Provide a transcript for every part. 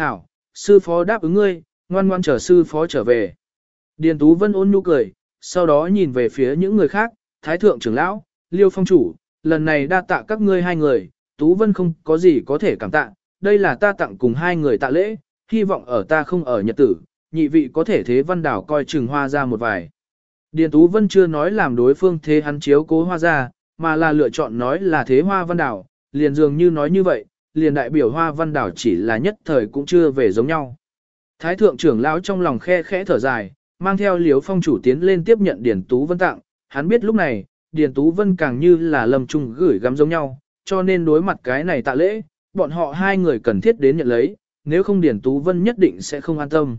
Hảo, sư phó đáp ứng ngươi, ngoan ngoan chờ sư phó trở về. Điền Tú Vân ôn nhu cười, sau đó nhìn về phía những người khác, Thái Thượng trưởng lão, Liêu Phong chủ, lần này đa tạ các ngươi hai người, Tú Vân không có gì có thể cảm tạ, đây là ta tặng cùng hai người tạ lễ, hy vọng ở ta không ở nhật tử, nhị vị có thể thế văn đảo coi chừng hoa ra một vài. Điền Tú Vân chưa nói làm đối phương thế hắn chiếu cố hoa ra, mà là lựa chọn nói là thế hoa văn đảo, liền dường như nói như vậy, liền đại biểu hoa văn đảo chỉ là nhất thời cũng chưa về giống nhau. Thái thượng trưởng lão trong lòng khe khẽ thở dài, mang theo liếu phong chủ tiến lên tiếp nhận Điền Tú Vân tặng, hắn biết lúc này, Điền Tú Vân càng như là lầm trung gửi gắm giống nhau, cho nên đối mặt cái này tạ lễ, bọn họ hai người cần thiết đến nhận lấy, nếu không Điền Tú Vân nhất định sẽ không an tâm.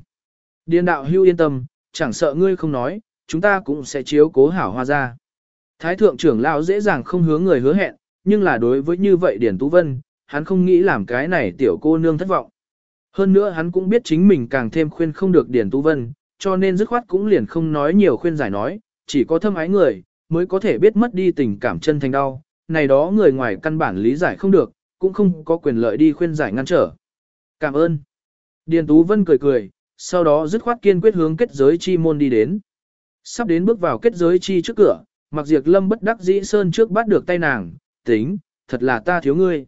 Điền đạo hưu yên tâm, chẳng sợ ngươi không nói, chúng ta cũng sẽ chiếu cố hảo hoa ra. Thái thượng trưởng lão dễ dàng không hứa người hứa hẹn, nhưng là đối với như vậy Điền Tú Vân, hắn không nghĩ làm cái này tiểu cô nương thất vọng. Hơn nữa hắn cũng biết chính mình càng thêm khuyên không được Điền Tú Vân, cho nên dứt khoát cũng liền không nói nhiều khuyên giải nói, chỉ có thâm ái người, mới có thể biết mất đi tình cảm chân thành đau, này đó người ngoài căn bản lý giải không được, cũng không có quyền lợi đi khuyên giải ngăn trở. Cảm ơn. Điền Tú Vân cười cười, sau đó dứt khoát kiên quyết hướng kết giới chi môn đi đến. Sắp đến bước vào kết giới chi trước cửa, mặc diệt lâm bất đắc dĩ sơn trước bắt được tay nàng, tính, thật là ta thiếu ngươi.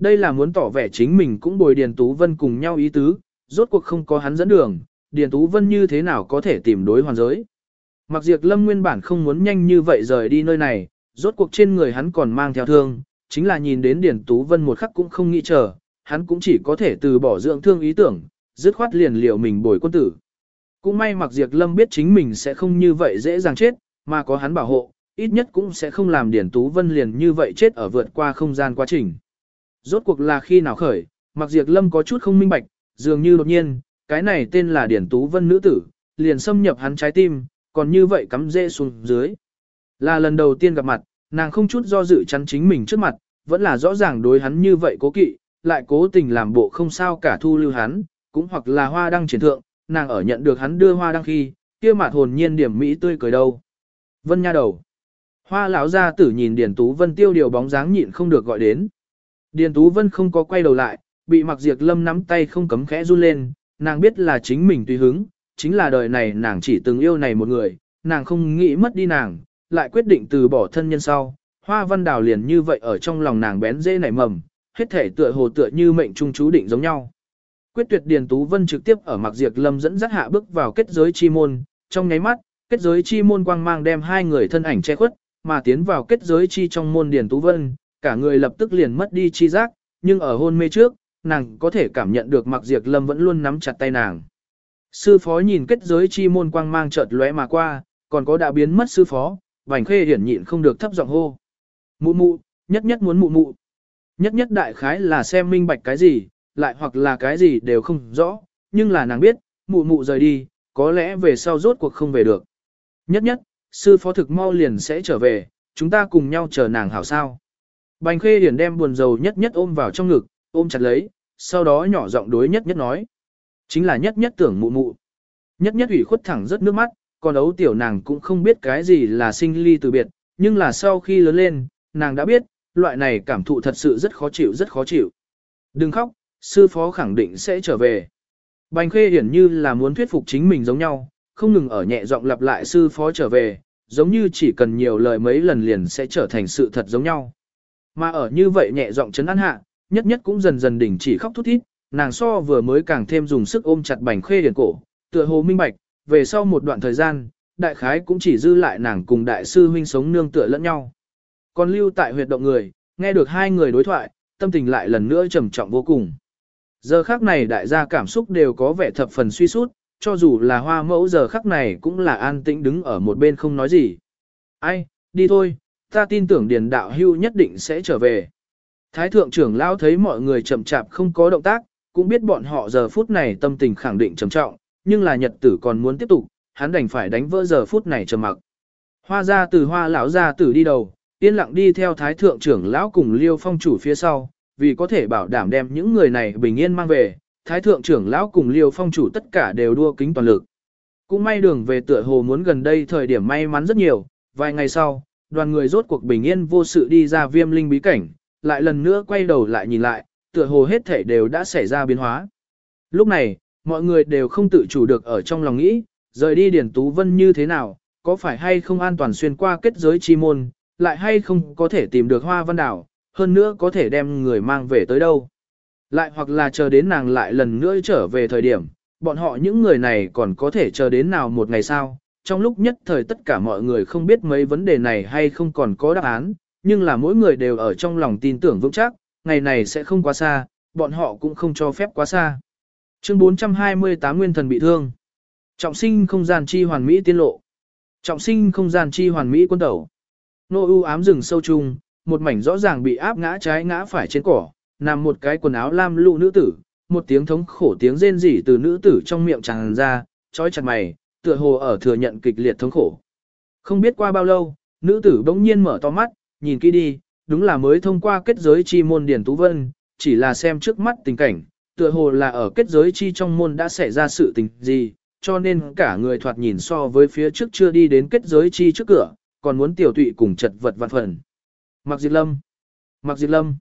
Đây là muốn tỏ vẻ chính mình cũng bồi Điền Tú Vân cùng nhau ý tứ, rốt cuộc không có hắn dẫn đường, Điền Tú Vân như thế nào có thể tìm đối hoàn giới. Mặc diệt lâm nguyên bản không muốn nhanh như vậy rời đi nơi này, rốt cuộc trên người hắn còn mang theo thương, chính là nhìn đến Điền Tú Vân một khắc cũng không nghĩ chờ, hắn cũng chỉ có thể từ bỏ dưỡng thương ý tưởng, dứt khoát liền liệu mình bồi quân tử. Cũng may mặc diệt lâm biết chính mình sẽ không như vậy dễ dàng chết, mà có hắn bảo hộ, ít nhất cũng sẽ không làm Điền Tú Vân liền như vậy chết ở vượt qua không gian quá trình. Rốt cuộc là khi nào khởi, mặc diệt lâm có chút không minh bạch, dường như đột nhiên, cái này tên là Điền Tú Vân nữ tử, liền xâm nhập hắn trái tim, còn như vậy cắm dễ xuống dưới. Là lần đầu tiên gặp mặt, nàng không chút do dự chắn chính mình trước mặt, vẫn là rõ ràng đối hắn như vậy cố kỵ, lại cố tình làm bộ không sao cả thu lưu hắn, cũng hoặc là hoa đăng triển thượng, nàng ở nhận được hắn đưa hoa đăng khi, kia mặt hồn nhiên điểm mỹ tươi cười đâu. Vân nha đầu. Hoa lão gia tử nhìn Điền Tú Vân tiêu điều bóng dáng nhịn không được gọi đến. Điền Tú Vân không có quay đầu lại, bị Mặc Diệp Lâm nắm tay không cấm khẽ run lên, nàng biết là chính mình tùy hứng, chính là đời này nàng chỉ từng yêu này một người, nàng không nghĩ mất đi nàng, lại quyết định từ bỏ thân nhân sau. Hoa văn đào liền như vậy ở trong lòng nàng bén dễ nảy mầm, hết thể tựa hồ tựa như mệnh trung chú định giống nhau. Quyết tuyệt Điền Tú Vân trực tiếp ở mặc Diệp lâm dẫn dắt hạ bước vào kết giới chi môn, trong nháy mắt, kết giới chi môn quang mang đem hai người thân ảnh che khuất, mà tiến vào kết giới chi trong môn Điền Tú Vân, cả người lập tức liền mất đi chi giác, nhưng ở hôn mê trước, nàng có thể cảm nhận được mặc diệt lâm vẫn luôn nắm chặt tay nàng. Sư phó nhìn kết giới chi môn quang mang chợt lóe mà qua, còn có đã biến mất sư phó, Bành Khê hiển nhịn không được thấp giọng hô. Mụ mụ, nhất nhất muốn mụ mụ. Nhất nhất đại khái là xem minh bạch cái gì, lại hoặc là cái gì đều không rõ, nhưng là nàng biết, mụ mụ rời đi, có lẽ về sau rốt cuộc không về được. Nhất nhất, sư phó thực mau liền sẽ trở về, chúng ta cùng nhau chờ nàng hảo sao. Bành Khê hiển đem buồn rầu nhất nhất ôm vào trong ngực, ôm chặt lấy, sau đó nhỏ giọng đối nhất nhất nói. Chính là nhất nhất tưởng mụ mụ. Nhất nhất ủy khuất thẳng rất nước mắt, còn ấu tiểu nàng cũng không biết cái gì là sinh ly từ biệt, nhưng là sau khi lớn lên, nàng đã biết, loại này cảm thụ thật sự rất khó chịu rất khó chịu. Đừng khóc, sư phó khẳng định sẽ trở về. Bành khê hiển như là muốn thuyết phục chính mình giống nhau, không ngừng ở nhẹ giọng lặp lại sư phó trở về, giống như chỉ cần nhiều lời mấy lần liền sẽ trở thành sự thật giống nhau. Mà ở như vậy nhẹ giọng chấn an hạ, nhất nhất cũng dần dần đỉnh chỉ khóc thút thít, nàng so vừa mới càng thêm dùng sức ôm chặt bành khê điển cổ, tựa hồ minh bạch, về sau một đoạn thời gian, đại khái cũng chỉ dư lại nàng cùng đại sư huynh sống nương tựa lẫn nhau. Còn lưu tại huyệt động người, nghe được hai người đối thoại, tâm tình lại lần nữa trầm trọng vô cùng. Giờ khắc này đại gia cảm xúc đều có vẻ thập phần suy sút, cho dù là hoa mẫu giờ khắc này cũng là an tĩnh đứng ở một bên không nói gì. Ai, đi thôi, ta tin tưởng điền đạo hưu nhất định sẽ trở về. Thái thượng trưởng lão thấy mọi người chậm chạp không có động tác, cũng biết bọn họ giờ phút này tâm tình khẳng định trầm trọng, nhưng là nhật tử còn muốn tiếp tục, hắn đành phải đánh vỡ giờ phút này trầm mặc. Hoa ra từ hoa lão ra tử đi đầu, yên lặng đi theo thái thượng trưởng lão cùng liêu phong chủ phía sau, vì có thể bảo đảm đem những người này bình yên mang về, thái thượng trưởng lão cùng liêu phong chủ tất cả đều đua kính toàn lực. Cũng may đường về tựa hồ muốn gần đây thời điểm may mắn rất nhiều, vài ngày sau, đoàn người rốt cuộc bình yên vô sự đi ra viêm linh bí cảnh, lại lần nữa quay đầu lại nhìn lại, tựa hồ hết thể đều đã xảy ra biến hóa. Lúc này, mọi người đều không tự chủ được ở trong lòng nghĩ, rời đi Điền Tú Vân như thế nào, có phải hay không an toàn xuyên qua kết giới chi môn, lại hay không có thể tìm được hoa văn đảo, hơn nữa có thể đem người mang về tới đâu. Lại hoặc là chờ đến nàng lại lần nữa trở về thời điểm, bọn họ những người này còn có thể chờ đến nào một ngày sau. Trong lúc nhất thời tất cả mọi người không biết mấy vấn đề này hay không còn có đáp án, nhưng là mỗi người đều ở trong lòng tin tưởng vững chắc, ngày này sẽ không quá xa, bọn họ cũng không cho phép quá xa. Chương 428 Nguyên thần bị thương. Trọng sinh không gian chi hoàn mỹ tiên lộ. Trọng sinh không gian chi hoàn mỹ quân tẩu. Nô u ám rừng sâu chung, một mảnh rõ ràng bị áp ngã trái ngã phải trên cỏ, nằm một cái quần áo lam lụ nữ tử, một tiếng thống khổ tiếng rên rỉ từ nữ tử trong miệng tràn ra, trói chặt mày, tựa hồ ở thừa nhận kịch liệt thống khổ. Không biết qua bao lâu, nữ tử bỗng nhiên mở to mắt, nhìn kỹ đi, đúng là mới thông qua kết giới chi môn Điển Tú Vân, chỉ là xem trước mắt tình cảnh, tựa hồ là ở kết giới chi trong môn đã xảy ra sự tình gì, cho nên cả người thoạt nhìn so với phía trước chưa đi đến kết giới chi trước cửa, còn muốn tiểu tụy cùng chật vật vạn phần. Mặc Diệt Lâm Mặc Diệt Lâm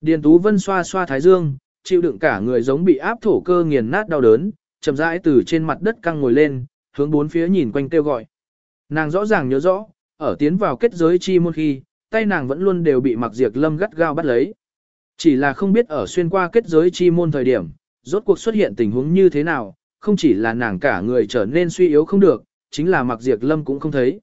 Điền Tú Vân xoa xoa thái dương, chịu đựng cả người giống bị áp thổ cơ nghiền nát đau đớn, chậm rãi từ trên mặt đất căng ngồi lên, hướng bốn phía nhìn quanh kêu gọi. Nàng rõ ràng nhớ rõ, ở tiến vào kết giới chi môn khi, tay nàng vẫn luôn đều bị Mặc Diệt Lâm gắt gao bắt lấy. Chỉ là không biết ở xuyên qua kết giới chi môn thời điểm, rốt cuộc xuất hiện tình huống như thế nào, không chỉ là nàng cả người trở nên suy yếu không được, chính là Mặc Diệt Lâm cũng không thấy.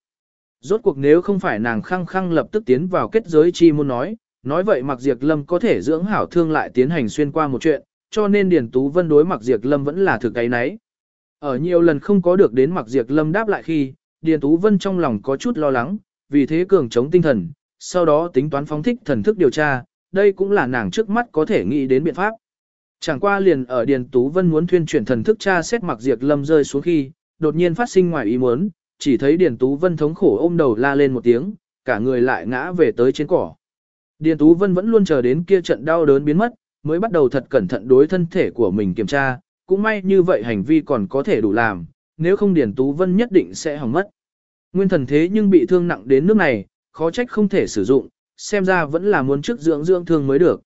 Rốt cuộc nếu không phải nàng khăng khăng lập tức tiến vào kết giới chi môn nói, nói vậy Mặc Diệt Lâm có thể dưỡng hảo thương lại tiến hành xuyên qua một chuyện, cho nên Điền Tú Vân đối Mặc Diệt Lâm vẫn là thực cái nấy. Ở nhiều lần không có được đến Mặc Diệt Lâm đáp lại khi, Điền Tú Vân trong lòng có chút lo lắng, vì thế cường chống tinh thần, sau đó tính toán phóng thích thần thức điều tra, đây cũng là nàng trước mắt có thể nghĩ đến biện pháp. Chẳng qua liền ở Điền Tú Vân muốn thuyên chuyển thần thức tra xét Mặc Diệt Lâm rơi xuống khi, đột nhiên phát sinh ngoài ý muốn, chỉ thấy Điền Tú Vân thống khổ ôm đầu la lên một tiếng, cả người lại ngã về tới trên cỏ. Điền Tú Vân vẫn luôn chờ đến kia trận đau đớn biến mất, mới bắt đầu thật cẩn thận đối thân thể của mình kiểm tra, cũng may như vậy hành vi còn có thể đủ làm, nếu không Điền Tú Vân nhất định sẽ hỏng mất. Nguyên thần thế nhưng bị thương nặng đến nước này, khó trách không thể sử dụng, xem ra vẫn là muốn trước dưỡng dưỡng thương mới được.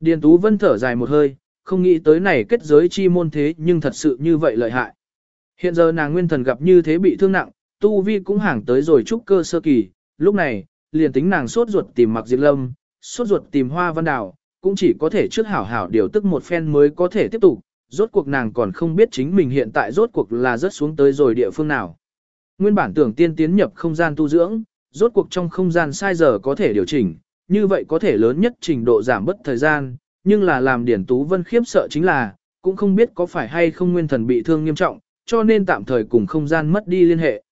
Điền Tú Vân thở dài một hơi, không nghĩ tới này kết giới chi môn thế nhưng thật sự như vậy lợi hại. Hiện giờ nàng nguyên thần gặp như thế bị thương nặng, tu vi cũng hàng tới rồi trúc cơ sơ kỳ, lúc này, liền tính nàng sốt ruột tìm mặc diệt lâm, sốt ruột tìm hoa văn đào, cũng chỉ có thể trước hảo hảo điều tức một phen mới có thể tiếp tục, rốt cuộc nàng còn không biết chính mình hiện tại rốt cuộc là rớt xuống tới rồi địa phương nào. Nguyên bản tưởng tiên tiến nhập không gian tu dưỡng, rốt cuộc trong không gian sai giờ có thể điều chỉnh, như vậy có thể lớn nhất trình độ giảm bất thời gian, nhưng là làm Điển Tú Vân khiếp sợ chính là, cũng không biết có phải hay không nguyên thần bị thương nghiêm trọng, cho nên tạm thời cùng không gian mất đi liên hệ.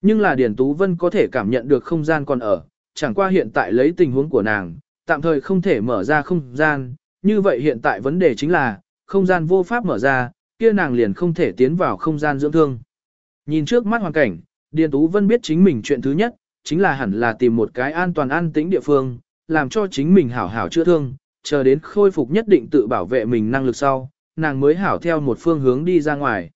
Nhưng là Điển Tú Vân có thể cảm nhận được không gian còn ở, chẳng qua hiện tại lấy tình huống của nàng, tạm thời không thể mở ra không gian, như vậy hiện tại vấn đề chính là, không gian vô pháp mở ra, kia nàng liền không thể tiến vào không gian dưỡng thương. Nhìn trước mắt hoàn cảnh, Điền Tú Vân biết chính mình chuyện thứ nhất, chính là hẳn là tìm một cái an toàn an tĩnh địa phương, làm cho chính mình hảo hảo chữa thương, chờ đến khôi phục nhất định tự bảo vệ mình năng lực sau, nàng mới hảo theo một phương hướng đi ra ngoài.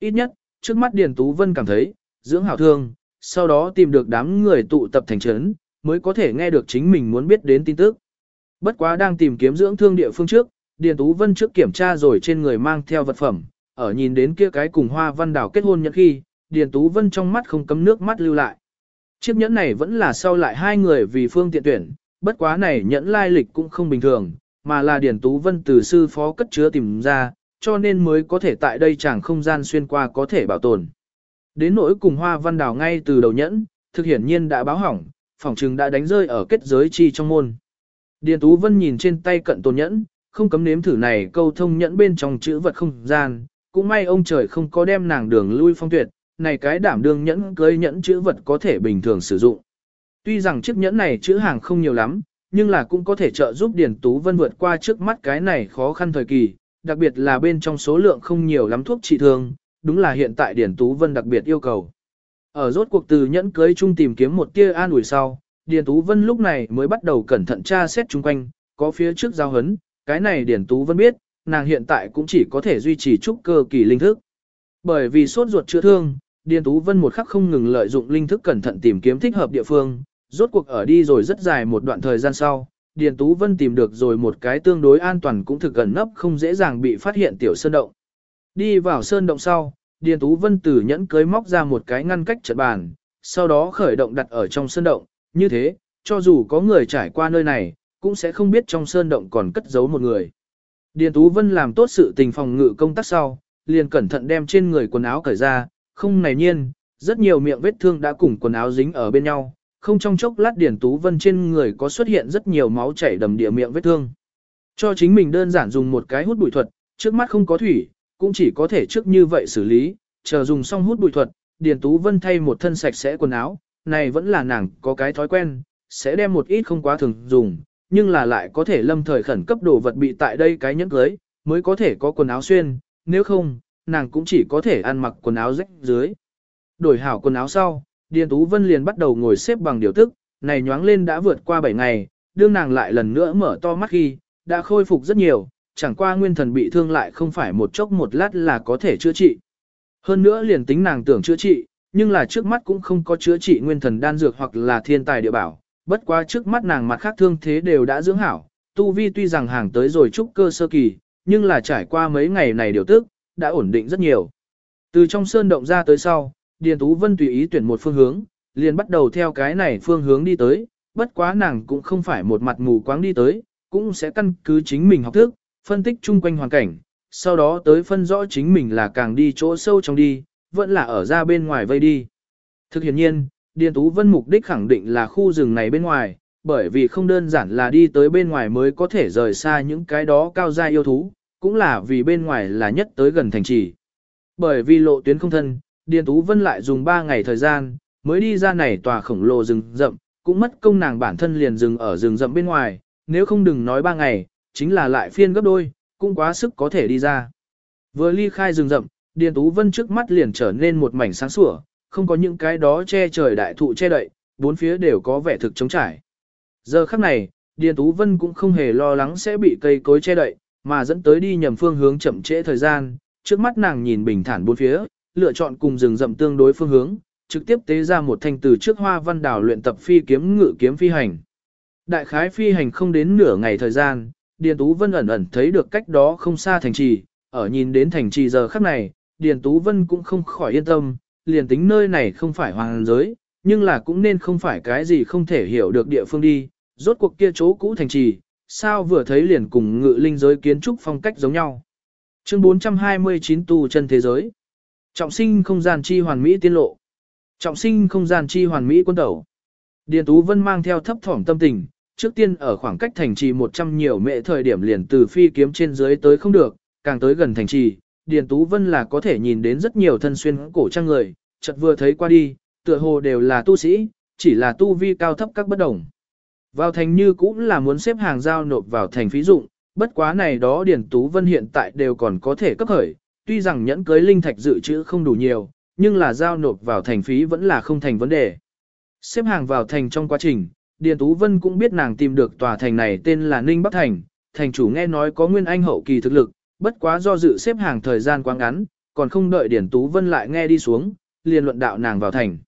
Ít nhất, trước mắt Điền Tú Vân cảm thấy, dưỡng hảo thương, sau đó tìm được đám người tụ tập thành trấn, mới có thể nghe được chính mình muốn biết đến tin tức. Bất quá đang tìm kiếm dưỡng thương địa phương trước, Điền Tú Vân trước kiểm tra rồi trên người mang theo vật phẩm, ở nhìn đến kia cái cùng Hoa Văn Đảo kết hôn nhẫn khi, Điền Tú Vân trong mắt không cấm nước mắt lưu lại. Chiếc nhẫn này vẫn là sau lại hai người vì phương tiện tuyển, bất quá này nhẫn lai lịch cũng không bình thường, mà là Điền Tú Vân từ sư phó cất chứa tìm ra, cho nên mới có thể tại đây chẳng không gian xuyên qua có thể bảo tồn. Đến nỗi cùng Hoa Văn Đảo ngay từ đầu nhẫn, thực hiển nhiên đã báo hỏng, phòng trừng đã đánh rơi ở kết giới chi trong môn. Điền Tú Vân nhìn trên tay cận tồn nhẫn, không cấm nếm thử này câu thông nhẫn bên trong chữ vật không gian, cũng may ông trời không có đem nàng đường lui phong tuyệt, này cái đảm đương nhẫn cưới nhẫn chữ vật có thể bình thường sử dụng. Tuy rằng chiếc nhẫn này chữ hàng không nhiều lắm, nhưng là cũng có thể trợ giúp Điền Tú Vân vượt qua trước mắt cái này khó khăn thời kỳ, đặc biệt là bên trong số lượng không nhiều lắm thuốc trị thương, đúng là hiện tại Điền Tú Vân đặc biệt yêu cầu. Ở rốt cuộc từ nhẫn cưới chung tìm kiếm một tia an ủi sau, Điền Tú Vân lúc này mới bắt đầu cẩn thận tra xét chung quanh, có phía trước giao hấn, cái này Điền Tú Vân biết, nàng hiện tại cũng chỉ có thể duy trì trúc cơ kỳ linh thức. Bởi vì sốt ruột chữa thương, Điền Tú Vân một khắc không ngừng lợi dụng linh thức cẩn thận tìm kiếm thích hợp địa phương, rốt cuộc ở đi rồi rất dài một đoạn thời gian sau, Điền Tú Vân tìm được rồi một cái tương đối an toàn cũng thực gần nấp không dễ dàng bị phát hiện tiểu sơn động. Đi vào sơn động sau, Điền Tú Vân từ nhẫn cưới móc ra một cái ngăn cách trận bàn, sau đó khởi động đặt ở trong sơn động, như thế, cho dù có người trải qua nơi này, cũng sẽ không biết trong sơn động còn cất giấu một người. Điền Tú Vân làm tốt sự tình phòng ngự công tác sau, liền cẩn thận đem trên người quần áo cởi ra, không này nhiên, rất nhiều miệng vết thương đã cùng quần áo dính ở bên nhau, không trong chốc lát Điền Tú Vân trên người có xuất hiện rất nhiều máu chảy đầm địa miệng vết thương. Cho chính mình đơn giản dùng một cái hút bụi thuật, trước mắt không có thủy, cũng chỉ có thể trước như vậy xử lý, chờ dùng xong hút bụi thuật, Điền Tú Vân thay một thân sạch sẽ quần áo, này vẫn là nàng có cái thói quen, sẽ đem một ít không quá thường dùng, nhưng là lại có thể lâm thời khẩn cấp đồ vật bị tại đây cái nhẫn cưới, mới có thể có quần áo xuyên, nếu không, nàng cũng chỉ có thể ăn mặc quần áo rách dưới. Đổi hảo quần áo sau, Điền Tú Vân liền bắt đầu ngồi xếp bằng điều tức, này nhoáng lên đã vượt qua 7 ngày, đương nàng lại lần nữa mở to mắt khi, đã khôi phục rất nhiều, chẳng qua nguyên thần bị thương lại không phải một chốc một lát là có thể chữa trị. Hơn nữa liền tính nàng tưởng chữa trị, nhưng là trước mắt cũng không có chữa trị nguyên thần đan dược hoặc là thiên tài địa bảo, bất quá trước mắt nàng mặt khác thương thế đều đã dưỡng hảo, tu vi tuy rằng hàng tới rồi trúc cơ sơ kỳ, nhưng là trải qua mấy ngày này điều tức, đã ổn định rất nhiều. Từ trong sơn động ra tới sau, Điền Tú Vân tùy ý tuyển một phương hướng, liền bắt đầu theo cái này phương hướng đi tới, bất quá nàng cũng không phải một mặt mù quáng đi tới, cũng sẽ căn cứ chính mình học thức, phân tích chung quanh hoàn cảnh, sau đó tới phân rõ chính mình là càng đi chỗ sâu trong đi, vẫn là ở ra bên ngoài vây đi. Thực hiện nhiên, Điền Tú Vân mục đích khẳng định là khu rừng này bên ngoài, bởi vì không đơn giản là đi tới bên ngoài mới có thể rời xa những cái đó cao gia yêu thú, cũng là vì bên ngoài là nhất tới gần thành trì. Bởi vì lộ tuyến không thân, Điền Tú Vân lại dùng 3 ngày thời gian, mới đi ra này tòa khổng lồ rừng rậm, cũng mất công nàng bản thân liền dừng ở rừng rậm bên ngoài, nếu không đừng nói 3 ngày, chính là lại phiên gấp đôi, cũng quá sức có thể đi ra. Vừa ly khai rừng rậm, Điền Tú Vân trước mắt liền trở nên một mảnh sáng sủa, không có những cái đó che trời đại thụ che đậy, bốn phía đều có vẻ thực trống trải. Giờ khắc này, Điền Tú Vân cũng không hề lo lắng sẽ bị cây cối che đậy, mà dẫn tới đi nhầm phương hướng chậm trễ thời gian, trước mắt nàng nhìn bình thản bốn phía, lựa chọn cùng rừng rậm tương đối phương hướng, trực tiếp tế ra một thanh từ trước hoa văn đảo luyện tập phi kiếm ngự kiếm phi hành. Đại khái phi hành không đến nửa ngày thời gian, Điền Tú Vân ẩn ẩn thấy được cách đó không xa thành trì, ở nhìn đến thành trì giờ khắc này, Điền Tú Vân cũng không khỏi yên tâm, liền tính nơi này không phải hoàng giới, nhưng là cũng nên không phải cái gì không thể hiểu được địa phương đi, rốt cuộc kia chỗ cũ thành trì, sao vừa thấy liền cùng ngự linh giới kiến trúc phong cách giống nhau. Chương 429 tu chân thế giới. Trọng sinh không gian chi hoàn mỹ tiên lộ. Trọng sinh không gian chi hoàn mỹ quân tẩu. Điền Tú Vân mang theo thấp thỏm tâm tình, trước tiên ở khoảng cách thành trì 100 nhiều mệ thời điểm liền từ phi kiếm trên dưới tới không được, càng tới gần thành trì, Điền Tú Vân là có thể nhìn đến rất nhiều thân xuyên cổ trang người, chợt vừa thấy qua đi, tựa hồ đều là tu sĩ, chỉ là tu vi cao thấp các bất đồng. Vào thành như cũng là muốn xếp hàng giao nộp vào thành phí dụng, bất quá này đó Điền Tú Vân hiện tại đều còn có thể cấp khởi, tuy rằng nhẫn cưới linh thạch dự trữ không đủ nhiều, nhưng là giao nộp vào thành phí vẫn là không thành vấn đề. Xếp hàng vào thành trong quá trình, Điền Tú Vân cũng biết nàng tìm được tòa thành này tên là Ninh Bắc Thành, thành chủ nghe nói có nguyên anh hậu kỳ thực lực, bất quá do dự xếp hàng thời gian quá ngắn, còn không đợi Điền Tú Vân lại nghe đi xuống, liền luận đạo nàng vào thành.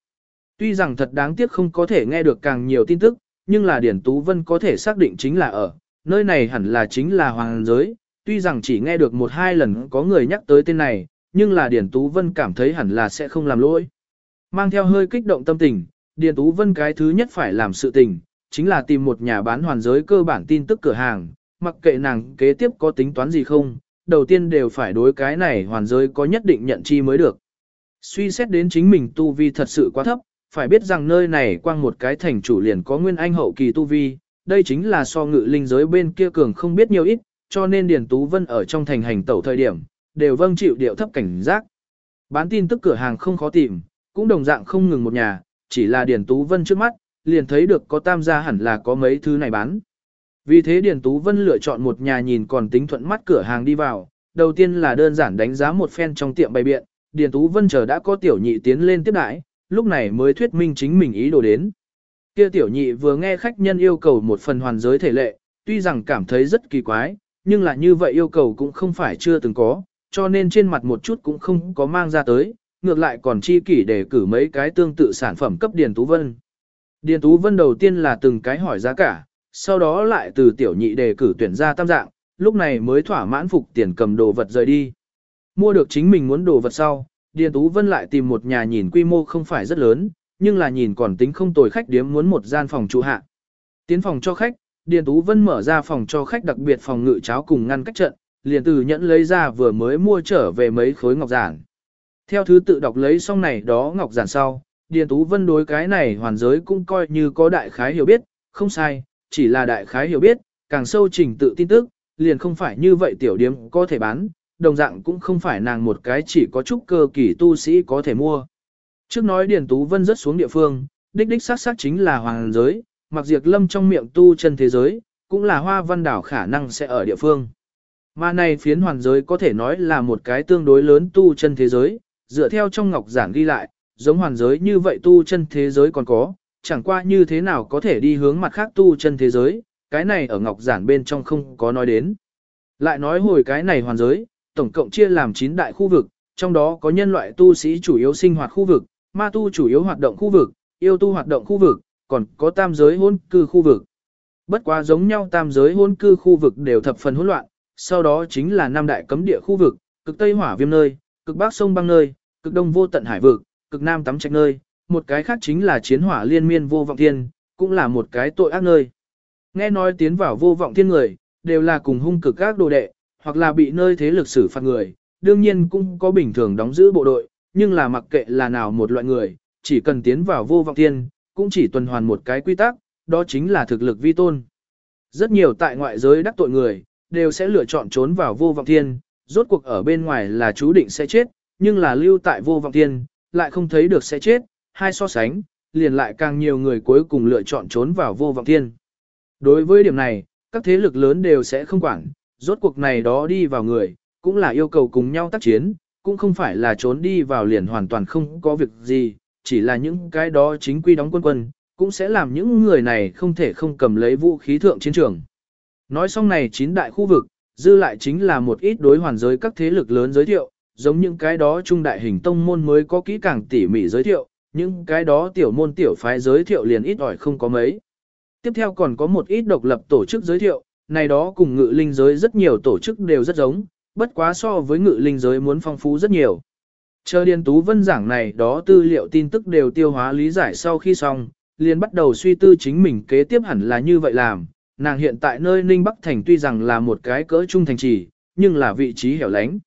Tuy rằng thật đáng tiếc không có thể nghe được càng nhiều tin tức, nhưng là Điền Tú Vân có thể xác định chính là ở, nơi này hẳn là chính là hoàng giới, tuy rằng chỉ nghe được một hai lần có người nhắc tới tên này, nhưng là Điền Tú Vân cảm thấy hẳn là sẽ không làm lỗi. Mang theo hơi kích động tâm tình, Điền Tú Vân cái thứ nhất phải làm sự tình, chính là tìm một nhà bán hoàn giới cơ bản tin tức cửa hàng, mặc kệ nàng kế tiếp có tính toán gì không, đầu tiên đều phải đối cái này hoàn giới có nhất định nhận chi mới được. Suy xét đến chính mình tu vi thật sự quá thấp, phải biết rằng nơi này quang một cái thành chủ liền có nguyên anh hậu kỳ tu vi, đây chính là so ngự linh giới bên kia cường không biết nhiều ít, cho nên Điền Tú Vân ở trong thành hành tẩu thời điểm, đều vâng chịu điệu thấp cảnh giác. Bán tin tức cửa hàng không khó tìm, cũng đồng dạng không ngừng một nhà, chỉ là Điền Tú Vân trước mắt, liền thấy được có tam gia hẳn là có mấy thứ này bán. Vì thế Điền Tú Vân lựa chọn một nhà nhìn còn tính thuận mắt cửa hàng đi vào, đầu tiên là đơn giản đánh giá một phen trong tiệm bày biện, Điền Tú Vân chờ đã có tiểu nhị tiến lên tiếp đãi, lúc này mới thuyết minh chính mình ý đồ đến. Kia tiểu nhị vừa nghe khách nhân yêu cầu một phần hoàn giới thể lệ, tuy rằng cảm thấy rất kỳ quái, nhưng là như vậy yêu cầu cũng không phải chưa từng có, cho nên trên mặt một chút cũng không có mang ra tới, ngược lại còn chi kỷ để cử mấy cái tương tự sản phẩm cấp Điền Tú Vân. Điền Tú Vân đầu tiên là từng cái hỏi giá cả, sau đó lại từ tiểu nhị đề cử tuyển ra tam dạng, lúc này mới thỏa mãn phục tiền cầm đồ vật rời đi. Mua được chính mình muốn đồ vật sau, Điền Tú Vân lại tìm một nhà nhìn quy mô không phải rất lớn, nhưng là nhìn còn tính không tồi khách điếm muốn một gian phòng trụ hạ. Tiến phòng cho khách, Điền Tú Vân mở ra phòng cho khách đặc biệt phòng ngự cháo cùng ngăn cách trận, liền từ nhẫn lấy ra vừa mới mua trở về mấy khối ngọc giản. Theo thứ tự đọc lấy xong này đó ngọc giản sau, Điền Tú Vân đối cái này hoàn giới cũng coi như có đại khái hiểu biết, không sai, chỉ là đại khái hiểu biết, càng sâu trình tự tin tức, liền không phải như vậy tiểu điếm có thể bán, đồng dạng cũng không phải nàng một cái chỉ có chút cơ kỳ tu sĩ có thể mua. Trước nói Điền Tú Vân rất xuống địa phương, đích đích sát sát chính là hoàng giới, mặc diệt lâm trong miệng tu chân thế giới, cũng là hoa văn đảo khả năng sẽ ở địa phương. Mà này phiến hoàn giới có thể nói là một cái tương đối lớn tu chân thế giới, dựa theo trong ngọc giản ghi lại, giống hoàn giới như vậy tu chân thế giới còn có, chẳng qua như thế nào có thể đi hướng mặt khác tu chân thế giới, cái này ở ngọc giản bên trong không có nói đến. Lại nói hồi cái này hoàn giới, tổng cộng chia làm 9 đại khu vực, trong đó có nhân loại tu sĩ chủ yếu sinh hoạt khu vực, ma tu chủ yếu hoạt động khu vực, yêu tu hoạt động khu vực, còn có tam giới hôn cư khu vực. Bất quá giống nhau tam giới hôn cư khu vực đều thập phần hỗn loạn, sau đó chính là năm đại cấm địa khu vực, cực tây hỏa viêm nơi, cực bắc sông băng nơi, cực đông vô tận hải vực, cực nam tắm trạch nơi, một cái khác chính là chiến hỏa liên miên vô vọng thiên, cũng là một cái tội ác nơi. Nghe nói tiến vào vô vọng thiên người, đều là cùng hung cực các đồ đệ, hoặc là bị nơi thế lực xử phạt người, đương nhiên cũng có bình thường đóng giữ bộ đội, nhưng là mặc kệ là nào một loại người, chỉ cần tiến vào vô vọng thiên, cũng chỉ tuần hoàn một cái quy tắc, đó chính là thực lực vi tôn. Rất nhiều tại ngoại giới đắc tội người, đều sẽ lựa chọn trốn vào vô vọng thiên, rốt cuộc ở bên ngoài là chú định sẽ chết, nhưng là lưu tại vô vọng thiên, lại không thấy được sẽ chết, hai so sánh, liền lại càng nhiều người cuối cùng lựa chọn trốn vào vô vọng thiên. Đối với điểm này, các thế lực lớn đều sẽ không quản, rốt cuộc này đó đi vào người, cũng là yêu cầu cùng nhau tác chiến, cũng không phải là trốn đi vào liền hoàn toàn không có việc gì, chỉ là những cái đó chính quy đóng quân quân, cũng sẽ làm những người này không thể không cầm lấy vũ khí thượng chiến trường. Nói xong này chín đại khu vực, dư lại chính là một ít đối hoàn giới các thế lực lớn giới thiệu, giống những cái đó trung đại hình tông môn mới có kỹ càng tỉ mỉ giới thiệu, những cái đó tiểu môn tiểu phái giới thiệu liền ít ỏi không có mấy. Tiếp theo còn có một ít độc lập tổ chức giới thiệu, này đó cùng ngự linh giới rất nhiều tổ chức đều rất giống, bất quá so với ngự linh giới muốn phong phú rất nhiều. Chờ Điền Tú Vân giảng này đó tư liệu tin tức đều tiêu hóa lý giải sau khi xong, liền bắt đầu suy tư chính mình kế tiếp hẳn là như vậy làm. Nàng hiện tại nơi Ninh Bắc Thành tuy rằng là một cái cỡ trung thành trì, nhưng là vị trí hẻo lánh.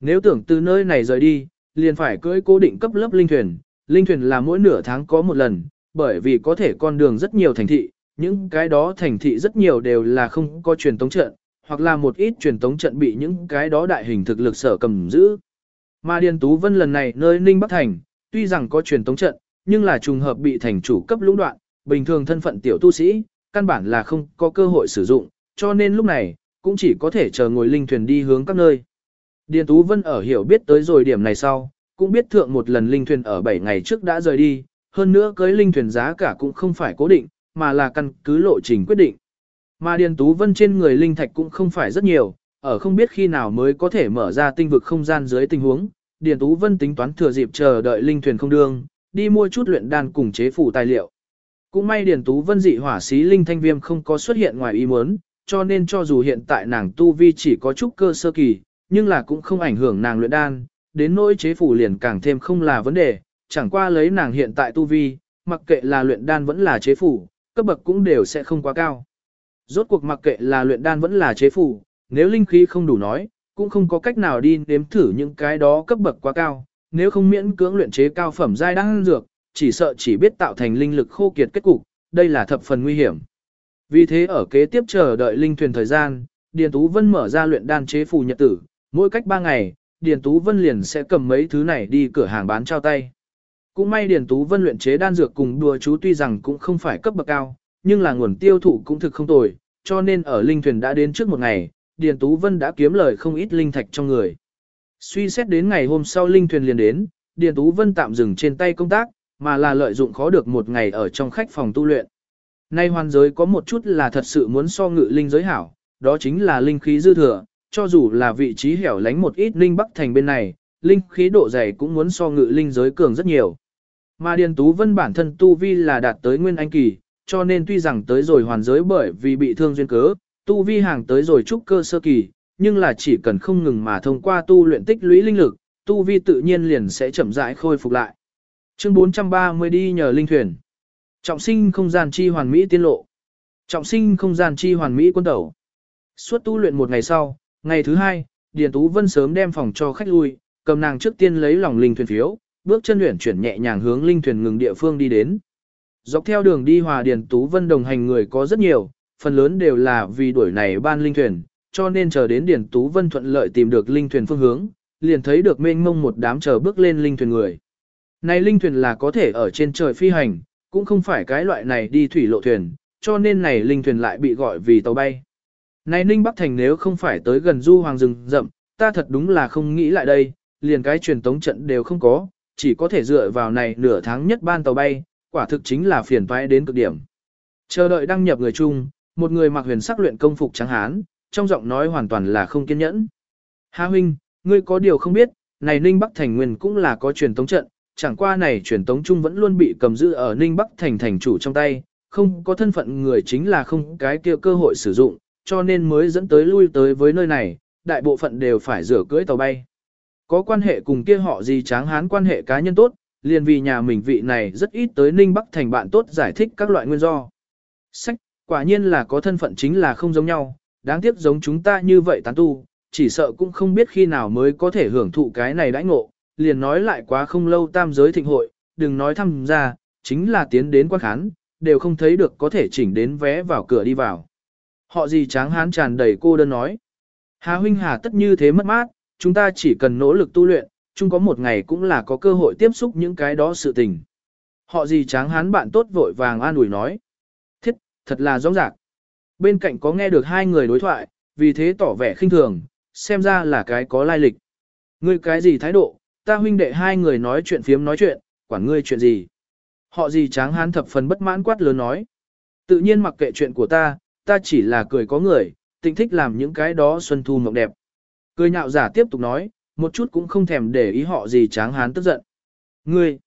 Nếu tưởng từ nơi này rời đi, liền phải cưỡi cố định cấp lớp linh thuyền. Linh thuyền là mỗi nửa tháng có một lần, bởi vì có thể con đường rất nhiều thành thị, những cái đó thành thị rất nhiều đều là không có truyền tống trận, hoặc là một ít truyền tống trận bị những cái đó đại hình thực lực sở cầm giữ. Mà Điền Tú Vân lần này nơi Ninh Bắc Thành, tuy rằng có truyền tống trận, nhưng là trùng hợp bị thành chủ cấp lũng đoạn, bình thường thân phận tiểu tu sĩ, căn bản là không có cơ hội sử dụng, cho nên lúc này, cũng chỉ có thể chờ ngồi linh thuyền đi hướng các nơi. Điền Tú Vân ở hiểu biết tới rồi điểm này sau, cũng biết thượng một lần linh thuyền ở 7 ngày trước đã rời đi, hơn nữa cưới linh thuyền giá cả cũng không phải cố định, mà là căn cứ lộ trình quyết định. Mà Điền Tú Vân trên người linh thạch cũng không phải rất nhiều, ở không biết khi nào mới có thể mở ra tinh vực không gian dưới tình huống, Điền Tú Vân tính toán thừa dịp chờ đợi linh thuyền không đương, đi mua chút luyện đan cùng chế phủ tài liệu. Cũng may Điền Tú Vân dị hỏa xí linh thanh viêm không có xuất hiện ngoài ý muốn, cho nên cho dù hiện tại nàng tu vi chỉ có chút cơ sơ kỳ, nhưng là cũng không ảnh hưởng nàng luyện đan, đến nỗi chế phủ liền càng thêm không là vấn đề, chẳng qua lấy nàng hiện tại tu vi, mặc kệ là luyện đan vẫn là chế phủ, cấp bậc cũng đều sẽ không quá cao. Rốt cuộc mặc kệ là luyện đan vẫn là chế phủ, nếu linh khí không đủ nói, cũng không có cách nào đi nếm thử những cái đó cấp bậc quá cao, nếu không miễn cưỡng luyện chế cao phẩm giai đan dược, chỉ sợ chỉ biết tạo thành linh lực khô kiệt kết cục, đây là thập phần nguy hiểm. Vì thế ở kế tiếp chờ đợi linh thuyền thời gian, Điền Tú Vân mở ra luyện đan chế phù nhật tử, mỗi cách 3 ngày, Điền Tú Vân liền sẽ cầm mấy thứ này đi cửa hàng bán trao tay. Cũng may Điền Tú Vân luyện chế đan dược cùng đùa chú tuy rằng cũng không phải cấp bậc cao, nhưng là nguồn tiêu thụ cũng thực không tồi, cho nên ở linh thuyền đã đến trước một ngày, Điền Tú Vân đã kiếm lời không ít linh thạch trong người. Suy xét đến ngày hôm sau linh thuyền liền đến, Điền Tú Vân tạm dừng trên tay công tác, mà là lợi dụng khó được một ngày ở trong khách phòng tu luyện. Nay hoàn giới có một chút là thật sự muốn so ngự linh giới hảo, đó chính là linh khí dư thừa, cho dù là vị trí hẻo lánh một ít linh bắc thành bên này, linh khí độ dày cũng muốn so ngự linh giới cường rất nhiều. Mà Điền Tú Vân bản thân tu vi là đạt tới nguyên anh kỳ, cho nên tuy rằng tới rồi hoàn giới bởi vì bị thương duyên cớ, tu vi hàng tới rồi trúc cơ sơ kỳ, nhưng là chỉ cần không ngừng mà thông qua tu luyện tích lũy linh lực, tu vi tự nhiên liền sẽ chậm rãi khôi phục lại. Chương 430 đi nhờ linh thuyền. Trọng sinh không gian chi hoàn mỹ tiên lộ. Trọng sinh không gian chi hoàn mỹ quân tẩu. Suốt tu luyện một ngày sau, ngày thứ hai, Điền Tú Vân sớm đem phòng cho khách lui, cầm nàng trước tiên lấy lòng linh thuyền phiếu, bước chân luyện chuyển nhẹ nhàng hướng linh thuyền ngừng địa phương đi đến. Dọc theo đường đi hòa Điền Tú Vân đồng hành người có rất nhiều, phần lớn đều là vì đuổi này ban linh thuyền, cho nên chờ đến Điền Tú Vân thuận lợi tìm được linh thuyền phương hướng, liền thấy được mênh mông một đám chờ bước lên linh thuyền người. Này linh thuyền là có thể ở trên trời phi hành, cũng không phải cái loại này đi thủy lộ thuyền, cho nên này linh thuyền lại bị gọi vì tàu bay. Này Ninh Bắc Thành nếu không phải tới gần du hoàng rừng rậm, ta thật đúng là không nghĩ lại đây, liền cái truyền tống trận đều không có, chỉ có thể dựa vào này nửa tháng nhất ban tàu bay, quả thực chính là phiền toái đến cực điểm. Chờ đợi đăng nhập người chung, một người mặc huyền sắc luyện công phục trắng hán, trong giọng nói hoàn toàn là không kiên nhẫn. Hà huynh, ngươi có điều không biết, này Ninh Bắc Thành nguyên cũng là có truyền tống trận, chẳng qua này truyền tống chung vẫn luôn bị cầm giữ ở Ninh Bắc Thành thành chủ trong tay, không có thân phận người chính là không cái kia cơ hội sử dụng, cho nên mới dẫn tới lui tới với nơi này, đại bộ phận đều phải rửa cưỡi tàu bay. Có quan hệ cùng kia họ gì tráng hán quan hệ cá nhân tốt, liền vì nhà mình vị này rất ít tới Ninh Bắc thành bạn tốt giải thích các loại nguyên do. Sách, quả nhiên là có thân phận chính là không giống nhau, đáng tiếc giống chúng ta như vậy tán tu, chỉ sợ cũng không biết khi nào mới có thể hưởng thụ cái này đãi ngộ, liền nói lại quá không lâu tam giới thịnh hội, đừng nói thăm ra, chính là tiến đến quan khán, đều không thấy được có thể chỉnh đến vé vào cửa đi vào. Họ gì tráng hán tràn đầy cô đơn nói. Hà huynh hà tất như thế mất mát, chúng ta chỉ cần nỗ lực tu luyện, chung có một ngày cũng là có cơ hội tiếp xúc những cái đó sự tình. Họ gì tráng hán bạn tốt vội vàng an ủi nói. Thiết, thật là rõ rạc. Bên cạnh có nghe được hai người đối thoại, vì thế tỏ vẻ khinh thường, xem ra là cái có lai lịch. Ngươi cái gì thái độ, ta huynh đệ hai người nói chuyện phiếm nói chuyện, quản ngươi chuyện gì. Họ gì tráng hán thập phần bất mãn quát lớn nói. Tự nhiên mặc kệ chuyện của ta, ta chỉ là cười có người, tình thích làm những cái đó xuân thu mộng đẹp. Cười nhạo giả tiếp tục nói, một chút cũng không thèm để ý họ gì tráng hán tức giận. Ngươi,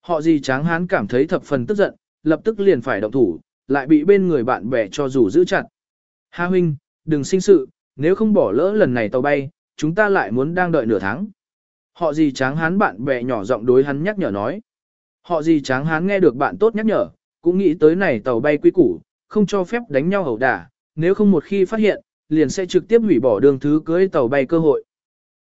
họ gì tráng hán cảm thấy thập phần tức giận, lập tức liền phải động thủ, lại bị bên người bạn bè cho rủ giữ chặt. Ha huynh, đừng sinh sự, nếu không bỏ lỡ lần này tàu bay, chúng ta lại muốn đang đợi nửa tháng. Họ gì tráng hán bạn bè nhỏ giọng đối hắn nhắc nhở nói. Họ gì tráng hán nghe được bạn tốt nhắc nhở, cũng nghĩ tới này tàu bay quy củ, không cho phép đánh nhau ẩu đả, nếu không một khi phát hiện, liền sẽ trực tiếp hủy bỏ đường thứ cưới tàu bay cơ hội.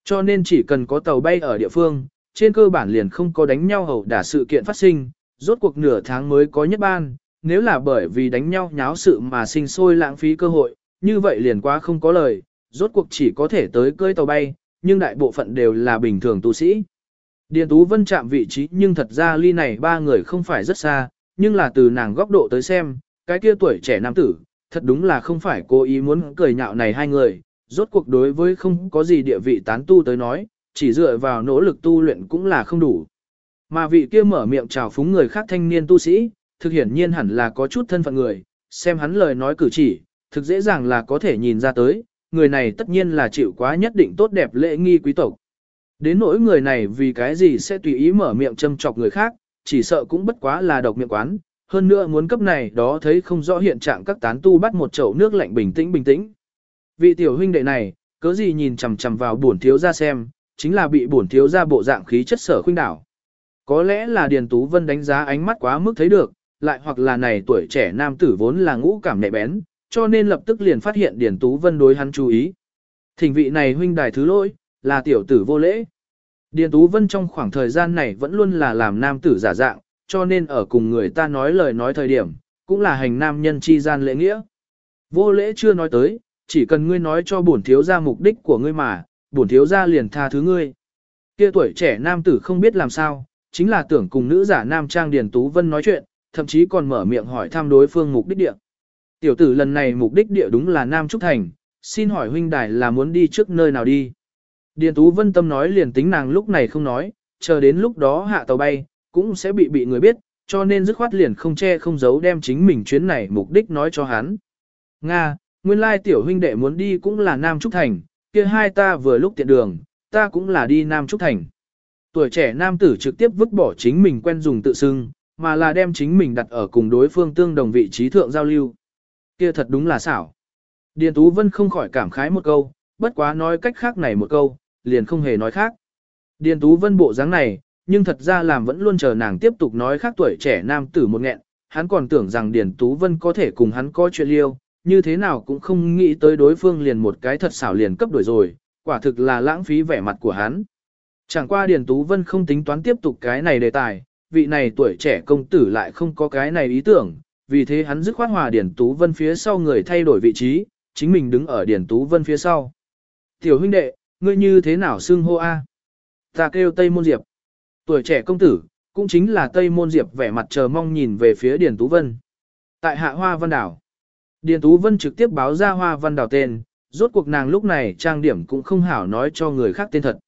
Cho nên chỉ cần có tàu bay ở địa phương, trên cơ bản liền không có đánh nhau ẩu đả sự kiện phát sinh, rốt cuộc nửa tháng mới có nhất ban, nếu là bởi vì đánh nhau nháo sự mà sinh sôi lãng phí cơ hội, như vậy liền quá không có lời, rốt cuộc chỉ có thể tới cưới tàu bay, nhưng đại bộ phận đều là bình thường tu sĩ. Điền Tú Vân chạm vị trí nhưng thật ra ly này ba người không phải rất xa, nhưng là từ nàng góc độ tới xem, cái kia tuổi trẻ nam tử, thật đúng là không phải cố ý muốn cười nhạo này hai người, rốt cuộc đối với không có gì địa vị tán tu tới nói, chỉ dựa vào nỗ lực tu luyện cũng là không đủ. Mà vị kia mở miệng chào phúng người khác thanh niên tu sĩ, thực hiển nhiên hẳn là có chút thân phận người, xem hắn lời nói cử chỉ, thực dễ dàng là có thể nhìn ra tới, người này tất nhiên là chịu quá nhất định tốt đẹp lễ nghi quý tộc. Đến nỗi người này vì cái gì sẽ tùy ý mở miệng châm chọc người khác, chỉ sợ cũng bất quá là độc miệng quán, hơn nữa muốn cấp này đó thấy không rõ hiện trạng các tán tu bắt một chậu nước lạnh bình tĩnh bình tĩnh. Vị tiểu huynh đệ này, cớ gì nhìn chằm chằm vào bổn thiếu ra xem, chính là bị bổn thiếu ra bộ dạng khí chất sở khuynh đảo. Có lẽ là Điền Tú Vân đánh giá ánh mắt quá mức thấy được, lại hoặc là này tuổi trẻ nam tử vốn là ngũ cảm nhạy bén, cho nên lập tức liền phát hiện Điền Tú Vân đối hắn chú ý. Thỉnh vị này huynh đài thứ lỗi, là tiểu tử vô lễ. Điền Tú Vân trong khoảng thời gian này vẫn luôn là làm nam tử giả dạng, cho nên ở cùng người ta nói lời nói thời điểm, cũng là hành nam nhân chi gian lễ nghĩa. Vô lễ chưa nói tới, chỉ cần ngươi nói cho bổn thiếu gia mục đích của ngươi mà, bổn thiếu gia liền tha thứ ngươi. Kia tuổi trẻ nam tử không biết làm sao, chính là tưởng cùng nữ giả nam trang Điền Tú Vân nói chuyện, thậm chí còn mở miệng hỏi thăm đối phương mục đích địa. Tiểu tử lần này mục đích địa đúng là Nam Trúc Thành, xin hỏi huynh đài là muốn đi trước nơi nào đi. Điền Tú Vân Tâm nói liền tính nàng lúc này không nói, chờ đến lúc đó hạ tàu bay, cũng sẽ bị bị người biết, cho nên dứt khoát liền không che không giấu đem chính mình chuyến này mục đích nói cho hắn. Nga, nguyên lai tiểu huynh đệ muốn đi cũng là Nam Trúc Thành, kia hai ta vừa lúc tiện đường, ta cũng là đi Nam Trúc Thành. Tuổi trẻ nam tử trực tiếp vứt bỏ chính mình quen dùng tự xưng, mà là đem chính mình đặt ở cùng đối phương tương đồng vị trí thượng giao lưu. Kia thật đúng là xảo. Điền Tú Vân không khỏi cảm khái một câu, bất quá nói cách khác này một câu, liền không hề nói khác. Điền Tú Vân bộ dáng này, nhưng thật ra làm vẫn luôn chờ nàng tiếp tục nói khác tuổi trẻ nam tử một nghẹn, hắn còn tưởng rằng Điền Tú Vân có thể cùng hắn có chuyện liêu, như thế nào cũng không nghĩ tới đối phương liền một cái thật xảo liền cấp đổi rồi, quả thực là lãng phí vẻ mặt của hắn. Chẳng qua Điền Tú Vân không tính toán tiếp tục cái này đề tài, vị này tuổi trẻ công tử lại không có cái này ý tưởng, vì thế hắn dứt khoát hòa Điền Tú Vân phía sau người thay đổi vị trí, chính mình đứng ở Điền Tú Vân phía sau. Tiểu huynh đệ, ngươi như thế nào xưng hô a? Ta kêu Tây Môn Diệp. Tuổi trẻ công tử, cũng chính là Tây Môn Diệp vẻ mặt chờ mong nhìn về phía Điền Tú Vân. Tại hạ Hoa Văn Đảo. Điền Tú Vân trực tiếp báo ra Hoa Văn Đảo tên, rốt cuộc nàng lúc này trang điểm cũng không hảo nói cho người khác tên thật.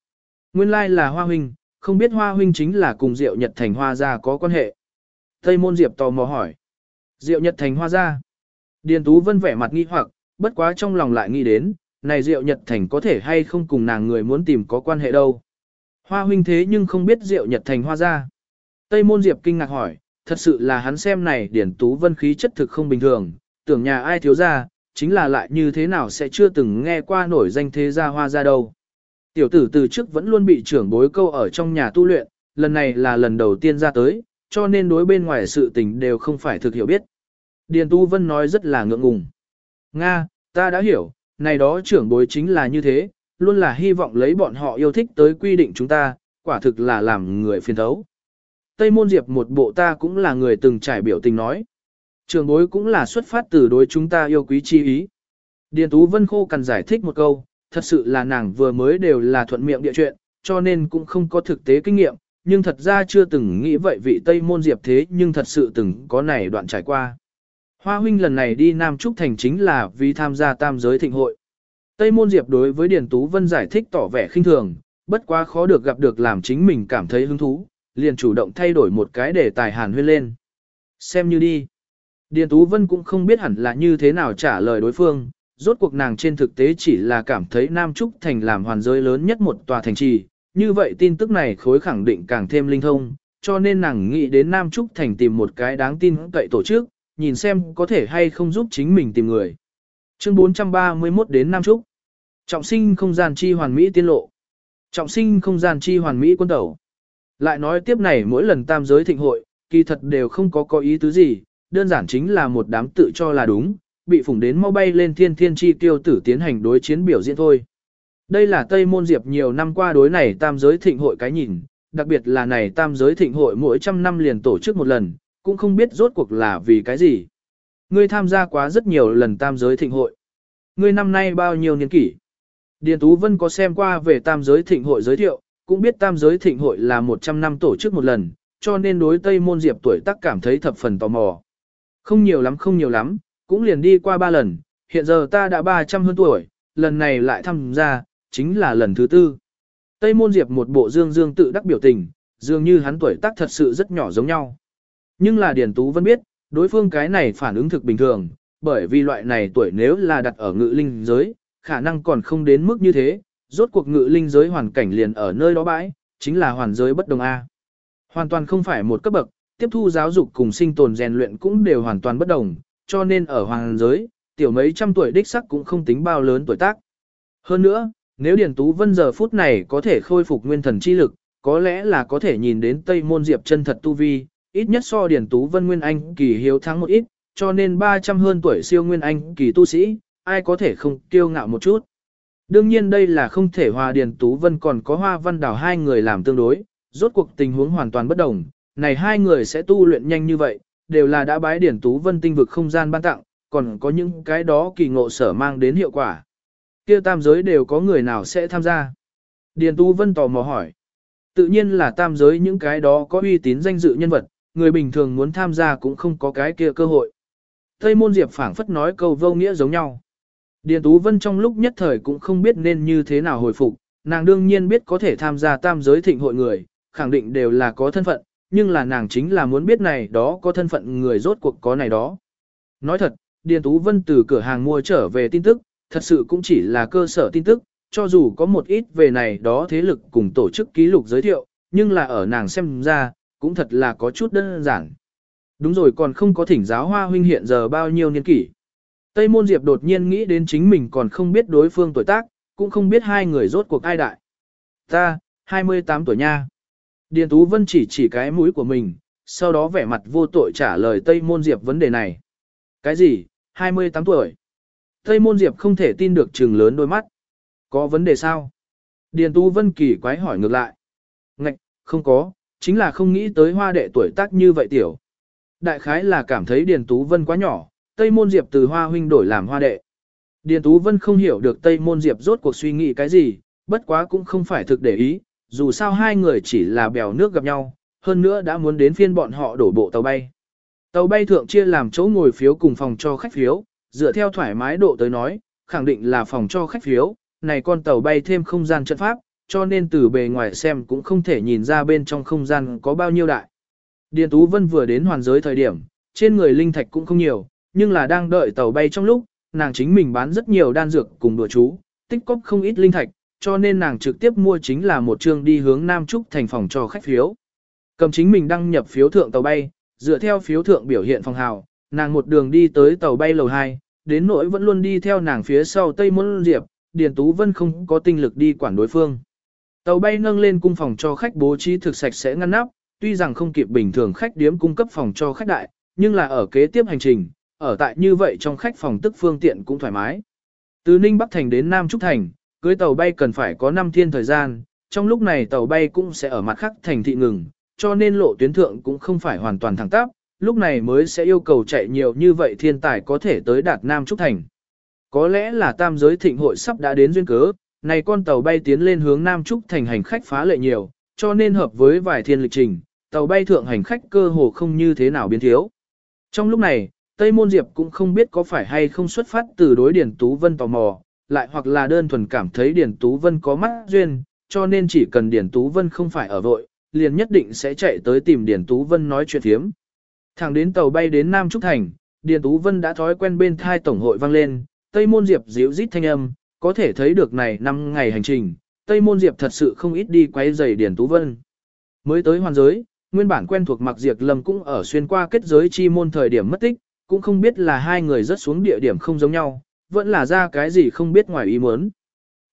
Nguyên lai like là Hoa Huynh, không biết Hoa Huynh chính là cùng Diệu Nhật Thành Hoa gia có quan hệ. Tây Môn Diệp tò mò hỏi. Diệu Nhật Thành Hoa gia. Điền Tú Vân vẻ mặt nghi hoặc, bất quá trong lòng lại nghĩ đến, này Diệu Nhật Thành có thể hay không cùng nàng người muốn tìm có quan hệ đâu. Hoa huynh thế nhưng không biết Diệu Nhật Thành Hoa ra. Tây Môn Diệp kinh ngạc hỏi, thật sự là hắn xem này Điền Tú Vân khí chất thực không bình thường, tưởng nhà ai thiếu gia, chính là lại như thế nào sẽ chưa từng nghe qua nổi danh thế gia Hoa gia đâu. Tiểu tử từ trước vẫn luôn bị trưởng bối câu ở trong nhà tu luyện, lần này là lần đầu tiên ra tới, cho nên đối bên ngoài sự tình đều không phải thực hiểu biết. Điền Tu Vân nói rất là ngượng ngùng. Nga, ta đã hiểu, này đó trưởng bối chính là như thế, luôn là hy vọng lấy bọn họ yêu thích tới quy định chúng ta, quả thực là làm người phiền thấu. Tây Môn Diệp một bộ ta cũng là người từng trải biểu tình nói. Trường bối cũng là xuất phát từ đối chúng ta yêu quý chi ý. Điền Tú Vân Khô cần giải thích một câu, thật sự là nàng vừa mới đều là thuận miệng địa chuyện, cho nên cũng không có thực tế kinh nghiệm, nhưng thật ra chưa từng nghĩ vậy vị Tây Môn Diệp thế nhưng thật sự từng có này đoạn trải qua. Hoa huynh lần này đi Nam Trúc Thành chính là vì tham gia tam giới thịnh hội. Tây Môn Diệp đối với Điền Tú Vân giải thích tỏ vẻ khinh thường, bất quá khó được gặp được làm chính mình cảm thấy hứng thú, liền chủ động thay đổi một cái để tài hàn huyên lên. Xem như đi. Điền Tú Vân cũng không biết hẳn là như thế nào trả lời đối phương, rốt cuộc nàng trên thực tế chỉ là cảm thấy Nam Trúc Thành làm hoàn giới lớn nhất một tòa thành trì, như vậy tin tức này khối khẳng định càng thêm linh thông, cho nên nàng nghĩ đến Nam Trúc Thành tìm một cái đáng tin cậy tổ chức, nhìn xem có thể hay không giúp chính mình tìm người. Chương 431 đến Nam Trúc. Trọng sinh không gian chi hoàn mỹ tiên lộ. Trọng sinh không gian chi hoàn mỹ quân tẩu. Lại nói tiếp này mỗi lần tam giới thịnh hội, kỳ thật đều không có có ý tứ gì, đơn giản chính là một đám tự cho là đúng, bị phủng đến mau bay lên thiên thiên chi tiêu tử tiến hành đối chiến biểu diễn thôi. Đây là Tây Môn Diệp nhiều năm qua đối này tam giới thịnh hội cái nhìn, đặc biệt là này tam giới thịnh hội mỗi trăm năm liền tổ chức một lần, cũng không biết rốt cuộc là vì cái gì. Ngươi tham gia quá rất nhiều lần tam giới thịnh hội. Ngươi năm nay bao nhiêu niên kỷ? Điền Tú Vân có xem qua về tam giới thịnh hội giới thiệu, cũng biết tam giới thịnh hội là 100 năm tổ chức một lần, cho nên đối Tây Môn Diệp tuổi tác cảm thấy thập phần tò mò. Không nhiều lắm không nhiều lắm, cũng liền đi qua ba lần, hiện giờ ta đã 300 hơn tuổi, lần này lại tham gia, chính là lần thứ tư. Tây Môn Diệp một bộ dương dương tự đắc biểu tình, dường như hắn tuổi tác thật sự rất nhỏ giống nhau. Nhưng là Điền Tú Vân biết, đối phương cái này phản ứng thực bình thường, bởi vì loại này tuổi nếu là đặt ở ngự linh giới, khả năng còn không đến mức như thế, rốt cuộc ngự linh giới hoàn cảnh liền ở nơi đó bãi, chính là hoàn giới bất đồng A. Hoàn toàn không phải một cấp bậc, tiếp thu giáo dục cùng sinh tồn rèn luyện cũng đều hoàn toàn bất đồng, cho nên ở hoàn giới, tiểu mấy trăm tuổi đích sắc cũng không tính bao lớn tuổi tác. Hơn nữa, nếu Điền Tú Vân giờ phút này có thể khôi phục nguyên thần chi lực, có lẽ là có thể nhìn đến Tây Môn Diệp chân thật tu vi, ít nhất so Điền Tú Vân Nguyên Anh kỳ hiếu thắng một ít, cho nên 300 hơn tuổi siêu Nguyên Anh kỳ tu sĩ, ai có thể không kiêu ngạo một chút. Đương nhiên đây là không thể hòa Điền Tú Vân còn có Hoa Văn Đào hai người làm tương đối, rốt cuộc tình huống hoàn toàn bất đồng, này hai người sẽ tu luyện nhanh như vậy, đều là đã bái Điền Tú Vân tinh vực không gian ban tặng, còn có những cái đó kỳ ngộ sở mang đến hiệu quả. Kia tam giới đều có người nào sẽ tham gia? Điền Tú Vân tò mò hỏi. Tự nhiên là tam giới những cái đó có uy tín danh dự nhân vật, người bình thường muốn tham gia cũng không có cái kia cơ hội. Tây môn diệp phảng phất nói câu vô nghĩa giống nhau. Điền Tú Vân trong lúc nhất thời cũng không biết nên như thế nào hồi phục, nàng đương nhiên biết có thể tham gia tam giới thịnh hội người, khẳng định đều là có thân phận, nhưng là nàng chính là muốn biết này đó có thân phận người rốt cuộc có này đó. Nói thật, Điền Tú Vân từ cửa hàng mua trở về tin tức, thật sự cũng chỉ là cơ sở tin tức, cho dù có một ít về này đó thế lực cùng tổ chức ký lục giới thiệu, nhưng là ở nàng xem ra, cũng thật là có chút đơn giản. Đúng rồi còn không có thỉnh giáo hoa huynh hiện giờ bao nhiêu niên kỷ. Tây Môn Diệp đột nhiên nghĩ đến chính mình còn không biết đối phương tuổi tác, cũng không biết hai người rốt cuộc ai đại. Ta, 28 tuổi nha. Điền Tú Vân chỉ chỉ cái mũi của mình, sau đó vẻ mặt vô tội trả lời Tây Môn Diệp vấn đề này. Cái gì, 28 tuổi? Tây Môn Diệp không thể tin được trừng lớn đôi mắt. Có vấn đề sao? Điền Tú Vân kỳ quái hỏi ngược lại. Ngạch, không có, chính là không nghĩ tới hoa đệ tuổi tác như vậy tiểu. Đại khái là cảm thấy Điền Tú Vân quá nhỏ, Tây Môn Diệp từ hoa huynh đổi làm hoa đệ. Điền Tú Vân không hiểu được Tây Môn Diệp rốt cuộc suy nghĩ cái gì, bất quá cũng không phải thực để ý, dù sao hai người chỉ là bèo nước gặp nhau, hơn nữa đã muốn đến phiên bọn họ đổ bộ tàu bay. Tàu bay thượng chia làm chỗ ngồi phiếu cùng phòng cho khách phiếu, dựa theo thoải mái độ tới nói, khẳng định là phòng cho khách phiếu, này con tàu bay thêm không gian trận pháp, cho nên từ bề ngoài xem cũng không thể nhìn ra bên trong không gian có bao nhiêu đại. Điền Tú Vân vừa đến hoàn giới thời điểm, trên người linh thạch cũng không nhiều, nhưng là đang đợi tàu bay trong lúc, nàng chính mình bán rất nhiều đan dược cùng đùa chú, tích cóp không ít linh thạch, cho nên nàng trực tiếp mua chính là một chương đi hướng Nam Trúc thành phòng cho khách phiếu. Cầm chính mình đăng nhập phiếu thượng tàu bay, dựa theo phiếu thượng biểu hiện phòng hào, nàng một đường đi tới tàu bay lầu 2, đến nỗi vẫn luôn đi theo nàng phía sau Tây Môn Diệp, Điền Tú Vân không có tinh lực đi quản đối phương. Tàu bay nâng lên cung phòng cho khách bố trí thực sạch sẽ ngăn nắp, tuy rằng không kịp bình thường khách điếm cung cấp phòng cho khách đại, nhưng là ở kế tiếp hành trình, ở tại như vậy trong khách phòng tức phương tiện cũng thoải mái. Từ Ninh Bắc Thành đến Nam Trúc Thành, cưới tàu bay cần phải có 5 thiên thời gian, trong lúc này tàu bay cũng sẽ ở mặt khác thành thị ngừng, cho nên lộ tuyến thượng cũng không phải hoàn toàn thẳng tắp, lúc này mới sẽ yêu cầu chạy nhiều như vậy thiên tài có thể tới đạt Nam Trúc Thành. Có lẽ là tam giới thịnh hội sắp đã đến duyên cớ, này con tàu bay tiến lên hướng Nam Trúc Thành hành khách phá lệ nhiều, cho nên hợp với vài thiên lịch trình, tàu bay thượng hành khách cơ hồ không như thế nào biến thiếu. Trong lúc này, Tây Môn Diệp cũng không biết có phải hay không xuất phát từ đối Điển Tú Vân tò mò, lại hoặc là đơn thuần cảm thấy Điển Tú Vân có mắt duyên, cho nên chỉ cần Điển Tú Vân không phải ở vội, liền nhất định sẽ chạy tới tìm Điển Tú Vân nói chuyện thiếm. Thẳng đến tàu bay đến Nam Trúc Thành, Điền Tú Vân đã thói quen bên thai tổng hội vang lên, Tây Môn Diệp díu rít thanh âm, có thể thấy được này năm ngày hành trình, Tây Môn Diệp thật sự không ít đi quay giày Điền Tú Vân. Mới tới hoàn giới, nguyên bản quen thuộc mặc diệt lâm cũng ở xuyên qua kết giới chi môn thời điểm mất tích, cũng không biết là hai người rớt xuống địa điểm không giống nhau, vẫn là ra cái gì không biết ngoài ý muốn.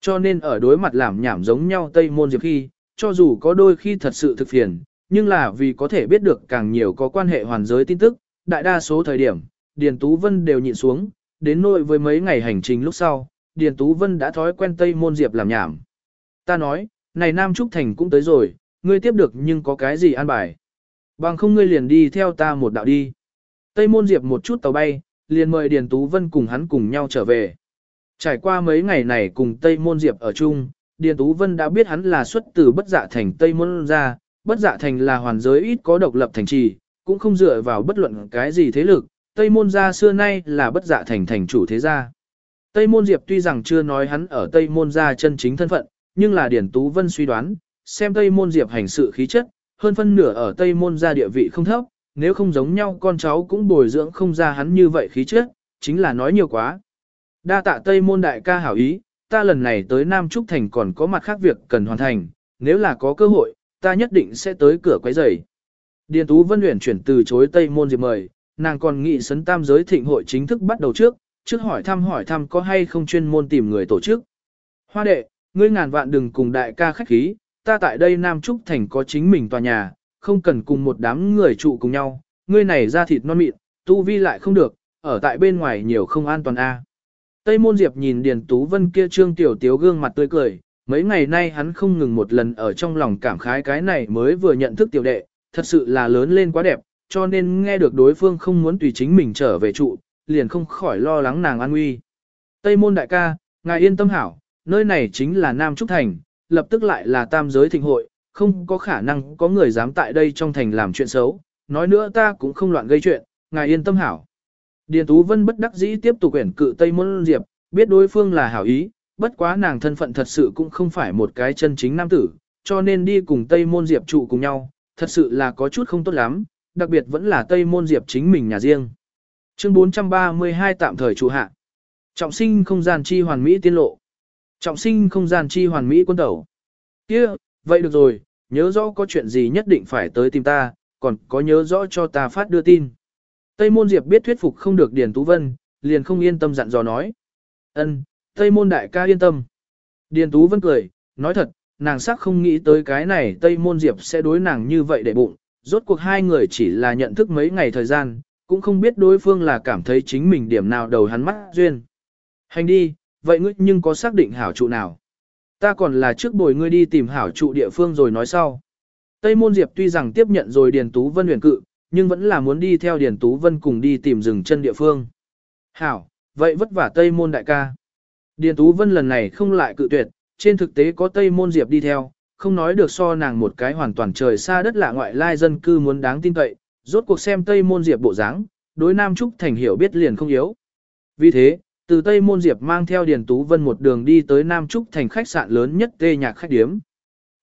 Cho nên ở đối mặt làm nhảm giống nhau Tây Môn Diệp khi, cho dù có đôi khi thật sự thực phiền, nhưng là vì có thể biết được càng nhiều có quan hệ hoàn giới tin tức, đại đa số thời điểm, Điền Tú Vân đều nhịn xuống, đến nỗi với mấy ngày hành trình lúc sau, Điền Tú Vân đã thói quen Tây Môn Diệp làm nhảm. Ta nói, này Nam Trúc Thành cũng tới rồi, ngươi tiếp được nhưng có cái gì an bài. Bằng không ngươi liền đi theo ta một đạo đi. Tây Môn Diệp một chút tàu bay, liền mời Điền Tú Vân cùng hắn cùng nhau trở về. Trải qua mấy ngày này cùng Tây Môn Diệp ở chung, Điền Tú Vân đã biết hắn là xuất từ bất dạ thành Tây Môn ra, bất dạ thành là hoàn giới ít có độc lập thành trì, cũng không dựa vào bất luận cái gì thế lực, Tây Môn gia xưa nay là bất dạ thành thành chủ thế gia. Tây Môn Diệp tuy rằng chưa nói hắn ở Tây Môn gia chân chính thân phận, nhưng là Điển Tú Vân suy đoán, xem Tây Môn Diệp hành sự khí chất, hơn phân nửa ở Tây Môn gia địa vị không thấp, nếu không giống nhau con cháu cũng bồi dưỡng không ra hắn như vậy khí chất, chính là nói nhiều quá. Đa tạ Tây Môn đại ca hảo ý, ta lần này tới Nam Trúc Thành còn có mặt khác việc cần hoàn thành, nếu là có cơ hội, ta nhất định sẽ tới cửa quấy rầy. Điền Tú Vân Uyển chuyển từ chối Tây Môn Diệp mời, nàng còn nghị sấn tam giới thịnh hội chính thức bắt đầu trước, trước hỏi thăm hỏi thăm có hay không chuyên môn tìm người tổ chức. Hoa đệ, ngươi ngàn vạn đừng cùng đại ca khách khí, ta tại đây Nam Trúc Thành có chính mình tòa nhà, không cần cùng một đám người trụ cùng nhau, ngươi này ra thịt non mịn, tu vi lại không được, ở tại bên ngoài nhiều không an toàn a. Tây Môn Diệp nhìn Điền Tú Vân kia trương tiểu tiếu gương mặt tươi cười, mấy ngày nay hắn không ngừng một lần ở trong lòng cảm khái cái này mới vừa nhận thức tiểu đệ, thật sự là lớn lên quá đẹp, cho nên nghe được đối phương không muốn tùy chính mình trở về trụ, liền không khỏi lo lắng nàng an nguy. Tây môn đại ca, ngài yên tâm hảo, nơi này chính là Nam Trúc Thành, lập tức lại là tam giới thịnh hội, không có khả năng có người dám tại đây trong thành làm chuyện xấu, nói nữa ta cũng không loạn gây chuyện, ngài yên tâm hảo. Điền Tú Vân bất đắc dĩ tiếp tục quyển cự Tây Môn Diệp, biết đối phương là hảo ý, bất quá nàng thân phận thật sự cũng không phải một cái chân chính nam tử, cho nên đi cùng Tây Môn Diệp trụ cùng nhau, thật sự là có chút không tốt lắm, đặc biệt vẫn là Tây Môn Diệp chính mình nhà riêng. Chương 432 tạm thời trụ hạ. Trọng sinh không gian chi hoàn mỹ tiên lộ. Trọng sinh không gian chi hoàn mỹ quân tẩu. kia vậy được rồi, nhớ rõ có chuyện gì nhất định phải tới tìm ta, còn có nhớ rõ cho ta phát đưa tin. Tây Môn Diệp biết thuyết phục không được Điền Tú Vân, liền không yên tâm dặn dò nói. ân Tây Môn Đại ca yên tâm. Điền Tú Vân cười, nói thật, nàng sắc không nghĩ tới cái này Tây Môn Diệp sẽ đối nàng như vậy để bụng, rốt cuộc hai người chỉ là nhận thức mấy ngày thời gian, cũng không biết đối phương là cảm thấy chính mình điểm nào đầu hắn mắt duyên. Hành đi, vậy ngươi nhưng có xác định hảo trụ nào? Ta còn là trước bồi ngươi đi tìm hảo trụ địa phương rồi nói sau. Tây Môn Diệp tuy rằng tiếp nhận rồi Điền Tú Vân huyền cự, nhưng vẫn là muốn đi theo Điền Tú Vân cùng đi tìm rừng chân địa phương. Hảo, vậy vất vả Tây Môn đại ca. Điền Tú Vân lần này không lại cự tuyệt, trên thực tế có Tây Môn Diệp đi theo, không nói được so nàng một cái hoàn toàn trời xa đất lạ ngoại lai dân cư muốn đáng tin cậy, rốt cuộc xem Tây Môn Diệp bộ dáng, đối Nam Trúc Thành hiểu biết liền không yếu. Vì thế, từ Tây Môn Diệp mang theo Điền Tú Vân một đường đi tới Nam Trúc Thành khách sạn lớn nhất tê nhạc khách điếm.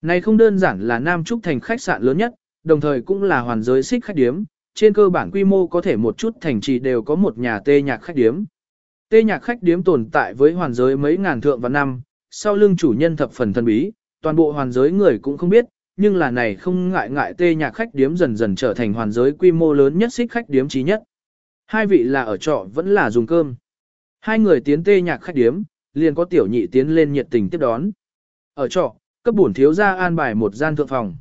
Này không đơn giản là Nam Trúc Thành khách sạn lớn nhất, đồng thời cũng là hoàn giới xích khách điếm, trên cơ bản quy mô có thể một chút thành trì đều có một nhà tê nhạc khách điếm. Tê nhạc khách điếm tồn tại với hoàn giới mấy ngàn thượng và năm, sau lưng chủ nhân thập phần thân bí, toàn bộ hoàn giới người cũng không biết, nhưng là này không ngại ngại tê nhạc khách điếm dần dần trở thành hoàn giới quy mô lớn nhất xích khách điếm trí nhất. Hai vị là ở trọ vẫn là dùng cơm. Hai người tiến tê nhạc khách điếm, liền có tiểu nhị tiến lên nhiệt tình tiếp đón. Ở trọ, cấp bổn thiếu gia an bài một gian thượng phòng.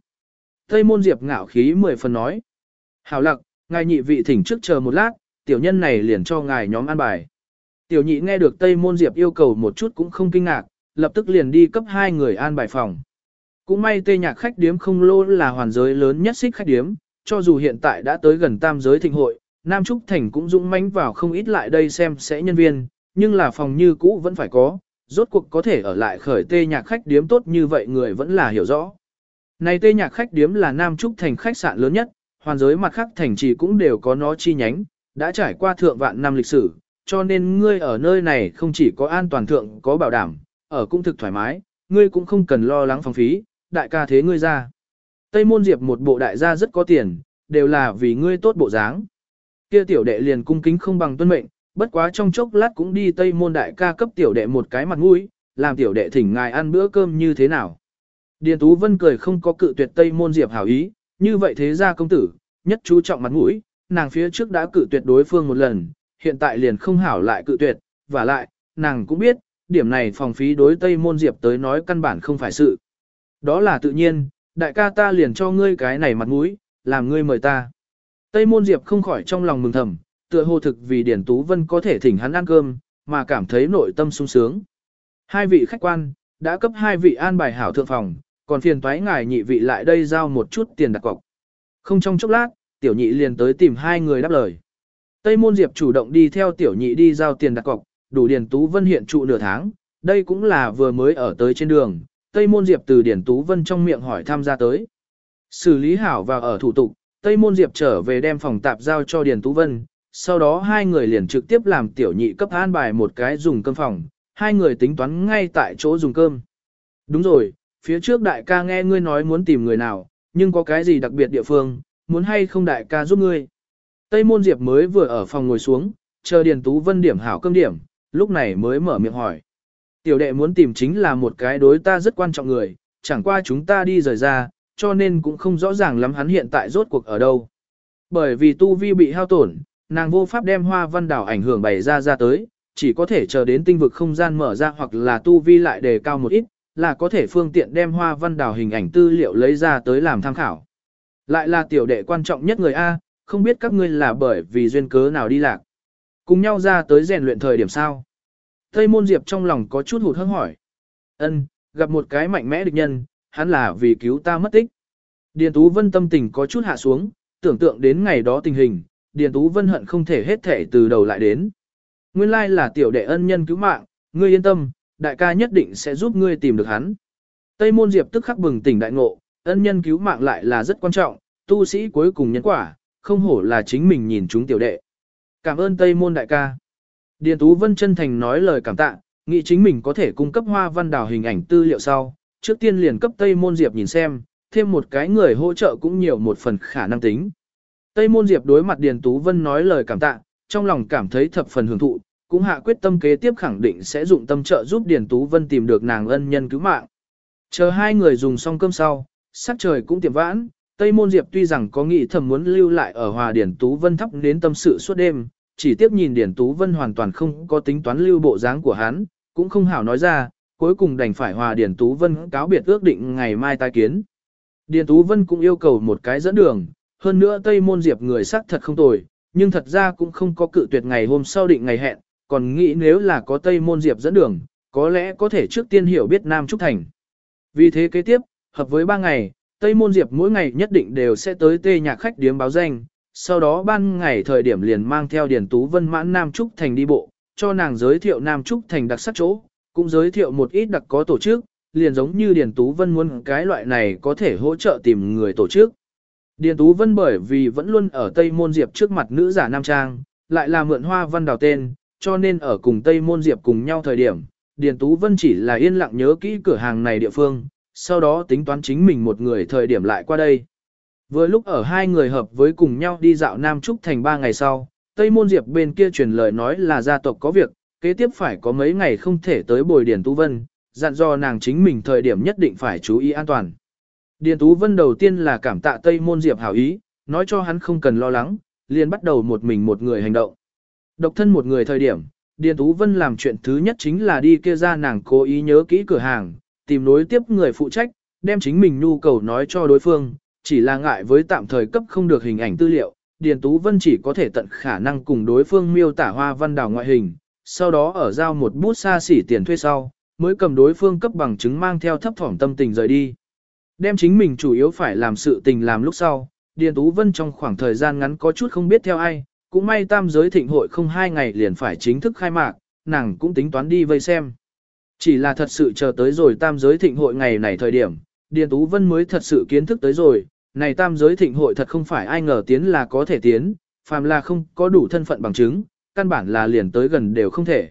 Tây môn diệp ngạo khí mười phần nói. Hảo lặc, ngài nhị vị thỉnh trước chờ một lát, tiểu nhân này liền cho ngài nhóm an bài. Tiểu nhị nghe được Tây môn diệp yêu cầu một chút cũng không kinh ngạc, lập tức liền đi cấp hai người an bài phòng. Cũng may tê nhạc khách điếm không lô là hoàn giới lớn nhất xích khách điếm, cho dù hiện tại đã tới gần tam giới thịnh hội, Nam Trúc Thành cũng dũng mãnh vào không ít lại đây xem sẽ nhân viên, nhưng là phòng như cũ vẫn phải có, rốt cuộc có thể ở lại khởi tê nhạc khách điếm tốt như vậy người vẫn là hiểu rõ. Này tê nhạc khách điếm là Nam Trúc Thành khách sạn lớn nhất, hoàn giới mặt khác thành trì cũng đều có nó chi nhánh, đã trải qua thượng vạn năm lịch sử, cho nên ngươi ở nơi này không chỉ có an toàn thượng có bảo đảm, ở cũng thực thoải mái, ngươi cũng không cần lo lắng phòng phí, đại ca thế ngươi ra. Tây môn diệp một bộ đại gia rất có tiền, đều là vì ngươi tốt bộ dáng. Kia tiểu đệ liền cung kính không bằng tuân mệnh, bất quá trong chốc lát cũng đi Tây môn đại ca cấp tiểu đệ một cái mặt mũi, làm tiểu đệ thỉnh ngài ăn bữa cơm như thế nào. Điền Tú Vân cười không có cự tuyệt Tây môn diệp hảo ý, như vậy thế ra công tử, nhất chú trọng mặt mũi, nàng phía trước đã cự tuyệt đối phương một lần, hiện tại liền không hảo lại cự tuyệt, và lại, nàng cũng biết, điểm này phòng phí đối Tây Môn Diệp tới nói căn bản không phải sự. Đó là tự nhiên, đại ca ta liền cho ngươi cái này mặt mũi, làm ngươi mời ta. Tây Môn Diệp không khỏi trong lòng mừng thầm, tựa hồ thực vì Điển Tú Vân có thể thỉnh hắn ăn cơm, mà cảm thấy nội tâm sung sướng. Hai vị khách quan, đã cấp hai vị an bài hảo thượng phòng, còn phiền toái ngài nhị vị lại đây giao một chút tiền đặt cọc. Không trong chốc lát, tiểu nhị liền tới tìm hai người đáp lời. Tây Môn Diệp chủ động đi theo tiểu nhị đi giao tiền đặt cọc, đủ Điền Tú Vân hiện trụ nửa tháng, đây cũng là vừa mới ở tới trên đường, Tây Môn Diệp từ Điền Tú Vân trong miệng hỏi tham gia tới. Xử lý hảo và ở thủ tục, Tây Môn Diệp trở về đem phòng tạp giao cho Điền Tú Vân, sau đó hai người liền trực tiếp làm tiểu nhị cấp an bài một cái dùng cơm phòng, hai người tính toán ngay tại chỗ dùng cơm. Đúng rồi, phía trước đại ca nghe ngươi nói muốn tìm người nào, nhưng có cái gì đặc biệt địa phương, muốn hay không đại ca giúp ngươi. Tây Môn Diệp mới vừa ở phòng ngồi xuống, chờ Điền Tú Vân điểm hảo cơm điểm, lúc này mới mở miệng hỏi. Tiểu đệ muốn tìm chính là một cái đối ta rất quan trọng người, chẳng qua chúng ta đi rời ra, cho nên cũng không rõ ràng lắm hắn hiện tại rốt cuộc ở đâu. Bởi vì tu vi bị hao tổn, nàng vô pháp đem hoa văn đảo ảnh hưởng bày ra ra tới, chỉ có thể chờ đến tinh vực không gian mở ra hoặc là tu vi lại đề cao một ít, là có thể phương tiện đem hoa văn đảo hình ảnh tư liệu lấy ra tới làm tham khảo. Lại là tiểu đệ quan trọng nhất người A, không biết các ngươi là bởi vì duyên cớ nào đi lạc. Cùng nhau ra tới rèn luyện thời điểm sao. Tây môn diệp trong lòng có chút hụt hẫng hỏi. ân gặp một cái mạnh mẽ địch nhân, hắn là vì cứu ta mất tích. Điền Tú Vân tâm tình có chút hạ xuống, tưởng tượng đến ngày đó tình hình, Điền Tú Vân hận không thể hết thể từ đầu lại đến. Nguyên lai là tiểu đệ ân nhân cứu mạng, ngươi yên tâm, đại ca nhất định sẽ giúp ngươi tìm được hắn. Tây môn diệp tức khắc bừng tỉnh đại ngộ, ân nhân cứu mạng lại là rất quan trọng, tu sĩ cuối cùng nhân quả, không hổ là chính mình nhìn chúng tiểu đệ. Cảm ơn Tây môn đại ca. Điền Tú Vân chân thành nói lời cảm tạ, nghĩ chính mình có thể cung cấp hoa văn đào hình ảnh tư liệu sau, trước tiên liền cấp Tây Môn Diệp nhìn xem, thêm một cái người hỗ trợ cũng nhiều một phần khả năng tính. Tây Môn Diệp đối mặt Điền Tú Vân nói lời cảm tạ, trong lòng cảm thấy thập phần hưởng thụ, cũng hạ quyết tâm kế tiếp khẳng định sẽ dụng tâm trợ giúp Điền Tú Vân tìm được nàng ân nhân cứu mạng. Chờ hai người dùng xong cơm sau, sắc trời cũng tiệm vãn, Tây Môn Diệp tuy rằng có nghĩ thầm muốn lưu lại ở Hòa Điển Tú Vân thắp đến tâm sự suốt đêm, chỉ tiếp nhìn Điển Tú Vân hoàn toàn không có tính toán lưu bộ dáng của hắn, cũng không hảo nói ra, cuối cùng đành phải hòa Điền Tú Vân cáo biệt ước định ngày mai tái kiến. Điền Tú Vân cũng yêu cầu một cái dẫn đường, hơn nữa Tây Môn Diệp người sắc thật không tồi, nhưng thật ra cũng không có cự tuyệt ngày hôm sau định ngày hẹn, còn nghĩ nếu là có Tây Môn Diệp dẫn đường, có lẽ có thể trước tiên hiểu biết Nam Trúc Thành. Vì thế kế tiếp, hợp với ba ngày, Tây Môn Diệp mỗi ngày nhất định đều sẽ tới tê nhạc khách điếm báo danh, sau đó ban ngày thời điểm liền mang theo Điền Tú Vân mãn Nam Trúc Thành đi bộ, cho nàng giới thiệu Nam Trúc Thành đặc sắc chỗ, cũng giới thiệu một ít đặc có tổ chức, liền giống như Điền Tú Vân muốn cái loại này có thể hỗ trợ tìm người tổ chức. Điền Tú Vân bởi vì vẫn luôn ở Tây Môn Diệp trước mặt nữ giả Nam Trang, lại là mượn hoa văn đào tên, cho nên ở cùng Tây Môn Diệp cùng nhau thời điểm, Điền Tú Vân chỉ là yên lặng nhớ kỹ cửa hàng này địa phương, sau đó tính toán chính mình một người thời điểm lại qua đây. Vừa lúc ở hai người hợp với cùng nhau đi dạo Nam Trúc thành ba ngày sau, Tây Môn Diệp bên kia truyền lời nói là gia tộc có việc, kế tiếp phải có mấy ngày không thể tới bồi Điền Tú Vân, dặn dò nàng chính mình thời điểm nhất định phải chú ý an toàn. Điền Tú Vân đầu tiên là cảm tạ Tây Môn Diệp hảo ý, nói cho hắn không cần lo lắng, liền bắt đầu một mình một người hành động. Độc thân một người thời điểm, Điền Tú Vân làm chuyện thứ nhất chính là đi kia ra nàng cố ý nhớ kỹ cửa hàng, tìm nối tiếp người phụ trách, đem chính mình nhu cầu nói cho đối phương, chỉ là ngại với tạm thời cấp không được hình ảnh tư liệu, Điền Tú Vân chỉ có thể tận khả năng cùng đối phương miêu tả hoa văn đào ngoại hình, sau đó ở giao một bút xa xỉ tiền thuê sau, mới cầm đối phương cấp bằng chứng mang theo thấp thỏm tâm tình rời đi. Đem chính mình chủ yếu phải làm sự tình làm lúc sau, Điền Tú Vân trong khoảng thời gian ngắn có chút không biết theo ai, cũng may tam giới thịnh hội không hai ngày liền phải chính thức khai mạc, nàng cũng tính toán đi vây xem. Chỉ là thật sự chờ tới rồi tam giới thịnh hội ngày này thời điểm, Điền Tú Vân mới thật sự kiến thức tới rồi, này tam giới thịnh hội thật không phải ai ngờ tiến là có thể tiến, phàm là không có đủ thân phận bằng chứng, căn bản là liền tới gần đều không thể.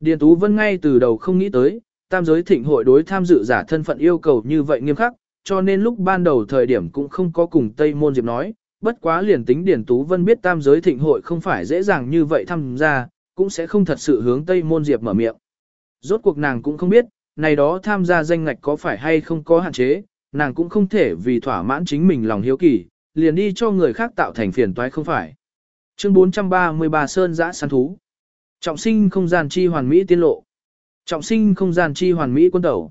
Điền Tú Vân ngay từ đầu không nghĩ tới, tam giới thịnh hội đối tham dự giả thân phận yêu cầu như vậy nghiêm khắc, cho nên lúc ban đầu thời điểm cũng không có cùng Tây Môn Diệp nói, bất quá liền tính Điền Tú Vân biết tam giới thịnh hội không phải dễ dàng như vậy tham gia, cũng sẽ không thật sự hướng Tây Môn Diệp mở miệng. Rốt cuộc nàng cũng không biết, này đó tham gia danh ngạch có phải hay không có hạn chế, nàng cũng không thể vì thỏa mãn chính mình lòng hiếu kỳ, liền đi cho người khác tạo thành phiền toái không phải. Chương 433 Sơn Giã Săn Thú Trọng sinh không gian chi hoàn mỹ tiên lộ Trọng sinh không gian chi hoàn mỹ quân tẩu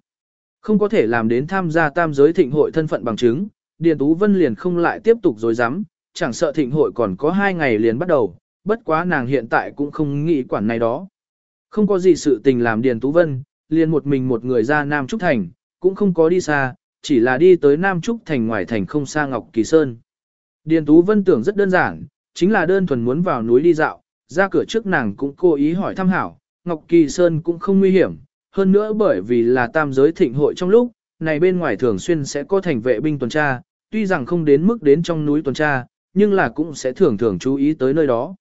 Không có thể làm đến tham gia tam giới thịnh hội thân phận bằng chứng, Điền Tú Vân liền không lại tiếp tục dối rắm chẳng sợ thịnh hội còn có hai ngày liền bắt đầu, bất quá nàng hiện tại cũng không nghĩ quản này đó. Không có gì sự tình làm Điền Tú Vân, liền một mình một người ra Nam Trúc Thành, cũng không có đi xa, chỉ là đi tới Nam Trúc Thành ngoài thành không xa Ngọc Kỳ Sơn. Điền Tú Vân tưởng rất đơn giản, chính là đơn thuần muốn vào núi đi dạo, ra cửa trước nàng cũng cố ý hỏi thăm hảo, Ngọc Kỳ Sơn cũng không nguy hiểm, hơn nữa bởi vì là tam giới thịnh hội trong lúc, này bên ngoài thường xuyên sẽ có thành vệ binh tuần tra, tuy rằng không đến mức đến trong núi tuần tra, nhưng là cũng sẽ thường thường chú ý tới nơi đó.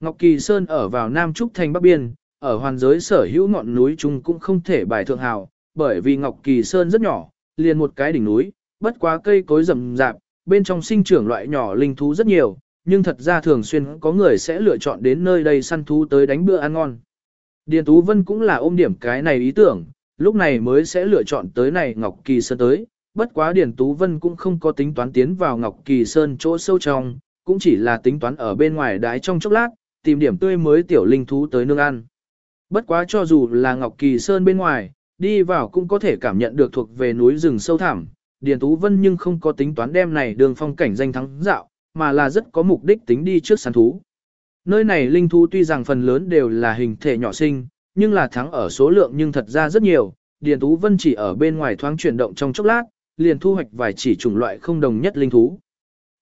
Ngọc Kỳ Sơn ở vào Nam Trúc Thành Bắc Biên, ở hoàn giới sở hữu ngọn núi chung cũng không thể bài thượng hào, bởi vì Ngọc Kỳ Sơn rất nhỏ, liền một cái đỉnh núi, bất quá cây cối rậm rạp, bên trong sinh trưởng loại nhỏ linh thú rất nhiều, nhưng thật ra thường xuyên có người sẽ lựa chọn đến nơi đây săn thú tới đánh bữa ăn ngon. Điền Tú Vân cũng là ôm điểm cái này ý tưởng, lúc này mới sẽ lựa chọn tới này Ngọc Kỳ Sơn tới, bất quá Điền Tú Vân cũng không có tính toán tiến vào Ngọc Kỳ Sơn chỗ sâu trong, cũng chỉ là tính toán ở bên ngoài đái trong chốc lát, tìm điểm tươi mới tiểu linh thú tới nương ăn. Bất quá cho dù là Ngọc Kỳ Sơn bên ngoài, đi vào cũng có thể cảm nhận được thuộc về núi rừng sâu thẳm. Điền Tú Vân nhưng không có tính toán đem này đường phong cảnh danh thắng dạo, mà là rất có mục đích tính đi trước săn thú. Nơi này linh thú tuy rằng phần lớn đều là hình thể nhỏ sinh, nhưng là thắng ở số lượng nhưng thật ra rất nhiều. Điền Tú Vân chỉ ở bên ngoài thoáng chuyển động trong chốc lát, liền thu hoạch vài chỉ chủng loại không đồng nhất linh thú.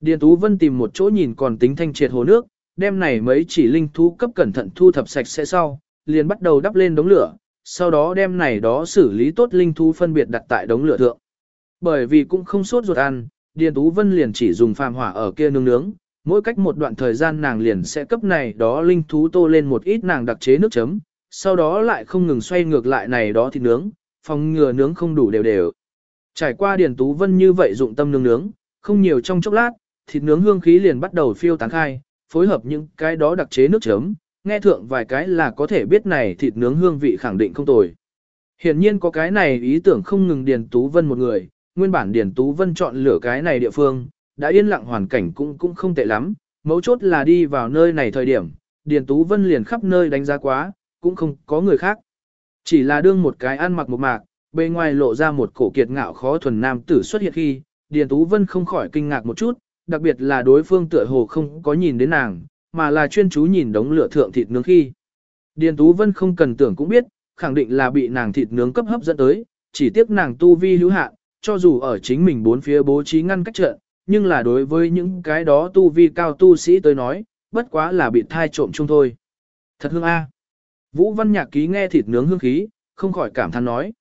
Điền Tú Vân tìm một chỗ nhìn còn tính thanh triệt hồ nước, đem này mấy chỉ linh thú cấp cẩn thận thu thập sạch sẽ sau, liền bắt đầu đắp lên đống lửa, sau đó đem này đó xử lý tốt linh thú phân biệt đặt tại đống lửa thượng. Bởi vì cũng không sốt ruột ăn, Điền Tú Vân liền chỉ dùng phàm hỏa ở kia nướng nướng, mỗi cách một đoạn thời gian nàng liền sẽ cấp này đó linh thú tô lên một ít nàng đặc chế nước chấm, sau đó lại không ngừng xoay ngược lại này đó thịt nướng, phòng ngừa nướng không đủ đều đều. Trải qua Điền Tú Vân như vậy dụng tâm nướng nướng, không nhiều trong chốc lát, thịt nướng hương khí liền bắt đầu phiêu tán khai, phối hợp những cái đó đặc chế nước chấm, nghe thượng vài cái là có thể biết này thịt nướng hương vị khẳng định không tồi. Hiển nhiên có cái này ý tưởng không ngừng Điền Tú Vân một người, nguyên bản Điền Tú Vân chọn lựa cái này địa phương, đã yên lặng hoàn cảnh cũng cũng không tệ lắm, mấu chốt là đi vào nơi này thời điểm, Điền Tú Vân liền khắp nơi đánh giá quá, cũng không có người khác. Chỉ là đương một cái ăn mặc một mạc, bề ngoài lộ ra một cổ kiệt ngạo khó thuần nam tử xuất hiện khi, Điền Tú Vân không khỏi kinh ngạc một chút, đặc biệt là đối phương tựa hồ không có nhìn đến nàng, mà là chuyên chú nhìn đống lửa thượng thịt nướng khi. Điền Tú Vân không cần tưởng cũng biết, khẳng định là bị nàng thịt nướng cấp hấp dẫn tới, chỉ tiếc nàng tu vi hữu hạn, cho dù ở chính mình bốn phía bố trí ngăn cách trận, nhưng là đối với những cái đó tu vi cao tu sĩ tới nói, bất quá là bị thai trộm chung thôi. Thật hương a. Vũ Văn Nhạc ký nghe thịt nướng hương khí, không khỏi cảm thán nói.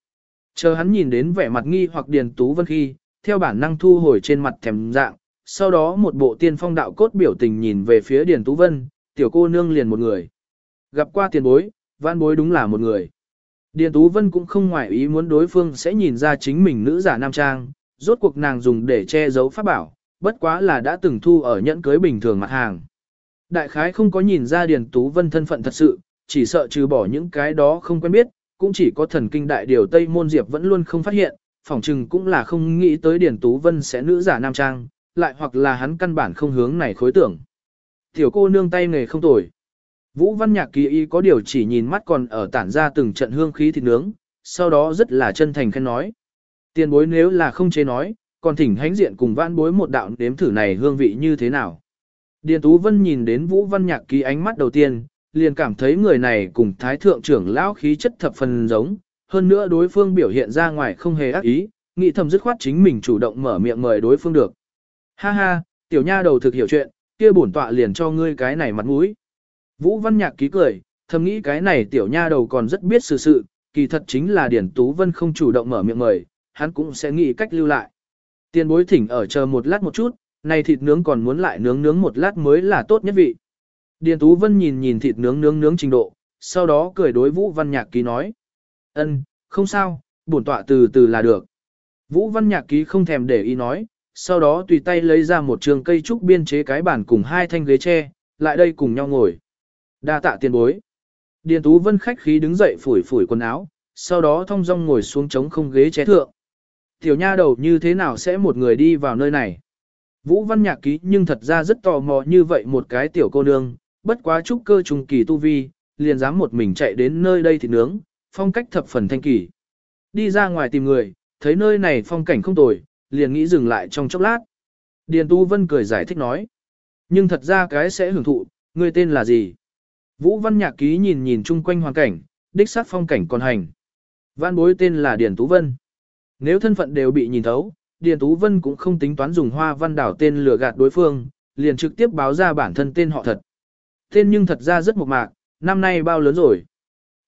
Chờ hắn nhìn đến vẻ mặt nghi hoặc Điền Tú Vân khi, theo bản năng thu hồi trên mặt thèm dạng, sau đó một bộ tiên phong đạo cốt biểu tình nhìn về phía Điền Tú Vân, tiểu cô nương liền một người. Gặp qua tiền bối, văn bối đúng là một người. Điền Tú Vân cũng không ngoại ý muốn đối phương sẽ nhìn ra chính mình nữ giả nam trang, rốt cuộc nàng dùng để che giấu pháp bảo, bất quá là đã từng thu ở nhẫn cưới bình thường mặt hàng. Đại khái không có nhìn ra Điền Tú Vân thân phận thật sự, chỉ sợ trừ bỏ những cái đó không quen biết, cũng chỉ có thần kinh đại điều Tây Môn Diệp vẫn luôn không phát hiện, phỏng chừng cũng là không nghĩ tới Điền Tú Vân sẽ nữ giả nam trang, lại hoặc là hắn căn bản không hướng này khối tưởng. Tiểu cô nương tay nghề không tồi. Vũ Văn Nhạc kỳ y có điều chỉ nhìn mắt còn ở tản ra từng trận hương khí thịt nướng, sau đó rất là chân thành khen nói. Tiền bối nếu là không chế nói, còn thỉnh hánh diện cùng vãn bối một đạo đếm thử này hương vị như thế nào. Điền Tú Vân nhìn đến Vũ Văn Nhạc Kỳ ánh mắt đầu tiên, liền cảm thấy người này cùng Thái Thượng trưởng lão khí chất thập phần giống, hơn nữa đối phương biểu hiện ra ngoài không hề ác ý, nghĩ thầm dứt khoát chính mình chủ động mở miệng mời đối phương được. Ha ha, tiểu nha đầu thực hiểu chuyện, kia bổn tọa liền cho ngươi cái này mặt mũi. Vũ Văn Nhạc ký cười, thầm nghĩ cái này tiểu nha đầu còn rất biết sự sự, kỳ thật chính là Điển Tú Vân không chủ động mở miệng mời, hắn cũng sẽ nghĩ cách lưu lại. Tiền bối thỉnh ở chờ một lát một chút, này thịt nướng còn muốn lại nướng nướng một lát mới là tốt nhất vị. Điền Tú Vân nhìn nhìn thịt nướng nướng nướng trình độ, sau đó cười đối Vũ Văn Nhạc ký nói. ân, không sao, bổn tọa từ từ là được. Vũ Văn Nhạc ký không thèm để ý nói, sau đó tùy tay lấy ra một trường cây trúc biên chế cái bàn cùng hai thanh ghế tre, lại đây cùng nhau ngồi. Đa tạ tiền bối. Điền Tú Vân khách khí đứng dậy phủi phủi quần áo, sau đó thong dong ngồi xuống trống không ghế ché thượng. Tiểu nha đầu như thế nào sẽ một người đi vào nơi này? Vũ Văn Nhạc ký nhưng thật ra rất tò mò như vậy một cái tiểu cô nương, bất quá trúc cơ trùng kỳ tu vi, liền dám một mình chạy đến nơi đây thì nướng, phong cách thập phần thanh kỳ. Đi ra ngoài tìm người, thấy nơi này phong cảnh không tồi, liền nghĩ dừng lại trong chốc lát. Điền Tu Vân cười giải thích nói. Nhưng thật ra cái sẽ hưởng thụ, người tên là gì? Vũ Văn Nhạc Ký nhìn nhìn chung quanh hoàn cảnh, đích sát phong cảnh còn hành. Văn bối tên là Điền Tú Vân. Nếu thân phận đều bị nhìn thấu, Điền Tú Vân cũng không tính toán dùng hoa văn đảo tên lừa gạt đối phương, liền trực tiếp báo ra bản thân tên họ thật. Tên nhưng thật ra rất mộc mạc, năm nay bao lớn rồi.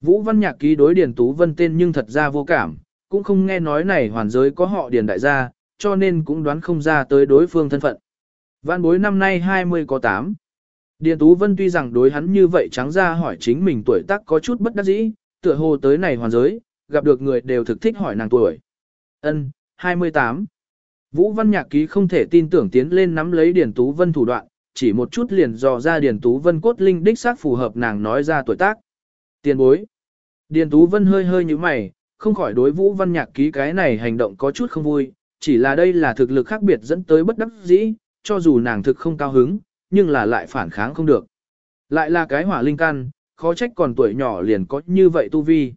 Vũ Văn Nhạc Ký đối Điền Tú Vân tên nhưng thật ra vô cảm, cũng không nghe nói này hoàn giới có họ Điền đại gia, cho nên cũng đoán không ra tới đối phương thân phận. Văn bối năm nay 20 có 8. Điền Tú Vân tuy rằng đối hắn như vậy trắng ra hỏi chính mình tuổi tác có chút bất đắc dĩ, tựa hồ tới này hoàn giới, gặp được người đều thực thích hỏi nàng tuổi. Ân, 28. Vũ Văn Nhạc Ký không thể tin tưởng tiến lên nắm lấy Điền Tú Vân thủ đoạn, chỉ một chút liền dò ra Điền Tú Vân cốt linh đích xác phù hợp nàng nói ra tuổi tác. Tiền bối. Điền Tú Vân hơi hơi như mày, không khỏi đối Vũ Văn Nhạc Ký cái này hành động có chút không vui, chỉ là đây là thực lực khác biệt dẫn tới bất đắc dĩ, cho dù nàng thực không cao hứng, nhưng là lại phản kháng không được. Lại là cái hỏa linh căn, khó trách còn tuổi nhỏ liền có như vậy tu vi.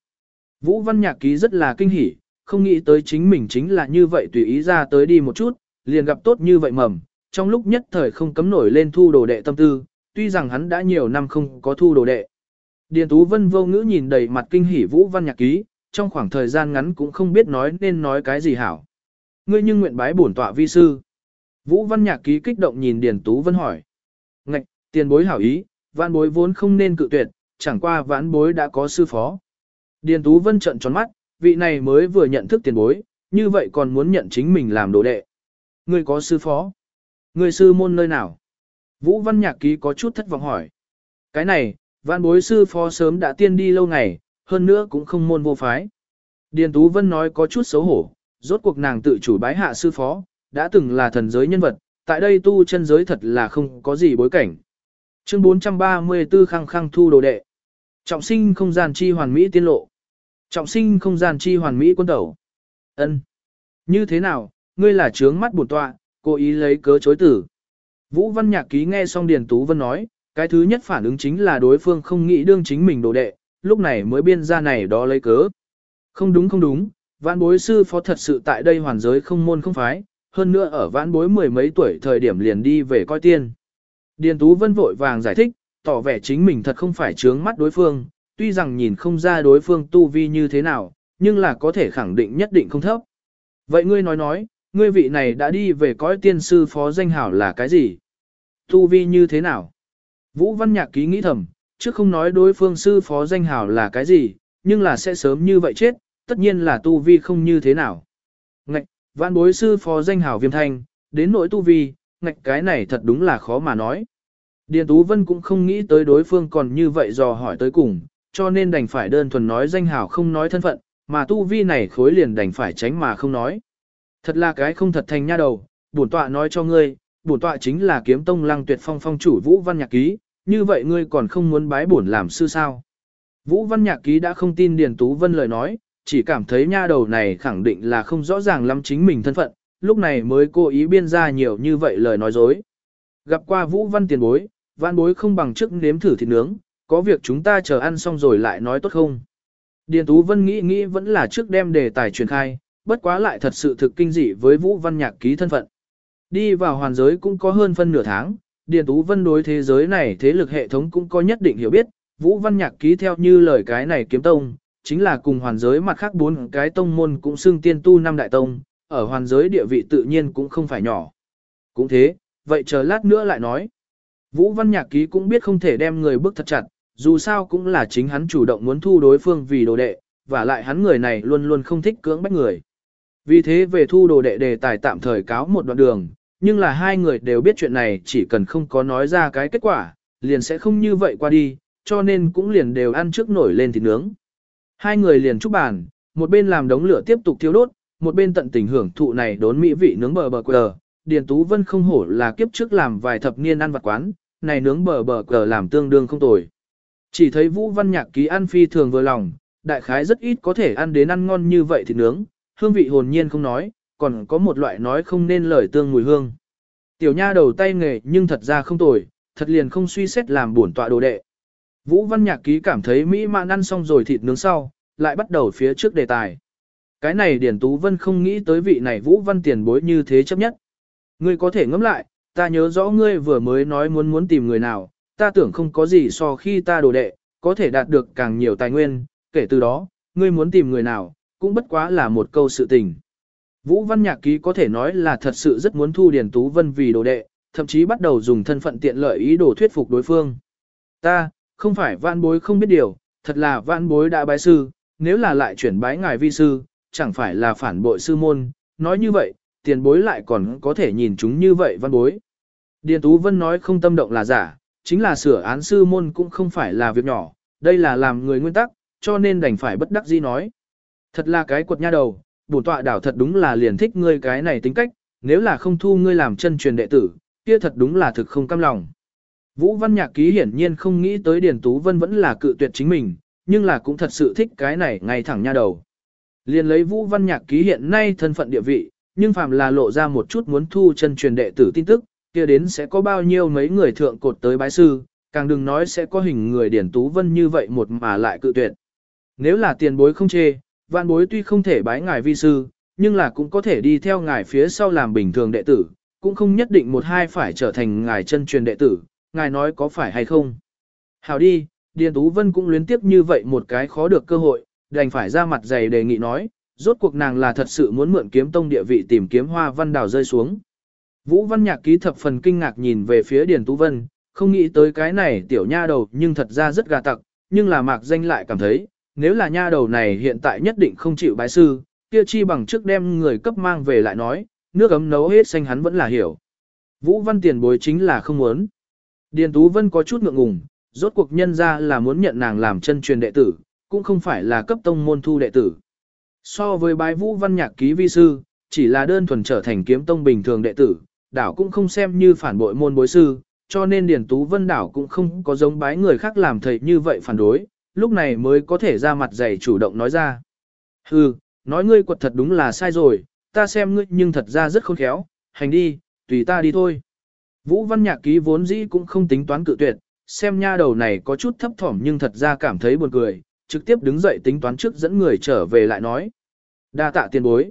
Vũ Văn Nhạc Ký rất là kinh hỉ, không nghĩ tới chính mình chính là như vậy tùy ý ra tới đi một chút, liền gặp tốt như vậy mầm, trong lúc nhất thời không cấm nổi lên thu đồ đệ tâm tư, tuy rằng hắn đã nhiều năm không có thu đồ đệ. Điền Tú Vân vô ngữ nhìn đầy mặt kinh hỉ Vũ Văn Nhạc Ký, trong khoảng thời gian ngắn cũng không biết nói nên nói cái gì hảo. Ngươi nhưng nguyện bái bổn tọa vi sư. Vũ Văn Nhạc Ký kích động nhìn Điền Tú Vân hỏi. Ngạch, tiền bối hảo ý, vãn bối vốn không nên cự tuyệt, chẳng qua vãn bối đã có sư phó. Điền Tú Vân trận tròn mắt, vị này mới vừa nhận thức tiền bối, như vậy còn muốn nhận chính mình làm đồ đệ. Ngươi có sư phó? Ngươi sư môn nơi nào? Vũ Văn Nhạc Ký có chút thất vọng hỏi. Cái này, vãn bối sư phó sớm đã tiên đi lâu ngày, hơn nữa cũng không môn vô phái. Điền Tú Vân nói có chút xấu hổ, rốt cuộc nàng tự chủ bái hạ sư phó, đã từng là thần giới nhân vật, tại đây tu chân giới thật là không có gì bối cảnh. Chương 434 khăng khăng thu đồ đệ. Trọng sinh không gian chi hoàn mỹ tiên lộ. Trọng sinh không gian chi hoàn mỹ quân tẩu. ân Như thế nào, ngươi là trướng mắt bổn tọa, cố ý lấy cớ chối tử. Vũ Văn Nhạc Ký nghe xong Điền Tú Vân nói, cái thứ nhất phản ứng chính là đối phương không nghĩ đương chính mình đồ đệ, lúc này mới biên ra này đó lấy cớ. Không đúng không đúng, vạn bối sư phó thật sự tại đây hoàn giới không môn không phái, hơn nữa ở vãn bối mười mấy tuổi thời điểm liền đi về coi tiên. Điền Tú Vân vội vàng giải thích, tỏ vẻ chính mình thật không phải trướng mắt đối phương, tuy rằng nhìn không ra đối phương tu vi như thế nào, nhưng là có thể khẳng định nhất định không thấp. Vậy ngươi nói nói, ngươi vị này đã đi về cõi tiên sư phó danh hảo là cái gì? Tu vi như thế nào? Vũ Văn Nhạc ký nghĩ thầm, trước không nói đối phương sư phó danh hảo là cái gì, nhưng là sẽ sớm như vậy chết, tất nhiên là tu vi không như thế nào. Vạn bối sư phó danh hảo viêm thanh, đến nỗi tu vi, ngạch cái này thật đúng là khó mà nói. Điền Tú Vân cũng không nghĩ tới đối phương còn như vậy dò hỏi tới cùng, cho nên đành phải đơn thuần nói danh hảo không nói thân phận, mà tu vi này khối liền đành phải tránh mà không nói. Thật là cái không thật thành nha đầu, bổn tọa nói cho ngươi, bổn tọa chính là kiếm tông lăng tuyệt phong phong chủ Vũ Văn Nhạc Ký, như vậy ngươi còn không muốn bái bổn làm sư sao. Vũ Văn Nhạc Ký đã không tin Điền Tú Vân lời nói, chỉ cảm thấy nha đầu này khẳng định là không rõ ràng lắm chính mình thân phận, lúc này mới cố ý biên ra nhiều như vậy lời nói dối. Gặp qua Vũ Văn tiền bối, văn bối không bằng trước nếm thử thịt nướng, có việc chúng ta chờ ăn xong rồi lại nói tốt không. Điền Tú Vân nghĩ nghĩ vẫn là trước đem đề tài truyền khai, bất quá lại thật sự thực kinh dị với Vũ Văn Nhạc ký thân phận. Đi vào hoàn giới cũng có hơn phân nửa tháng, Điền Tú Vân đối thế giới này thế lực hệ thống cũng có nhất định hiểu biết, Vũ Văn Nhạc ký theo như lời cái này kiếm tông, chính là cùng hoàn giới mặt khác bốn cái tông môn cũng xưng tiên tu năm đại tông, ở hoàn giới địa vị tự nhiên cũng không phải nhỏ. Cũng thế, vậy chờ lát nữa lại nói. Vũ Văn Nhạc ký cũng biết không thể đem người bước thật chặt, dù sao cũng là chính hắn chủ động muốn thu đối phương vì đồ đệ, và lại hắn người này luôn luôn không thích cưỡng bách người. Vì thế về thu đồ đệ đề tài tạm thời cáo một đoạn đường, nhưng là hai người đều biết chuyện này chỉ cần không có nói ra cái kết quả, liền sẽ không như vậy qua đi, cho nên cũng liền đều ăn trước nổi lên thịt nướng. Hai người liền chúc bàn, một bên làm đống lửa tiếp tục thiêu đốt, một bên tận tình hưởng thụ này đốn mỹ vị nướng bờ bờ cờ. Điền Tú Vân không hổ là kiếp trước làm vài thập niên ăn vặt quán, này nướng bờ bờ cờ làm tương đương không tồi. Chỉ thấy Vũ Văn Nhạc ký ăn phi thường vừa lòng, đại khái rất ít có thể ăn đến ăn ngon như vậy thì nướng, hương vị hồn nhiên không nói, còn có một loại nói không nên lời tương mùi hương. Tiểu nha đầu tay nghề nhưng thật ra không tồi, thật liền không suy xét làm bổn tọa đồ đệ. Vũ Văn Nhạc ký cảm thấy mỹ mãn ăn xong rồi thịt nướng sau, lại bắt đầu phía trước đề tài. Cái này Điển Tú Vân không nghĩ tới vị này Vũ Văn tiền bối như thế chấp nhất. Ngươi có thể ngẫm lại, ta nhớ rõ ngươi vừa mới nói muốn muốn tìm người nào, ta tưởng không có gì so khi ta đồ đệ, có thể đạt được càng nhiều tài nguyên, kể từ đó, ngươi muốn tìm người nào, cũng bất quá là một câu sự tình. Vũ Văn Nhạc Ký có thể nói là thật sự rất muốn thu Điền Tú Vân vì đồ đệ, thậm chí bắt đầu dùng thân phận tiện lợi ý đồ thuyết phục đối phương. Ta, không phải vạn bối không biết điều, thật là vạn bối đã bái sư, nếu là lại chuyển bái ngài vi sư, chẳng phải là phản bội sư môn, nói như vậy, tiền bối lại còn có thể nhìn chúng như vậy văn bối. Điền Tú Vân nói không tâm động là giả, chính là sửa án sư môn cũng không phải là việc nhỏ, đây là làm người nguyên tắc, cho nên đành phải bất đắc dĩ nói. Thật là cái quật nha đầu, bổn tọa đảo thật đúng là liền thích ngươi cái này tính cách, nếu là không thu ngươi làm chân truyền đệ tử, kia thật đúng là thực không cam lòng. Vũ Văn Nhạc Ký hiển nhiên không nghĩ tới Điền Tú Vân vẫn là cự tuyệt chính mình, nhưng là cũng thật sự thích cái này ngay thẳng nha đầu. Liền lấy Vũ Văn Nhạc Ký hiện nay thân phận địa vị, nhưng phàm là lộ ra một chút muốn thu chân truyền đệ tử tin tức, kia đến sẽ có bao nhiêu mấy người thượng cột tới bái sư, càng đừng nói sẽ có hình người Điền Tú Vân như vậy một mà lại cự tuyệt. Nếu là tiền bối không chê, vạn bối tuy không thể bái ngài vi sư, nhưng là cũng có thể đi theo ngài phía sau làm bình thường đệ tử, cũng không nhất định một hai phải trở thành ngài chân truyền đệ tử, ngài nói có phải hay không. Hảo đi, Điền Tú Vân cũng luyến tiếp như vậy một cái khó được cơ hội, đành phải ra mặt dày đề nghị nói, rốt cuộc nàng là thật sự muốn mượn kiếm tông địa vị tìm kiếm hoa văn đào rơi xuống. Vũ Văn Nhạc ký thập phần kinh ngạc nhìn về phía Điền Tú Vân, không nghĩ tới cái này tiểu nha đầu nhưng thật ra rất gà tặc, nhưng là mạc danh lại cảm thấy, nếu là nha đầu này hiện tại nhất định không chịu bái sư, kia chi bằng trước đem người cấp mang về lại nói, nước ấm nấu hết xanh hắn vẫn là hiểu. Vũ Văn tiền bối chính là không muốn. Điền Tú Vân có chút ngượng ngùng, rốt cuộc nhân ra là muốn nhận nàng làm chân truyền đệ tử, cũng không phải là cấp tông môn thu đệ tử. So với bái Vũ Văn nhạc ký vi sư, chỉ là đơn thuần trở thành kiếm tông bình thường đệ tử, đảo cũng không xem như phản bội môn bối sư, cho nên Điền Tú Vân đảo cũng không có giống bái người khác làm thầy như vậy phản đối, lúc này mới có thể ra mặt dày chủ động nói ra. Hừ, nói ngươi quật thật đúng là sai rồi, ta xem ngươi nhưng thật ra rất khôn khéo, hành đi, tùy ta đi thôi. Vũ Văn Nhạc ký vốn dĩ cũng không tính toán cự tuyệt, xem nha đầu này có chút thấp thỏm nhưng thật ra cảm thấy buồn cười, trực tiếp đứng dậy tính toán trước dẫn người trở về lại nói. đa tạ tiền bối.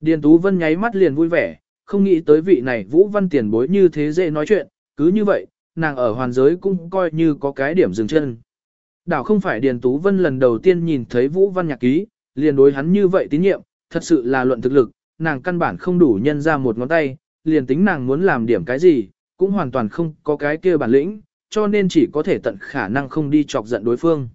Điền Tú Vân nháy mắt liền vui vẻ, không nghĩ tới vị này Vũ Văn tiền bối như thế dễ nói chuyện, cứ như vậy, nàng ở hoàn giới cũng coi như có cái điểm dừng chân. Đảo không phải Điền Tú Vân lần đầu tiên nhìn thấy Vũ Văn nhạc ký, liền đối hắn như vậy tín nhiệm, thật sự là luận thực lực, nàng căn bản không đủ nhân ra một ngón tay, liền tính nàng muốn làm điểm cái gì, cũng hoàn toàn không có cái kia bản lĩnh, cho nên chỉ có thể tận khả năng không đi chọc giận đối phương.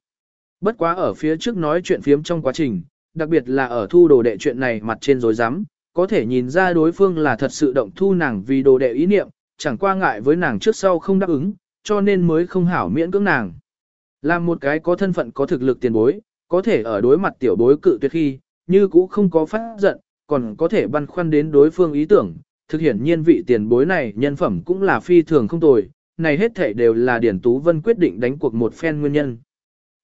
Bất quá ở phía trước nói chuyện phiếm trong quá trình, đặc biệt là ở thu đồ đệ chuyện này mặt trên dối rắm có thể nhìn ra đối phương là thật sự động thu nàng vì đồ đệ ý niệm, chẳng qua ngại với nàng trước sau không đáp ứng, cho nên mới không hảo miễn cưỡng nàng. Làm một cái có thân phận có thực lực tiền bối, có thể ở đối mặt tiểu bối cự tuyệt khi, như cũ không có phát giận, còn có thể băn khoăn đến đối phương ý tưởng, thực hiện nhiên vị tiền bối này nhân phẩm cũng là phi thường không tồi, này hết thể đều là Điển Tú Vân quyết định đánh cuộc một phen nguyên nhân.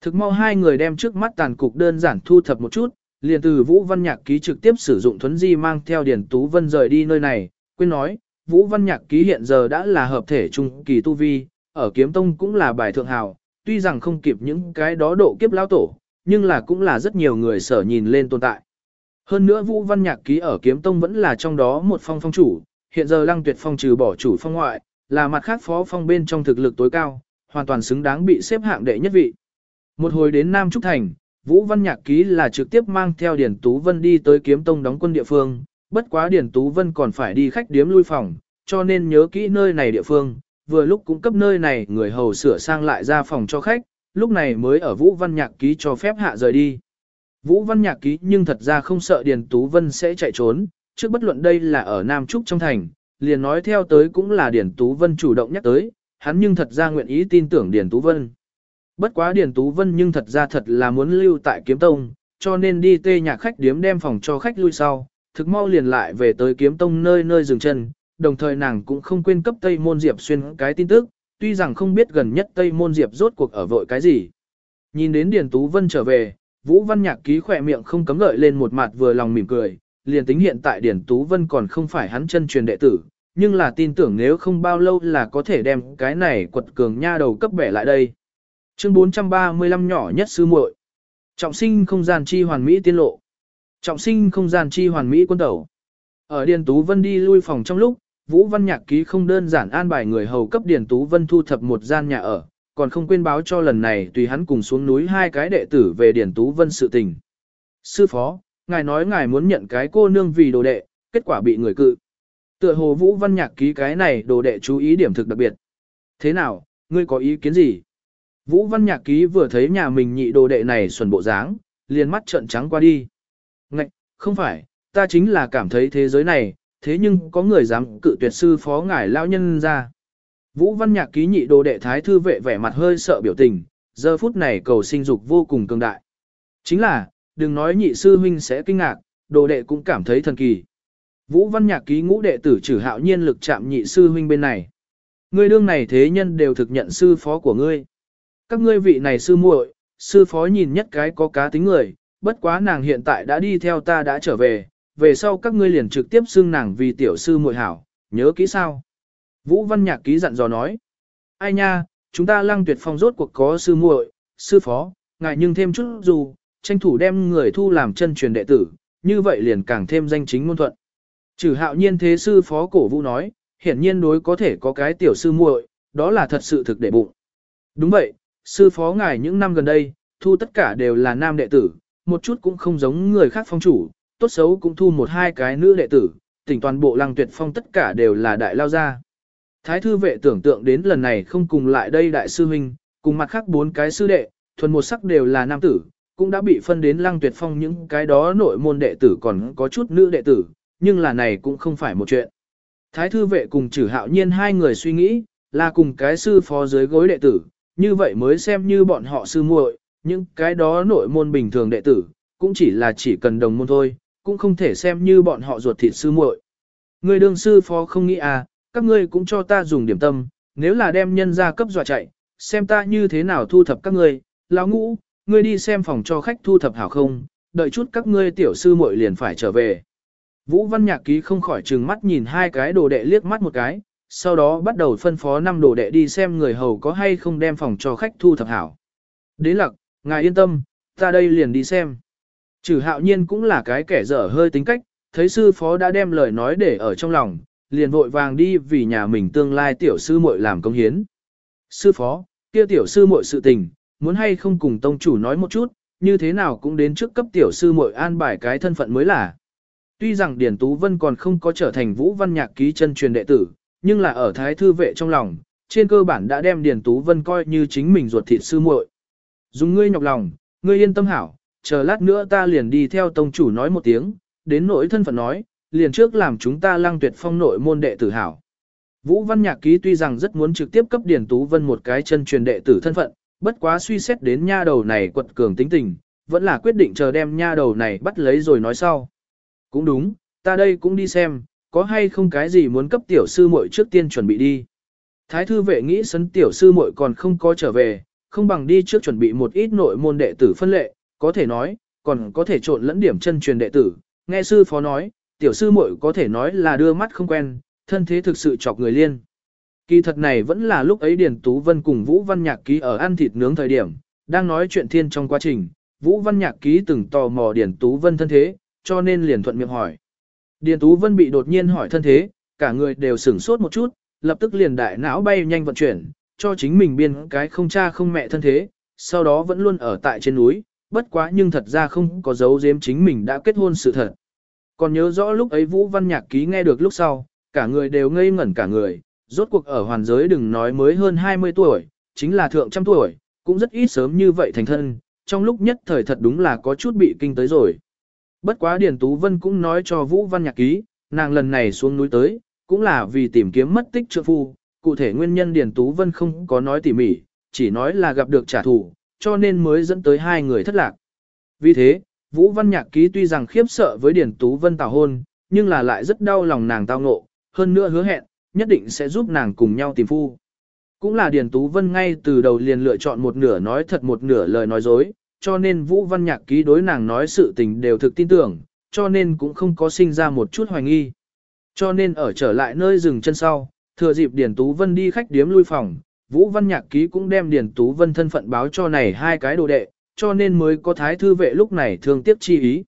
Thực mau hai người đem trước mắt tàn cục đơn giản thu thập một chút, liền từ Vũ Văn Nhạc ký trực tiếp sử dụng thuấn di mang theo Điển Tú Vân rời đi nơi này, quên nói, Vũ Văn Nhạc ký hiện giờ đã là hợp thể trung kỳ tu vi, ở kiếm tông cũng là bài thượng hào, tuy rằng không kịp những cái đó độ kiếp lao tổ, nhưng là cũng là rất nhiều người sở nhìn lên tồn tại. Hơn nữa Vũ Văn Nhạc ký ở kiếm tông vẫn là trong đó một phong phong chủ, hiện giờ Lăng Tuyệt Phong trừ bỏ chủ phong ngoại, là mặt khác phó phong bên trong thực lực tối cao, hoàn toàn xứng đáng bị xếp hạng đệ nhất vị. Một hồi đến Nam Trúc Thành, Vũ Văn Nhạc ký là trực tiếp mang theo Điển Tú Vân đi tới kiếm tông đóng quân địa phương, bất quá Điển Tú Vân còn phải đi khách điếm lui phòng, cho nên nhớ kỹ nơi này địa phương, vừa lúc cũng cấp nơi này người hầu sửa sang lại ra phòng cho khách, lúc này mới ở Vũ Văn Nhạc ký cho phép hạ rời đi. Vũ Văn Nhạc ký nhưng thật ra không sợ Điền Tú Vân sẽ chạy trốn, trước bất luận đây là ở Nam Trúc trong thành, liền nói theo tới cũng là Điền Tú Vân chủ động nhắc tới, hắn nhưng thật ra nguyện ý tin tưởng Điền Tú Vân. Bất quá Điền Tú Vân nhưng thật ra thật là muốn lưu tại Kiếm Tông, cho nên đi tê nhạc khách điếm đem phòng cho khách lui sau, thực mau liền lại về tới Kiếm Tông nơi nơi dừng chân, đồng thời nàng cũng không quên cấp Tây Môn Diệp xuyên cái tin tức, tuy rằng không biết gần nhất Tây Môn Diệp rốt cuộc ở vội cái gì. Nhìn đến Điền Tú Vân trở về, Vũ Văn Nhạc ký khỏe miệng không cấm gợi lên một mặt vừa lòng mỉm cười, liền tính hiện tại Điền Tú Vân còn không phải hắn chân truyền đệ tử, nhưng là tin tưởng nếu không bao lâu là có thể đem cái này quật cường nha đầu cấp bẻ lại đây. Chương 435 nhỏ nhất sư muội. Trọng sinh không gian chi hoàn mỹ tiên lộ. Trọng sinh không gian chi hoàn mỹ quân tẩu. Ở Điền Tú Vân đi lui phòng trong lúc, Vũ Văn Nhạc ký không đơn giản an bài người hầu cấp Điền Tú Vân thu thập một gian nhà ở, còn không quên báo cho lần này tùy hắn cùng xuống núi hai cái đệ tử về điển Tú Vân sự tình. Sư phó, ngài nói ngài muốn nhận cái cô nương vì đồ đệ, kết quả bị người cự. Tựa hồ Vũ Văn Nhạc ký cái này đồ đệ chú ý điểm thực đặc biệt. Thế nào, ngươi có ý kiến gì? Vũ Văn Nhạc ký vừa thấy nhà mình nhị đồ đệ này xuẩn bộ dáng, liền mắt trợn trắng qua đi. Ngạch, không phải, ta chính là cảm thấy thế giới này, thế nhưng có người dám cự tuyệt sư phó ngài lao nhân ra. Vũ Văn Nhạc ký nhị đồ đệ thái thư vệ vẻ mặt hơi sợ biểu tình, giờ phút này cầu sinh dục vô cùng cường đại. Chính là, đừng nói nhị sư huynh sẽ kinh ngạc, đồ đệ cũng cảm thấy thần kỳ. Vũ Văn Nhạc ký ngũ đệ tử trừ hạo nhiên lực chạm nhị sư huynh bên này. Ngươi đương này thế nhân đều thực nhận sư phó của ngươi. Các ngươi vị này sư muội, sư phó nhìn nhất cái có cá tính người, bất quá nàng hiện tại đã đi theo ta đã trở về, về sau các ngươi liền trực tiếp xưng nàng vì tiểu sư muội hảo, nhớ kỹ sao. Vũ Văn Nhạc ký dặn dò nói. Ai nha, chúng ta lăng tuyệt phong rốt cuộc có sư muội, sư phó, ngại nhưng thêm chút dù, tranh thủ đem người thu làm chân truyền đệ tử, như vậy liền càng thêm danh chính ngôn thuận. Trừ hạo nhiên thế sư phó cổ vũ nói, hiển nhiên đối có thể có cái tiểu sư muội, đó là thật sự thực để bụng. Đúng vậy, sư phó ngài những năm gần đây, thu tất cả đều là nam đệ tử, một chút cũng không giống người khác phong chủ, tốt xấu cũng thu một hai cái nữ đệ tử, tỉnh toàn bộ lăng tuyệt phong tất cả đều là đại lao gia. Thái thư vệ tưởng tượng đến lần này không cùng lại đây đại sư huynh, cùng mặt khác bốn cái sư đệ, thuần một sắc đều là nam tử, cũng đã bị phân đến lăng tuyệt phong những cái đó nội môn đệ tử còn có chút nữ đệ tử, nhưng là này cũng không phải một chuyện. Thái thư vệ cùng trừ hạo nhiên hai người suy nghĩ, là cùng cái sư phó dưới gối đệ tử, như vậy mới xem như bọn họ sư muội, những cái đó nội môn bình thường đệ tử, cũng chỉ là chỉ cần đồng môn thôi, cũng không thể xem như bọn họ ruột thịt sư muội. Người đương sư phó không nghĩ à, các ngươi cũng cho ta dùng điểm tâm, nếu là đem nhân ra cấp dọa chạy, xem ta như thế nào thu thập các ngươi, lão ngũ, ngươi đi xem phòng cho khách thu thập hảo không, đợi chút các ngươi tiểu sư muội liền phải trở về. Vũ Văn Nhạc Ký không khỏi trừng mắt nhìn hai cái đồ đệ liếc mắt một cái, sau đó bắt đầu phân phó năm đồ đệ đi xem người hầu có hay không đem phòng cho khách thu thập hảo. Đế lặc, ngài yên tâm, Ta đây liền đi xem. Trừ hạo nhiên cũng là cái kẻ dở hơi tính cách, thấy sư phó đã đem lời nói để ở trong lòng, liền vội vàng đi vì nhà mình tương lai tiểu sư muội làm công hiến. Sư phó, kia tiểu sư muội sự tình, muốn hay không cùng tông chủ nói một chút, như thế nào cũng đến trước cấp tiểu sư muội an bài cái thân phận mới là. Tuy rằng Điển Tú Vân còn không có trở thành vũ văn nhạc ký chân truyền đệ tử, nhưng là ở thái thư vệ trong lòng, trên cơ bản đã đem Điển Tú Vân coi như chính mình ruột thịt sư muội. Dùng ngươi nhọc lòng, ngươi yên tâm hảo, chờ lát nữa ta liền đi theo tông chủ nói một tiếng, đến nỗi thân phận nói, liền trước làm chúng ta lăng tuyệt phong nội môn đệ tử hảo. Vũ Văn Nhạc Ký tuy rằng rất muốn trực tiếp cấp Điển Tú Vân một cái chân truyền đệ tử thân phận, bất quá suy xét đến nha đầu này quật cường tính tình, vẫn là quyết định chờ đem nha đầu này bắt lấy rồi nói sau. Cũng đúng, ta đây cũng đi xem, có hay không cái gì muốn cấp tiểu sư muội trước tiên chuẩn bị đi. Thái thư vệ nghĩ sấn tiểu sư muội còn không có trở về, không bằng đi trước chuẩn bị một ít nội môn đệ tử phân lệ, có thể nói, còn có thể trộn lẫn điểm chân truyền đệ tử. Nghe sư phó nói, tiểu sư muội có thể nói là đưa mắt không quen, thân thế thực sự chọc người liên. Kỳ thật này vẫn là lúc ấy Điền Tú Vân cùng Vũ Văn Nhạc Ký ở ăn thịt nướng thời điểm, đang nói chuyện thiên trong quá trình, Vũ Văn Nhạc Ký từng tò mò Điền Tú Vân thân thế, cho nên liền thuận miệng hỏi. Điền Tú Vân bị đột nhiên hỏi thân thế, cả người đều sửng sốt một chút, lập tức liền đại não bay nhanh vận chuyển, cho chính mình biên cái không cha không mẹ thân thế, sau đó vẫn luôn ở tại trên núi, bất quá nhưng thật ra không có dấu giếm chính mình đã kết hôn sự thật. Còn nhớ rõ lúc ấy Vũ Văn Nhạc Ký nghe được lúc sau, cả người đều ngây ngẩn cả người, rốt cuộc ở hoàn giới đừng nói mới hơn 20 tuổi, chính là thượng trăm tuổi, cũng rất ít sớm như vậy thành thân, trong lúc nhất thời thật đúng là có chút bị kinh tới rồi. Bất quá Điền Tú Vân cũng nói cho Vũ Văn Nhạc Ký, nàng lần này xuống núi tới, cũng là vì tìm kiếm mất tích trượng phu, cụ thể nguyên nhân Điền Tú Vân không có nói tỉ mỉ, chỉ nói là gặp được trả thù, cho nên mới dẫn tới hai người thất lạc. Vì thế, Vũ Văn Nhạc Ký tuy rằng khiếp sợ với Điền Tú Vân tảo hôn, nhưng là lại rất đau lòng nàng tao ngộ, hơn nữa hứa hẹn, nhất định sẽ giúp nàng cùng nhau tìm phu. Cũng là Điền Tú Vân ngay từ đầu liền lựa chọn một nửa nói thật một nửa lời nói dối, cho nên Vũ Văn Nhạc ký đối nàng nói sự tình đều thực tin tưởng, cho nên cũng không có sinh ra một chút hoài nghi. Cho nên ở trở lại nơi dừng chân sau, thừa dịp Điền Tú Vân đi khách điếm lui phòng, Vũ Văn Nhạc ký cũng đem Điền Tú Vân thân phận báo cho này hai cái đồ đệ, cho nên mới có thái thư vệ lúc này thương tiếc chi ý.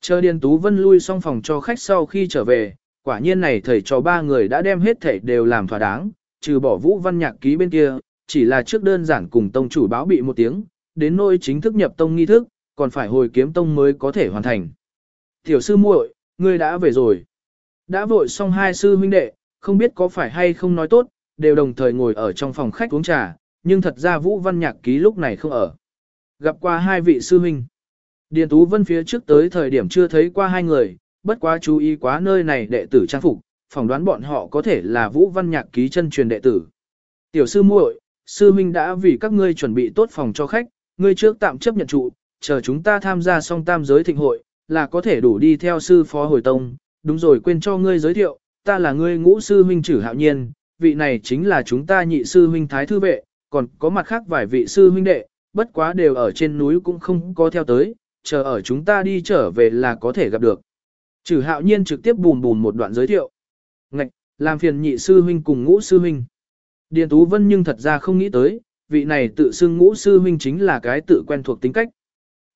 Chờ Điền Tú Vân lui xong phòng cho khách sau khi trở về, quả nhiên này thầy cho ba người đã đem hết thảy đều làm thỏa đáng, trừ bỏ Vũ Văn Nhạc ký bên kia, chỉ là trước đơn giản cùng tông chủ báo bị một tiếng, đến nơi chính thức nhập tông nghi thức, còn phải hồi kiếm tông mới có thể hoàn thành. Tiểu sư muội, ngươi đã về rồi. Đã vội xong hai sư huynh đệ, không biết có phải hay không nói tốt, đều đồng thời ngồi ở trong phòng khách uống trà, nhưng thật ra Vũ Văn Nhạc ký lúc này không ở. Gặp qua hai vị sư huynh. Điền Tú Vân phía trước tới thời điểm chưa thấy qua hai người, bất quá chú ý quá nơi này đệ tử trang phục, phỏng đoán bọn họ có thể là Vũ Văn Nhạc ký chân truyền đệ tử. Tiểu sư muội, sư huynh đã vì các ngươi chuẩn bị tốt phòng cho khách, ngươi trước tạm chấp nhận trụ, chờ chúng ta tham gia xong tam giới thịnh hội, là có thể đủ đi theo sư phó hồi tông, đúng rồi quên cho ngươi giới thiệu, ta là ngươi ngũ sư huynh Trử hạo nhiên, vị này chính là chúng ta nhị sư huynh thái thư vệ, còn có mặt khác vài vị sư huynh đệ, bất quá đều ở trên núi cũng không có theo tới, chờ ở chúng ta đi trở về là có thể gặp được. Chử hạo nhiên trực tiếp bùn bùn một đoạn giới thiệu. Ngạch, làm phiền nhị sư huynh cùng ngũ sư huynh. Điền Tú Vân nhưng thật ra không nghĩ tới, vị này tự xưng ngũ sư huynh chính là cái tự quen thuộc tính cách.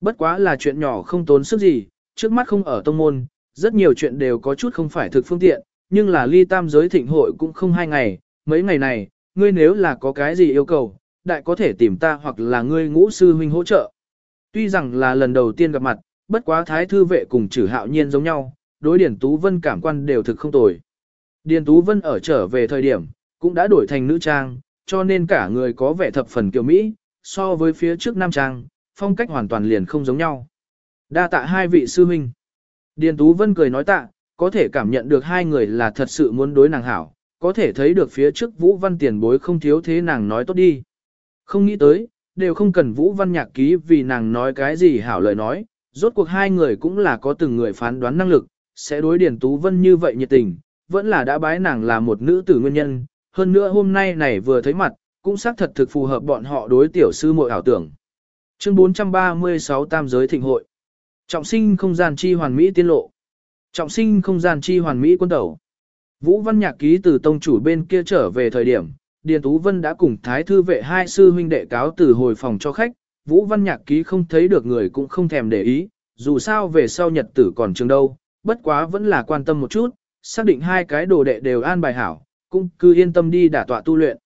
Bất quá là chuyện nhỏ không tốn sức gì, trước mắt không ở tông môn, rất nhiều chuyện đều có chút không phải thực phương tiện, nhưng là ly tam giới thịnh hội cũng không hai ngày, mấy ngày này, ngươi nếu là có cái gì yêu cầu, đại có thể tìm ta hoặc là ngươi ngũ sư huynh hỗ trợ. Tuy rằng là lần đầu tiên gặp mặt, bất quá thái thư vệ cùng chử hạo nhiên giống nhau, đối Điền Tú Vân cảm quan đều thực không tồi. Điền Tú Vân ở trở về thời điểm, cũng đã đổi thành nữ trang, cho nên cả người có vẻ thập phần kiều Mỹ, so với phía trước nam trang, phong cách hoàn toàn liền không giống nhau. Đa tạ hai vị sư huynh. Điền Tú Vân cười nói tạ, có thể cảm nhận được hai người là thật sự muốn đối nàng hảo, có thể thấy được phía trước Vũ Văn tiền bối không thiếu thế nàng nói tốt đi. Không nghĩ tới, đều không cần Vũ Văn nhạc ký vì nàng nói cái gì hảo lời nói, rốt cuộc hai người cũng là có từng người phán đoán năng lực, sẽ đối Điền Tú Vân như vậy nhiệt tình, vẫn là đã bái nàng là một nữ tử nguyên nhân, hơn nữa hôm nay này vừa thấy mặt, cũng xác thật thực phù hợp bọn họ đối tiểu sư muội ảo tưởng. Chương 436 Tam giới thịnh hội. Trọng sinh không gian chi hoàn mỹ tiên lộ. Trọng sinh không gian chi hoàn mỹ quân tẩu. Vũ Văn Nhạc ký từ tông chủ bên kia trở về thời điểm, Điền Tú Vân đã cùng Thái Thư vệ hai sư huynh đệ cáo từ hồi phòng cho khách, Vũ Văn Nhạc ký không thấy được người cũng không thèm để ý, dù sao về sau nhật tử còn trường đâu, bất quá vẫn là quan tâm một chút, xác định hai cái đồ đệ đều an bài hảo, cũng cứ yên tâm đi đả tọa tu luyện.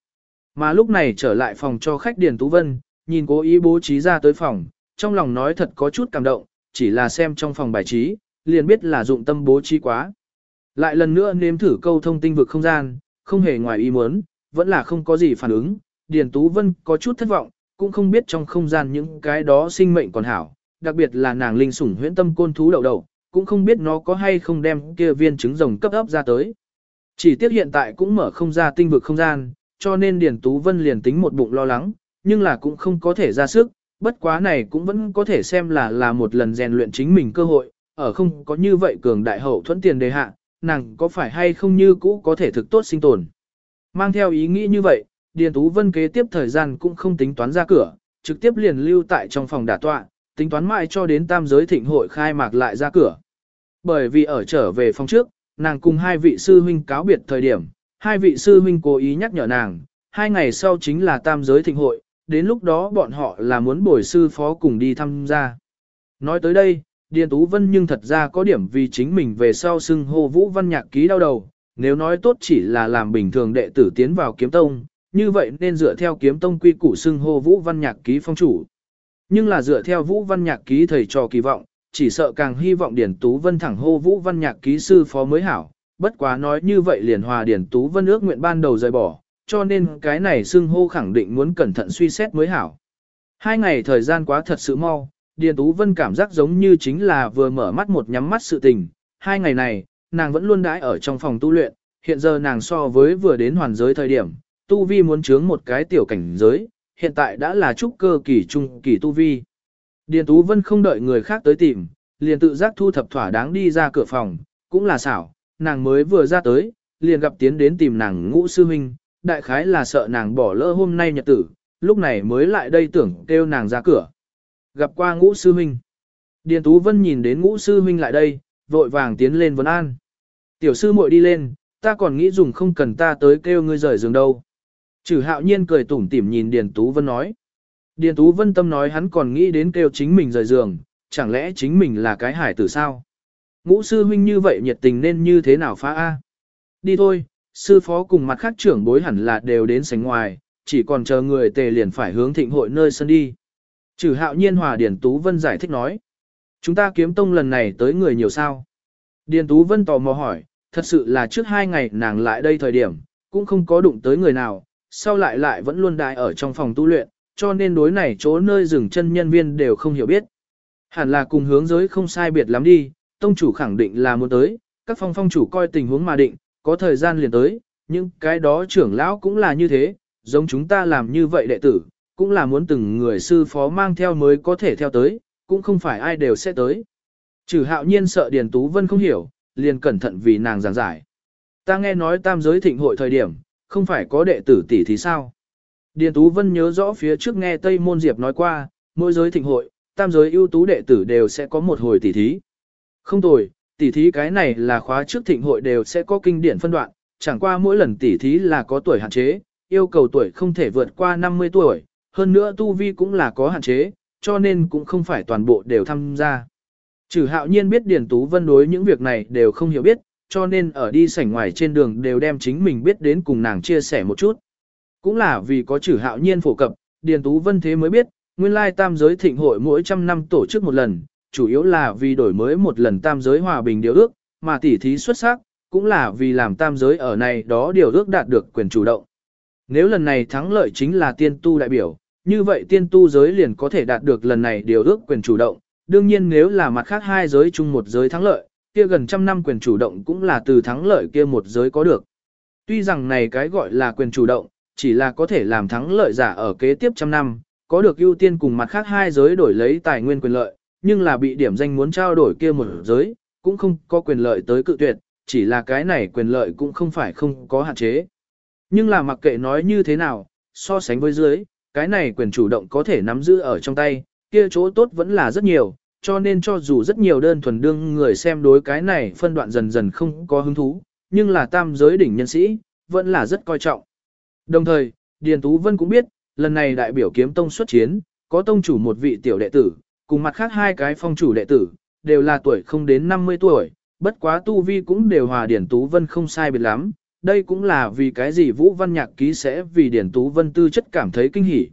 Mà lúc này trở lại phòng cho khách Điền Tú Vân, nhìn cố ý bố trí ra tới phòng, trong lòng nói thật có chút cảm động, chỉ là xem trong phòng bài trí, liền biết là dụng tâm bố trí quá. Lại lần nữa nếm thử câu thông tinh vực không gian, không hề ngoài ý muốn, vẫn là không có gì phản ứng, Điền Tú Vân có chút thất vọng, cũng không biết trong không gian những cái đó sinh mệnh còn hảo, đặc biệt là nàng linh sủng huyễn tâm côn thú đầu đầu, cũng không biết nó có hay không đem kia viên trứng rồng cấp ấp ra tới. Chỉ tiếc hiện tại cũng mở không ra tinh vực không gian, cho nên Điền Tú Vân liền tính một bụng lo lắng, nhưng là cũng không có thể ra sức, bất quá này cũng vẫn có thể xem là là một lần rèn luyện chính mình cơ hội, ở không có như vậy cường đại hậu thuẫn tiền đề hạ, nàng có phải hay không như cũ có thể thực tốt sinh tồn. Mang theo ý nghĩ như vậy, Điền Tú Vân kế tiếp thời gian cũng không tính toán ra cửa, trực tiếp liền lưu tại trong phòng đả tọa, tính toán mãi cho đến tam giới thịnh hội khai mạc lại ra cửa. Bởi vì ở trở về phòng trước, nàng cùng hai vị sư huynh cáo biệt thời điểm, hai vị sư huynh cố ý nhắc nhở nàng, hai ngày sau chính là tam giới thịnh hội, đến lúc đó bọn họ là muốn bồi sư phó cùng đi tham gia. Nói tới đây, Điền Tú Vân nhưng thật ra có điểm vì chính mình về sau xưng hô vũ văn nhạc ký đau đầu, nếu nói tốt chỉ là làm bình thường đệ tử tiến vào kiếm tông, như vậy nên dựa theo kiếm tông quy củ xưng hô vũ văn nhạc ký phong chủ. Nhưng là dựa theo vũ văn nhạc ký thầy trò kỳ vọng, chỉ sợ càng hy vọng điển Tú Vân thẳng hô vũ văn nhạc ký sư phó mới hảo, bất quá nói như vậy liền hòa điển Tú Vân ước nguyện ban đầu rời bỏ, cho nên cái này xưng hô khẳng định muốn cẩn thận suy xét mới hảo. Hai ngày thời gian quá thật sự mau, Điền Tú Vân cảm giác giống như chính là vừa mở mắt một nhắm mắt sự tình. Hai ngày này, nàng vẫn luôn đãi ở trong phòng tu luyện, hiện giờ nàng so với vừa đến hoàn giới thời điểm, tu vi muốn chướng một cái tiểu cảnh giới, hiện tại đã là trúc cơ kỳ trung kỳ tu vi. Điền Tú Vân không đợi người khác tới tìm, liền tự giác thu thập thỏa đáng đi ra cửa phòng, cũng là xảo, nàng mới vừa ra tới, liền gặp tiến đến tìm nàng ngũ sư huynh, đại khái là sợ nàng bỏ lỡ hôm nay nhật tử, lúc này mới lại đây tưởng kêu nàng ra cửa. Gặp qua ngũ sư huynh. Điền Tú Vân nhìn đến ngũ sư huynh lại đây, vội vàng tiến lên vấn an. Tiểu sư muội đi lên, ta còn nghĩ dùng không cần ta tới kêu ngươi rời giường đâu. Trừ hạo nhiên cười tủm tỉm nhìn Điền Tú Vân nói. Điền Tú Vân tâm nói hắn còn nghĩ đến kêu chính mình rời giường, chẳng lẽ chính mình là cái hải tử sao? Ngũ sư huynh như vậy nhiệt tình nên như thế nào phá A? Đi thôi, sư phó cùng mặt khác trưởng bối hẳn là đều đến sánh ngoài, chỉ còn chờ người tề liền phải hướng thịnh hội nơi sân đi. Trừ hạo nhiên hòa Điền Tú Vân giải thích nói. Chúng ta kiếm tông lần này tới người nhiều sao? Điền Tú Vân tò mò hỏi, thật sự là trước hai ngày nàng lại đây thời điểm, cũng không có đụng tới người nào, sau lại lại vẫn luôn đại ở trong phòng tu luyện, cho nên đối này chỗ nơi dừng chân nhân viên đều không hiểu biết. Hẳn là cùng hướng giới không sai biệt lắm đi, tông chủ khẳng định là muốn tới, các phong phong chủ coi tình huống mà định, có thời gian liền tới, nhưng cái đó trưởng lão cũng là như thế, giống chúng ta làm như vậy đệ tử, cũng là muốn từng người sư phó mang theo mới có thể theo tới, cũng không phải ai đều sẽ tới. Trừ hạo nhiên sợ Điền Tú Vân không hiểu, liền cẩn thận vì nàng giảng giải. Ta nghe nói tam giới thịnh hội thời điểm, không phải có đệ tử tỷ thì sao? Điền Tú Vân nhớ rõ phía trước nghe Tây Môn Diệp nói qua, mỗi giới thịnh hội, tam giới ưu tú đệ tử đều sẽ có một hồi tỷ thí. Không tồi, tỷ thí cái này là khóa trước thịnh hội đều sẽ có kinh điển phân đoạn, chẳng qua mỗi lần tỷ thí là có tuổi hạn chế, yêu cầu tuổi không thể vượt qua 50 tuổi, hơn nữa tu vi cũng là có hạn chế, cho nên cũng không phải toàn bộ đều tham gia. Trừ hạo nhiên biết Điền Tú Vân đối những việc này đều không hiểu biết, cho nên ở đi sảnh ngoài trên đường đều đem chính mình biết đến cùng nàng chia sẻ một chút. Cũng là vì có trừ hạo nhiên phổ cập, Điền Tú Vân thế mới biết, nguyên lai tam giới thịnh hội mỗi trăm năm tổ chức một lần, chủ yếu là vì đổi mới một lần tam giới hòa bình điều ước, mà tỉ thí xuất sắc, cũng là vì làm tam giới ở này đó điều ước đạt được quyền chủ động. Nếu lần này thắng lợi chính là tiên tu đại biểu, như vậy tiên tu giới liền có thể đạt được lần này điều ước quyền chủ động. Đương nhiên nếu là mặt khác hai giới chung một giới thắng lợi, kia gần trăm năm quyền chủ động cũng là từ thắng lợi kia một giới có được. Tuy rằng này cái gọi là quyền chủ động, chỉ là có thể làm thắng lợi giả ở kế tiếp trăm năm, có được ưu tiên cùng mặt khác hai giới đổi lấy tài nguyên quyền lợi, nhưng là bị điểm danh muốn trao đổi kia một giới, cũng không có quyền lợi tới cự tuyệt, chỉ là cái này quyền lợi cũng không phải không có hạn chế. Nhưng là mặc kệ nói như thế nào, so sánh với dưới, cái này quyền chủ động có thể nắm giữ ở trong tay, kia chỗ tốt vẫn là rất nhiều, cho nên cho dù rất nhiều đơn thuần đương người xem đối cái này phân đoạn dần dần không có hứng thú, nhưng là tam giới đỉnh nhân sĩ, vẫn là rất coi trọng. Đồng thời, Điền Tú Vân cũng biết, lần này đại biểu kiếm tông xuất chiến, có tông chủ một vị tiểu đệ tử, cùng mặt khác hai cái phong chủ đệ tử, đều là tuổi không đến 50 tuổi, bất quá tu vi cũng đều hòa Điển Tú Vân không sai biệt lắm, đây cũng là vì cái gì Vũ Văn Nhạc Ký sẽ vì Điển Tú Vân tư chất cảm thấy kinh hỉ.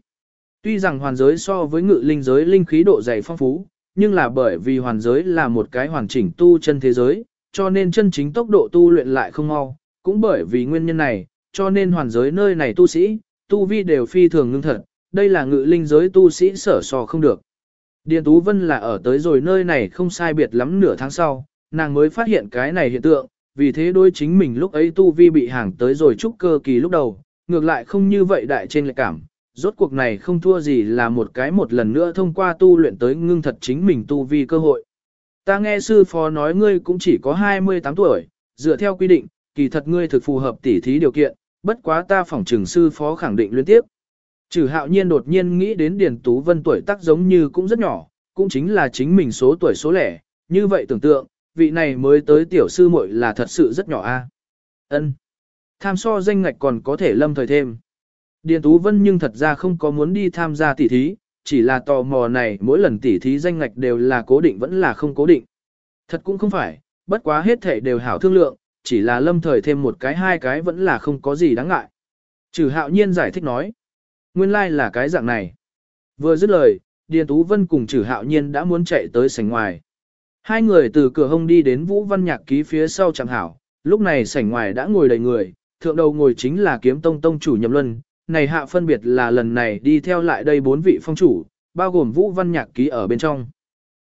Tuy rằng hoàn giới so với ngự linh giới linh khí độ dày phong phú, nhưng là bởi vì hoàn giới là một cái hoàn chỉnh tu chân thế giới, cho nên chân chính tốc độ tu luyện lại không mau, cũng bởi vì nguyên nhân này, cho nên hoàn giới nơi này tu sĩ, tu vi đều phi thường ngưng thật, đây là ngự linh giới tu sĩ sở so không được. Điền Tú Vân là ở tới rồi nơi này không sai biệt lắm nửa tháng sau, nàng mới phát hiện cái này hiện tượng, vì thế đôi chính mình lúc ấy tu vi bị hàng tới rồi trúc cơ kỳ lúc đầu, ngược lại không như vậy đại trên lệ cảm, rốt cuộc này không thua gì là một cái một lần nữa thông qua tu luyện tới ngưng thật chính mình tu vi cơ hội. Ta nghe sư phó nói ngươi cũng chỉ có 28 tuổi, dựa theo quy định, kỳ thật ngươi thực phù hợp tỉ thí điều kiện, bất quá ta phỏng trừng sư phó khẳng định liên tiếp. Trừ hạo nhiên đột nhiên nghĩ đến Điền Tú Vân tuổi tác giống như cũng rất nhỏ, cũng chính là chính mình số tuổi số lẻ, như vậy tưởng tượng, vị này mới tới tiểu sư muội là thật sự rất nhỏ a. Ân. Tham so danh ngạch còn có thể lâm thời thêm. Điền Tú Vân nhưng thật ra không có muốn đi tham gia tỷ thí, chỉ là tò mò này mỗi lần tỷ thí danh ngạch đều là cố định vẫn là không cố định. Thật cũng không phải, bất quá hết thể đều hảo thương lượng, chỉ là lâm thời thêm một cái hai cái vẫn là không có gì đáng ngại. Trừ hạo nhiên giải thích nói. Nguyên lai like là cái dạng này. Vừa dứt lời, Điền Tú Vân cùng trừ hạo nhiên đã muốn chạy tới sảnh ngoài. Hai người từ cửa hông đi đến Vũ Văn Nhạc ký phía sau chẳng hảo, lúc này sảnh ngoài đã ngồi đầy người, thượng đầu ngồi chính là kiếm tông tông chủ nhậm luân, này hạ phân biệt là lần này đi theo lại đây bốn vị phong chủ, bao gồm Vũ Văn Nhạc ký ở bên trong.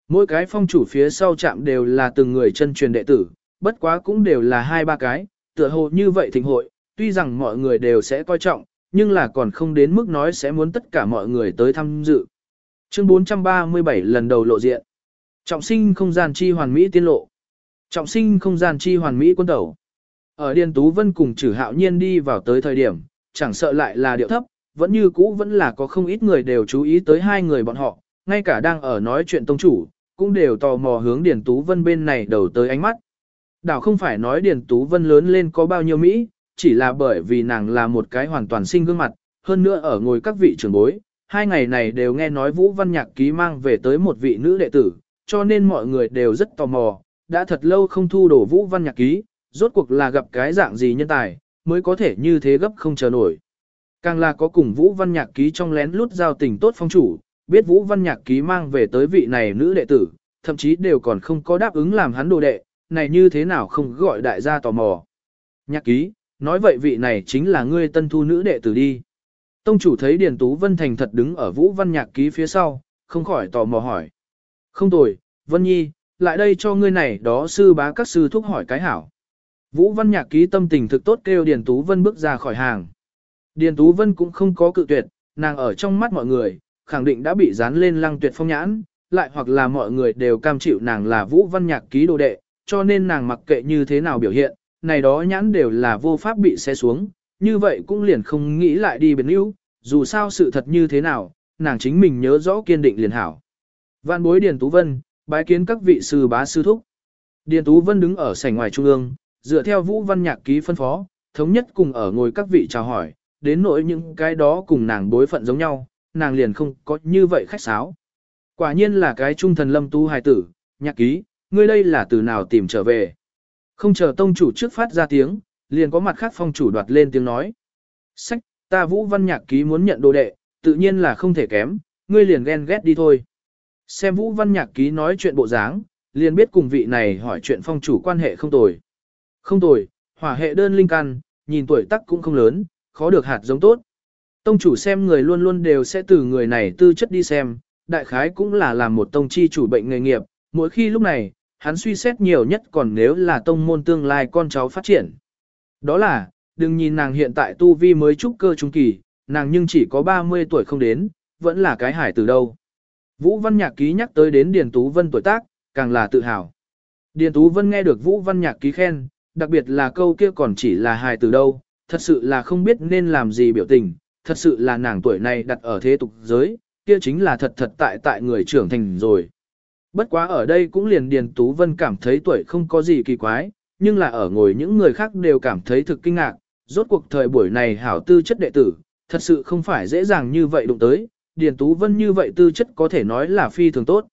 Mỗi cái phong chủ phía sau chạm đều là từng người chân truyền đệ tử, bất quá cũng đều là hai ba cái, tựa hồ như vậy thịnh hội, tuy rằng mọi người đều sẽ coi trọng, nhưng là còn không đến mức nói sẽ muốn tất cả mọi người tới tham dự. Chương 437 lần đầu lộ diện. Trọng sinh không gian chi hoàn mỹ tiên lộ. Trọng sinh không gian chi hoàn mỹ quân tẩu. Ở Điền Tú Vân cùng trừ hạo nhiên đi vào tới thời điểm, chẳng sợ lại là điệu thấp, vẫn như cũ vẫn là có không ít người đều chú ý tới hai người bọn họ, ngay cả đang ở nói chuyện tông chủ, cũng đều tò mò hướng Điền Tú Vân bên này đầu tới ánh mắt. Đảo không phải nói Điền Tú Vân lớn lên có bao nhiêu Mỹ, chỉ là bởi vì nàng là một cái hoàn toàn sinh gương mặt, hơn nữa ở ngồi các vị trưởng bối, hai ngày này đều nghe nói Vũ Văn Nhạc ký mang về tới một vị nữ đệ tử, cho nên mọi người đều rất tò mò, đã thật lâu không thu đổ Vũ Văn Nhạc ký, rốt cuộc là gặp cái dạng gì nhân tài, mới có thể như thế gấp không chờ nổi. Càng là có cùng Vũ Văn Nhạc ký trong lén lút giao tình tốt phong chủ, biết Vũ Văn Nhạc ký mang về tới vị này nữ đệ tử, thậm chí đều còn không có đáp ứng làm hắn đồ đệ, này như thế nào không gọi đại gia tò mò. Nhạc ký, nói vậy vị này chính là ngươi tân thu nữ đệ tử đi. Tông chủ thấy Điền Tú Vân thành thật đứng ở Vũ Văn Nhạc ký phía sau, không khỏi tò mò hỏi. Không tồi, Vân Nhi, lại đây cho ngươi này đó sư bá các sư thúc hỏi cái hảo. Vũ Văn Nhạc ký tâm tình thực tốt kêu Điền Tú Vân bước ra khỏi hàng. Điền Tú Vân cũng không có cự tuyệt, nàng ở trong mắt mọi người, khẳng định đã bị dán lên lăng tuyệt phong nhãn, lại hoặc là mọi người đều cam chịu nàng là Vũ Văn Nhạc ký đồ đệ, cho nên nàng mặc kệ như thế nào biểu hiện, này đó nhãn đều là vô pháp bị xe xuống, như vậy cũng liền không nghĩ lại đi biến yếu, dù sao sự thật như thế nào, nàng chính mình nhớ rõ kiên định liền hảo. Vạn bối Điền Tú Vân, bái kiến các vị sư bá sư thúc. Điền Tú Vân đứng ở sảnh ngoài trung ương, dựa theo Vũ Văn Nhạc ký phân phó, thống nhất cùng ở ngồi các vị chào hỏi, đến nỗi những cái đó cùng nàng bối phận giống nhau, nàng liền không có như vậy khách sáo. Quả nhiên là cái trung thần lâm tu hài tử, nhạc ký, ngươi đây là từ nào tìm trở về. Không chờ tông chủ trước phát ra tiếng, liền có mặt khác phong chủ đoạt lên tiếng nói. Sách, ta Vũ Văn Nhạc ký muốn nhận đồ đệ, tự nhiên là không thể kém, ngươi liền ghen ghét đi thôi. Xem Vũ Văn Nhạc ký nói chuyện bộ dáng, liền biết cùng vị này hỏi chuyện phong chủ quan hệ không tồi. Không tồi, hỏa hệ đơn linh căn, nhìn tuổi tác cũng không lớn, khó được hạt giống tốt. Tông chủ xem người luôn luôn đều sẽ từ người này tư chất đi xem, đại khái cũng là làm một tông chi chủ bệnh nghề nghiệp, mỗi khi lúc này, hắn suy xét nhiều nhất còn nếu là tông môn tương lai con cháu phát triển. Đó là, đừng nhìn nàng hiện tại tu vi mới trúc cơ trung kỳ, nàng nhưng chỉ có 30 tuổi không đến, vẫn là cái hải từ đâu. Vũ Văn Nhạc Ký nhắc tới đến Điền Tú Vân tuổi tác, càng là tự hào. Điền Tú Vân nghe được Vũ Văn Nhạc Ký khen, đặc biệt là câu kia còn chỉ là hài từ đâu, thật sự là không biết nên làm gì biểu tình, thật sự là nàng tuổi này đặt ở thế tục giới, kia chính là thật thật tại tại người trưởng thành rồi. Bất quá ở đây cũng liền Điền Tú Vân cảm thấy tuổi không có gì kỳ quái, nhưng là ở ngồi những người khác đều cảm thấy thực kinh ngạc, rốt cuộc thời buổi này hảo tư chất đệ tử, thật sự không phải dễ dàng như vậy đụng tới, Điền Tú Vân như vậy tư chất có thể nói là phi thường tốt.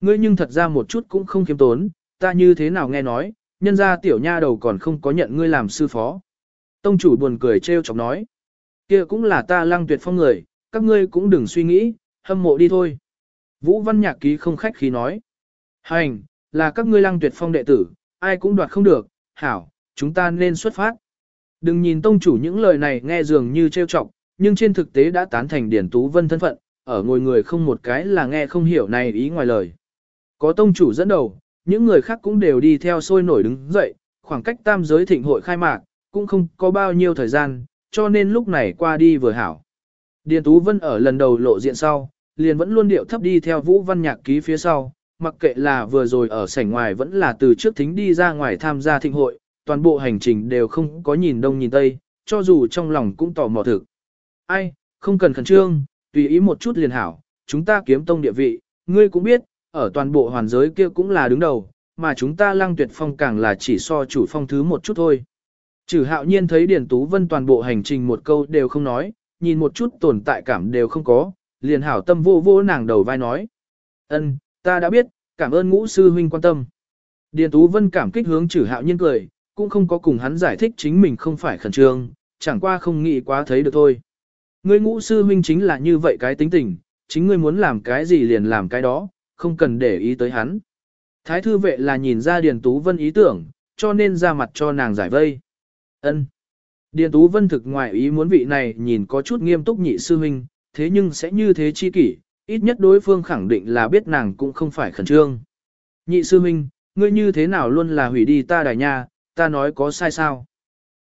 Ngươi nhưng thật ra một chút cũng không khiêm tốn, ta như thế nào nghe nói, nhân ra tiểu nha đầu còn không có nhận ngươi làm sư phó. Tông chủ buồn cười trêu chọc nói, kia cũng là ta lăng tuyệt phong người, các ngươi cũng đừng suy nghĩ, hâm mộ đi thôi. Vũ Văn Nhạc Ký không khách khí nói, hành, là các ngươi lăng tuyệt phong đệ tử, ai cũng đoạt không được, hảo, chúng ta nên xuất phát. Đừng nhìn tông chủ những lời này nghe dường như trêu chọc, nhưng trên thực tế đã tán thành Điển Tú Vân thân phận, ở ngồi người không một cái là nghe không hiểu này ý ngoài lời. Có tông chủ dẫn đầu, những người khác cũng đều đi theo sôi nổi đứng dậy, khoảng cách tam giới thịnh hội khai mạc, cũng không có bao nhiêu thời gian, cho nên lúc này qua đi vừa hảo. Điền Tú Vân ở lần đầu lộ diện sau, liền vẫn luôn điệu thấp đi theo Vũ Văn Nhạc ký phía sau, mặc kệ là vừa rồi ở sảnh ngoài vẫn là từ trước thính đi ra ngoài tham gia thịnh hội, toàn bộ hành trình đều không có nhìn đông nhìn tây, cho dù trong lòng cũng tò mò thực. Ai, không cần khẩn trương, tùy ý một chút liền hảo, chúng ta kiếm tông địa vị, ngươi cũng biết, ở toàn bộ hoàn giới kia cũng là đứng đầu, mà chúng ta lăng tuyệt phong càng là chỉ so chủ phong thứ một chút thôi. Trừ hạo nhiên thấy Điền Tú Vân toàn bộ hành trình một câu đều không nói, nhìn một chút tồn tại cảm đều không có, liền hảo tâm vô vô nàng đầu vai nói. ân ta đã biết, cảm ơn ngũ sư huynh quan tâm. Điền Tú Vân cảm kích hướng trừ hạo nhiên cười, cũng không có cùng hắn giải thích chính mình không phải khẩn trương, chẳng qua không nghĩ quá thấy được thôi. Ngươi ngũ sư huynh chính là như vậy cái tính tình, chính ngươi muốn làm cái gì liền làm cái đó, không cần để ý tới hắn. Thái thư vệ là nhìn ra Điền Tú Vân ý tưởng, cho nên ra mặt cho nàng giải vây. Ân. Điền Tú Vân thực ngoại ý muốn vị này nhìn có chút nghiêm túc nhị sư huynh, thế nhưng sẽ như thế chi kỷ, ít nhất đối phương khẳng định là biết nàng cũng không phải khẩn trương. Nhị sư huynh, ngươi như thế nào luôn là hủy đi ta đài nha, ta nói có sai sao?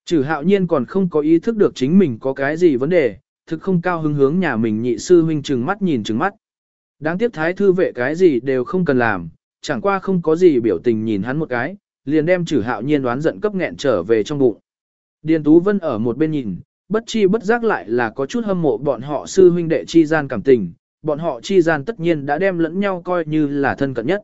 Trừ hạo nhiên còn không có ý thức được chính mình có cái gì vấn đề, thực không cao hứng hướng nhà mình nhị sư huynh trừng mắt nhìn trừng mắt. Đáng tiếc thái thư vệ cái gì đều không cần làm, chẳng qua không có gì biểu tình nhìn hắn một cái, liền đem trừ hạo nhiên đoán giận cấp nghẹn trở về trong bụng. Điền Tú Vân ở một bên nhìn, bất chi bất giác lại là có chút hâm mộ bọn họ sư huynh đệ chi gian cảm tình, bọn họ chi gian tất nhiên đã đem lẫn nhau coi như là thân cận nhất.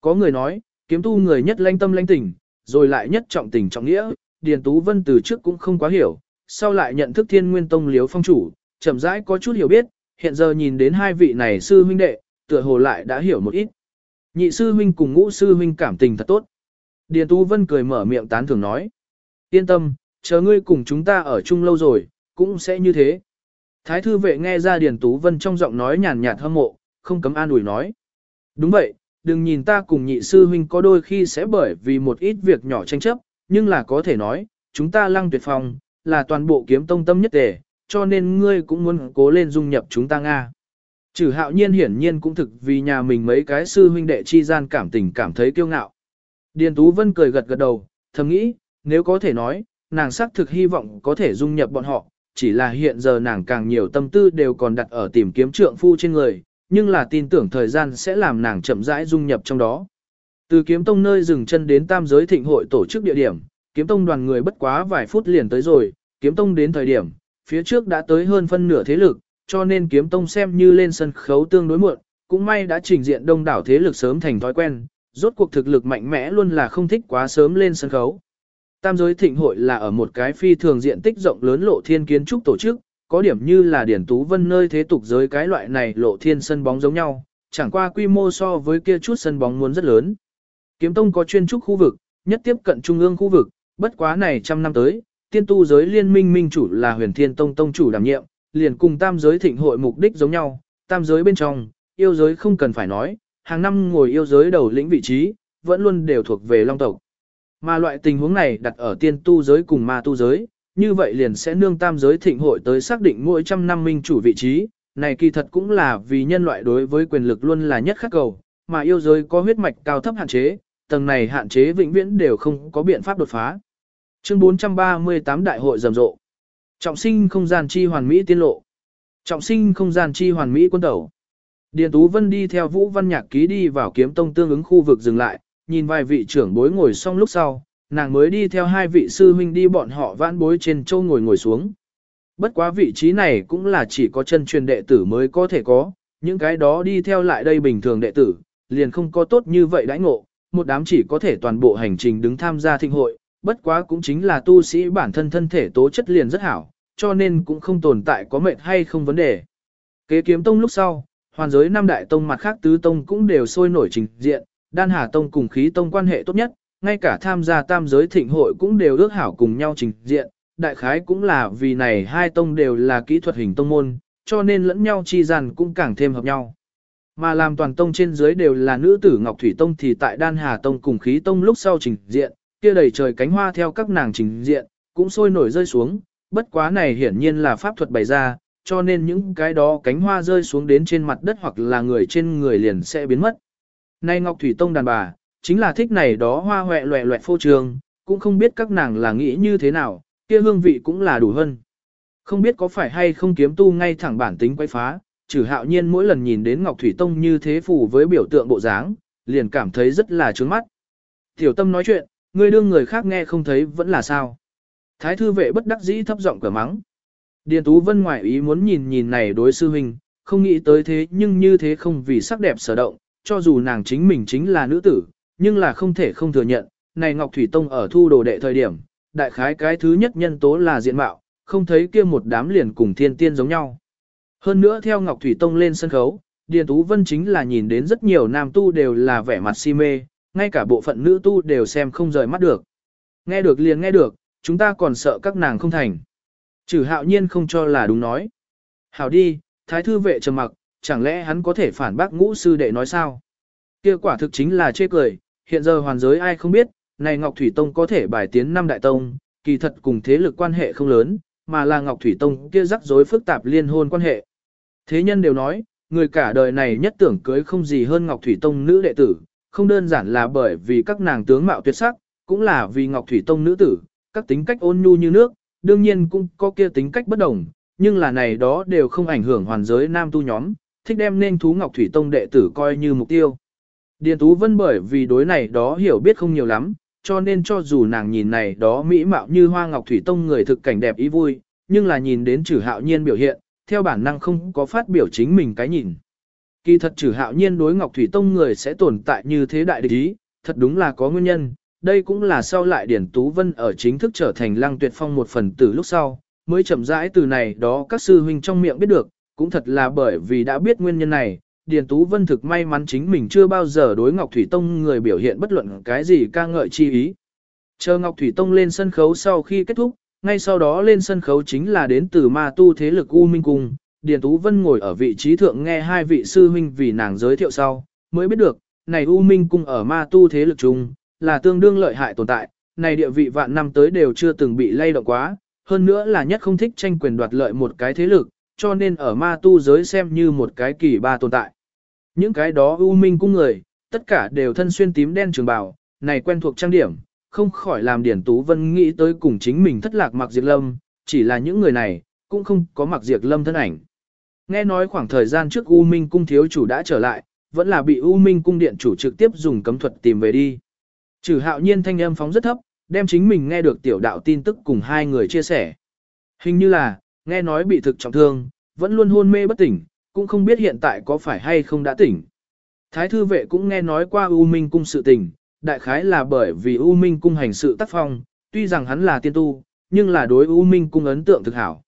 Có người nói, kiếm tu người nhất lanh tâm lanh tình, rồi lại nhất trọng tình trọng nghĩa, Điền Tú Vân từ trước cũng không quá hiểu, sau lại nhận thức thiên nguyên tông liếu phong chủ, chậm rãi có chút hiểu biết, hiện giờ nhìn đến hai vị này sư huynh đệ, tựa hồ lại đã hiểu một ít. Nhị sư huynh cùng ngũ sư huynh cảm tình thật tốt. Điền Tú Vân cười mở miệng tán thưởng nói. Yên tâm, chờ ngươi cùng chúng ta ở chung lâu rồi, cũng sẽ như thế. Thái thư vệ nghe ra Điền Tú Vân trong giọng nói nhàn nhạt hâm mộ, không cấm an ủi nói. Đúng vậy, đừng nhìn ta cùng nhị sư huynh có đôi khi sẽ bởi vì một ít việc nhỏ tranh chấp, nhưng là có thể nói, chúng ta lăng tuyệt phòng, là toàn bộ kiếm tông tâm nhất tề, cho nên ngươi cũng muốn cố lên dung nhập chúng ta Nga. Trừ hạo nhiên hiển nhiên cũng thực vì nhà mình mấy cái sư huynh đệ chi gian cảm tình cảm thấy kiêu ngạo. Điền Tú Vân cười gật gật đầu, thầm nghĩ, nếu có thể nói, nàng xác thực hy vọng có thể dung nhập bọn họ, chỉ là hiện giờ nàng càng nhiều tâm tư đều còn đặt ở tìm kiếm trượng phu trên người, nhưng là tin tưởng thời gian sẽ làm nàng chậm rãi dung nhập trong đó. Từ kiếm tông nơi dừng chân đến tam giới thịnh hội tổ chức địa điểm, kiếm tông đoàn người bất quá vài phút liền tới rồi, kiếm tông đến thời điểm, phía trước đã tới hơn phân nửa thế lực, cho nên kiếm tông xem như lên sân khấu tương đối muộn, cũng may đã trình diện đông đảo thế lực sớm thành thói quen, rốt cuộc thực lực mạnh mẽ luôn là không thích quá sớm lên sân khấu. Tam giới thịnh hội là ở một cái phi thường diện tích rộng lớn lộ thiên kiến trúc tổ chức, có điểm như là điển tú vân nơi thế tục giới cái loại này lộ thiên sân bóng giống nhau, chẳng qua quy mô so với kia chút sân bóng muốn rất lớn. Kiếm tông có chuyên trúc khu vực, nhất tiếp cận trung ương khu vực, bất quá này trăm năm tới, tiên tu giới liên minh minh chủ là huyền thiên tông tông chủ đảm nhiệm, liền cùng tam giới thịnh hội mục đích giống nhau, tam giới bên trong, yêu giới không cần phải nói, hàng năm ngồi yêu giới đầu lĩnh vị trí, vẫn luôn đều thuộc về long tộc. Mà loại tình huống này đặt ở tiên tu giới cùng ma tu giới, như vậy liền sẽ nương tam giới thịnh hội tới xác định mỗi trăm năm minh chủ vị trí, này kỳ thật cũng là vì nhân loại đối với quyền lực luôn là nhất khắc cầu, mà yêu giới có huyết mạch cao thấp hạn chế, tầng này hạn chế vĩnh viễn đều không có biện pháp đột phá. Chương 438 Đại hội rầm rộ. Trọng sinh không gian chi hoàn mỹ tiên lộ. Trọng sinh không gian chi hoàn mỹ quân tẩu. Điền Tú Vân đi theo Vũ Văn Nhạc ký đi vào kiếm tông tương ứng khu vực dừng lại, nhìn vài vị trưởng bối ngồi xong lúc sau, nàng mới đi theo hai vị sư huynh đi bọn họ vãn bối trên châu ngồi ngồi xuống. Bất quá vị trí này cũng là chỉ có chân truyền đệ tử mới có thể có, những cái đó đi theo lại đây bình thường đệ tử, liền không có tốt như vậy đãi ngộ, một đám chỉ có thể toàn bộ hành trình đứng tham gia thịnh hội, bất quá cũng chính là tu sĩ bản thân thân thể tố chất liền rất hảo, cho nên cũng không tồn tại có mệt hay không vấn đề. Kế kiếm tông lúc sau, hoàn giới năm đại tông mặt khác tứ tông cũng đều sôi nổi trình diện, đan hà tông cùng khí tông quan hệ tốt nhất, ngay cả tham gia tam giới thịnh hội cũng đều ước hảo cùng nhau trình diện, đại khái cũng là vì này hai tông đều là kỹ thuật hình tông môn, cho nên lẫn nhau chi dàn cũng càng thêm hợp nhau. Mà làm toàn tông trên dưới đều là nữ tử Ngọc Thủy Tông thì tại Đan Hà Tông cùng khí tông lúc sau trình diện, kia đầy trời cánh hoa theo các nàng trình diện, cũng sôi nổi rơi xuống, bất quá này hiển nhiên là pháp thuật bày ra, cho nên những cái đó cánh hoa rơi xuống đến trên mặt đất hoặc là người trên người liền sẽ biến mất. Nay Ngọc Thủy Tông đàn bà, chính là thích này đó hoa hoẹ loẹ loẹt phô trường, cũng không biết các nàng là nghĩ như thế nào, kia hương vị cũng là đủ hơn. Không biết có phải hay không kiếm tu ngay thẳng bản tính quay phá, trừ hạo nhiên mỗi lần nhìn đến Ngọc Thủy Tông như thế phù với biểu tượng bộ dáng, liền cảm thấy rất là trướng mắt. Tiểu tâm nói chuyện, người đương người khác nghe không thấy vẫn là sao. Thái thư vệ bất đắc dĩ thấp giọng cửa mắng. Điền Tú Vân ngoại ý muốn nhìn nhìn này đối sư huynh, không nghĩ tới thế nhưng như thế không vì sắc đẹp sở động, cho dù nàng chính mình chính là nữ tử, nhưng là không thể không thừa nhận, này Ngọc Thủy Tông ở thu đồ đệ thời điểm, đại khái cái thứ nhất nhân tố là diện mạo, không thấy kia một đám liền cùng thiên tiên giống nhau. Hơn nữa theo Ngọc Thủy Tông lên sân khấu, Điền Tú Vân chính là nhìn đến rất nhiều nam tu đều là vẻ mặt si mê, ngay cả bộ phận nữ tu đều xem không rời mắt được. Nghe được liền nghe được, chúng ta còn sợ các nàng không thành. Trừ hạo nhiên không cho là đúng nói. Hảo đi, thái thư vệ trầm mặc, chẳng lẽ hắn có thể phản bác ngũ sư đệ nói sao? Kia quả thực chính là chê cười, hiện giờ hoàn giới ai không biết, này Ngọc Thủy Tông có thể bài tiến năm đại tông, kỳ thật cùng thế lực quan hệ không lớn, mà là Ngọc Thủy Tông kia rắc rối phức tạp liên hôn quan hệ. Thế nhân đều nói, người cả đời này nhất tưởng cưới không gì hơn Ngọc Thủy Tông nữ đệ tử, không đơn giản là bởi vì các nàng tướng mạo tuyệt sắc, cũng là vì Ngọc Thủy Tông nữ tử, các tính cách ôn nhu như nước, đương nhiên cũng có kia tính cách bất đồng, nhưng là này đó đều không ảnh hưởng hoàn giới nam tu nhóm, thích đem nên thú Ngọc Thủy Tông đệ tử coi như mục tiêu. Điền Tú Vân bởi vì đối này đó hiểu biết không nhiều lắm, cho nên cho dù nàng nhìn này đó mỹ mạo như hoa Ngọc Thủy Tông người thực cảnh đẹp ý vui, nhưng là nhìn đến trừ hạo nhiên biểu hiện, theo bản năng không có phát biểu chính mình cái nhìn. Kỳ thật trừ hạo nhiên đối Ngọc Thủy Tông người sẽ tồn tại như thế đại địch ý, thật đúng là có nguyên nhân, đây cũng là sau lại Điển Tú Vân ở chính thức trở thành lăng tuyệt phong một phần tử lúc sau, mới chậm rãi từ này đó các sư huynh trong miệng biết được, cũng thật là bởi vì đã biết nguyên nhân này, Điền Tú Vân thực may mắn chính mình chưa bao giờ đối Ngọc Thủy Tông người biểu hiện bất luận cái gì ca ngợi chi ý. Chờ Ngọc Thủy Tông lên sân khấu sau khi kết thúc, ngay sau đó lên sân khấu chính là đến từ ma tu thế lực U Minh Cung. Điền Tú Vân ngồi ở vị trí thượng nghe hai vị sư huynh vì nàng giới thiệu sau, mới biết được, này U Minh Cung ở ma tu thế lực chung, là tương đương lợi hại tồn tại, này địa vị vạn năm tới đều chưa từng bị lay động quá, hơn nữa là nhất không thích tranh quyền đoạt lợi một cái thế lực, cho nên ở ma tu giới xem như một cái kỳ ba tồn tại. Những cái đó U Minh Cung người, tất cả đều thân xuyên tím đen trường bào, này quen thuộc trang điểm, không khỏi làm Điển Tú Vân nghĩ tới cùng chính mình thất lạc mặc diệt lâm, chỉ là những người này, cũng không có mặc diệt lâm thân ảnh. Nghe nói khoảng thời gian trước U Minh Cung thiếu chủ đã trở lại, vẫn là bị U Minh Cung điện chủ trực tiếp dùng cấm thuật tìm về đi. Trừ hạo nhiên thanh âm phóng rất thấp, đem chính mình nghe được tiểu đạo tin tức cùng hai người chia sẻ. Hình như là, nghe nói bị thực trọng thương, vẫn luôn hôn mê bất tỉnh, cũng không biết hiện tại có phải hay không đã tỉnh. Thái thư vệ cũng nghe nói qua U Minh Cung sự tình, đại khái là bởi vì U Minh Cung hành sự tác phong, tuy rằng hắn là tiên tu, nhưng là đối U Minh Cung ấn tượng thực hảo.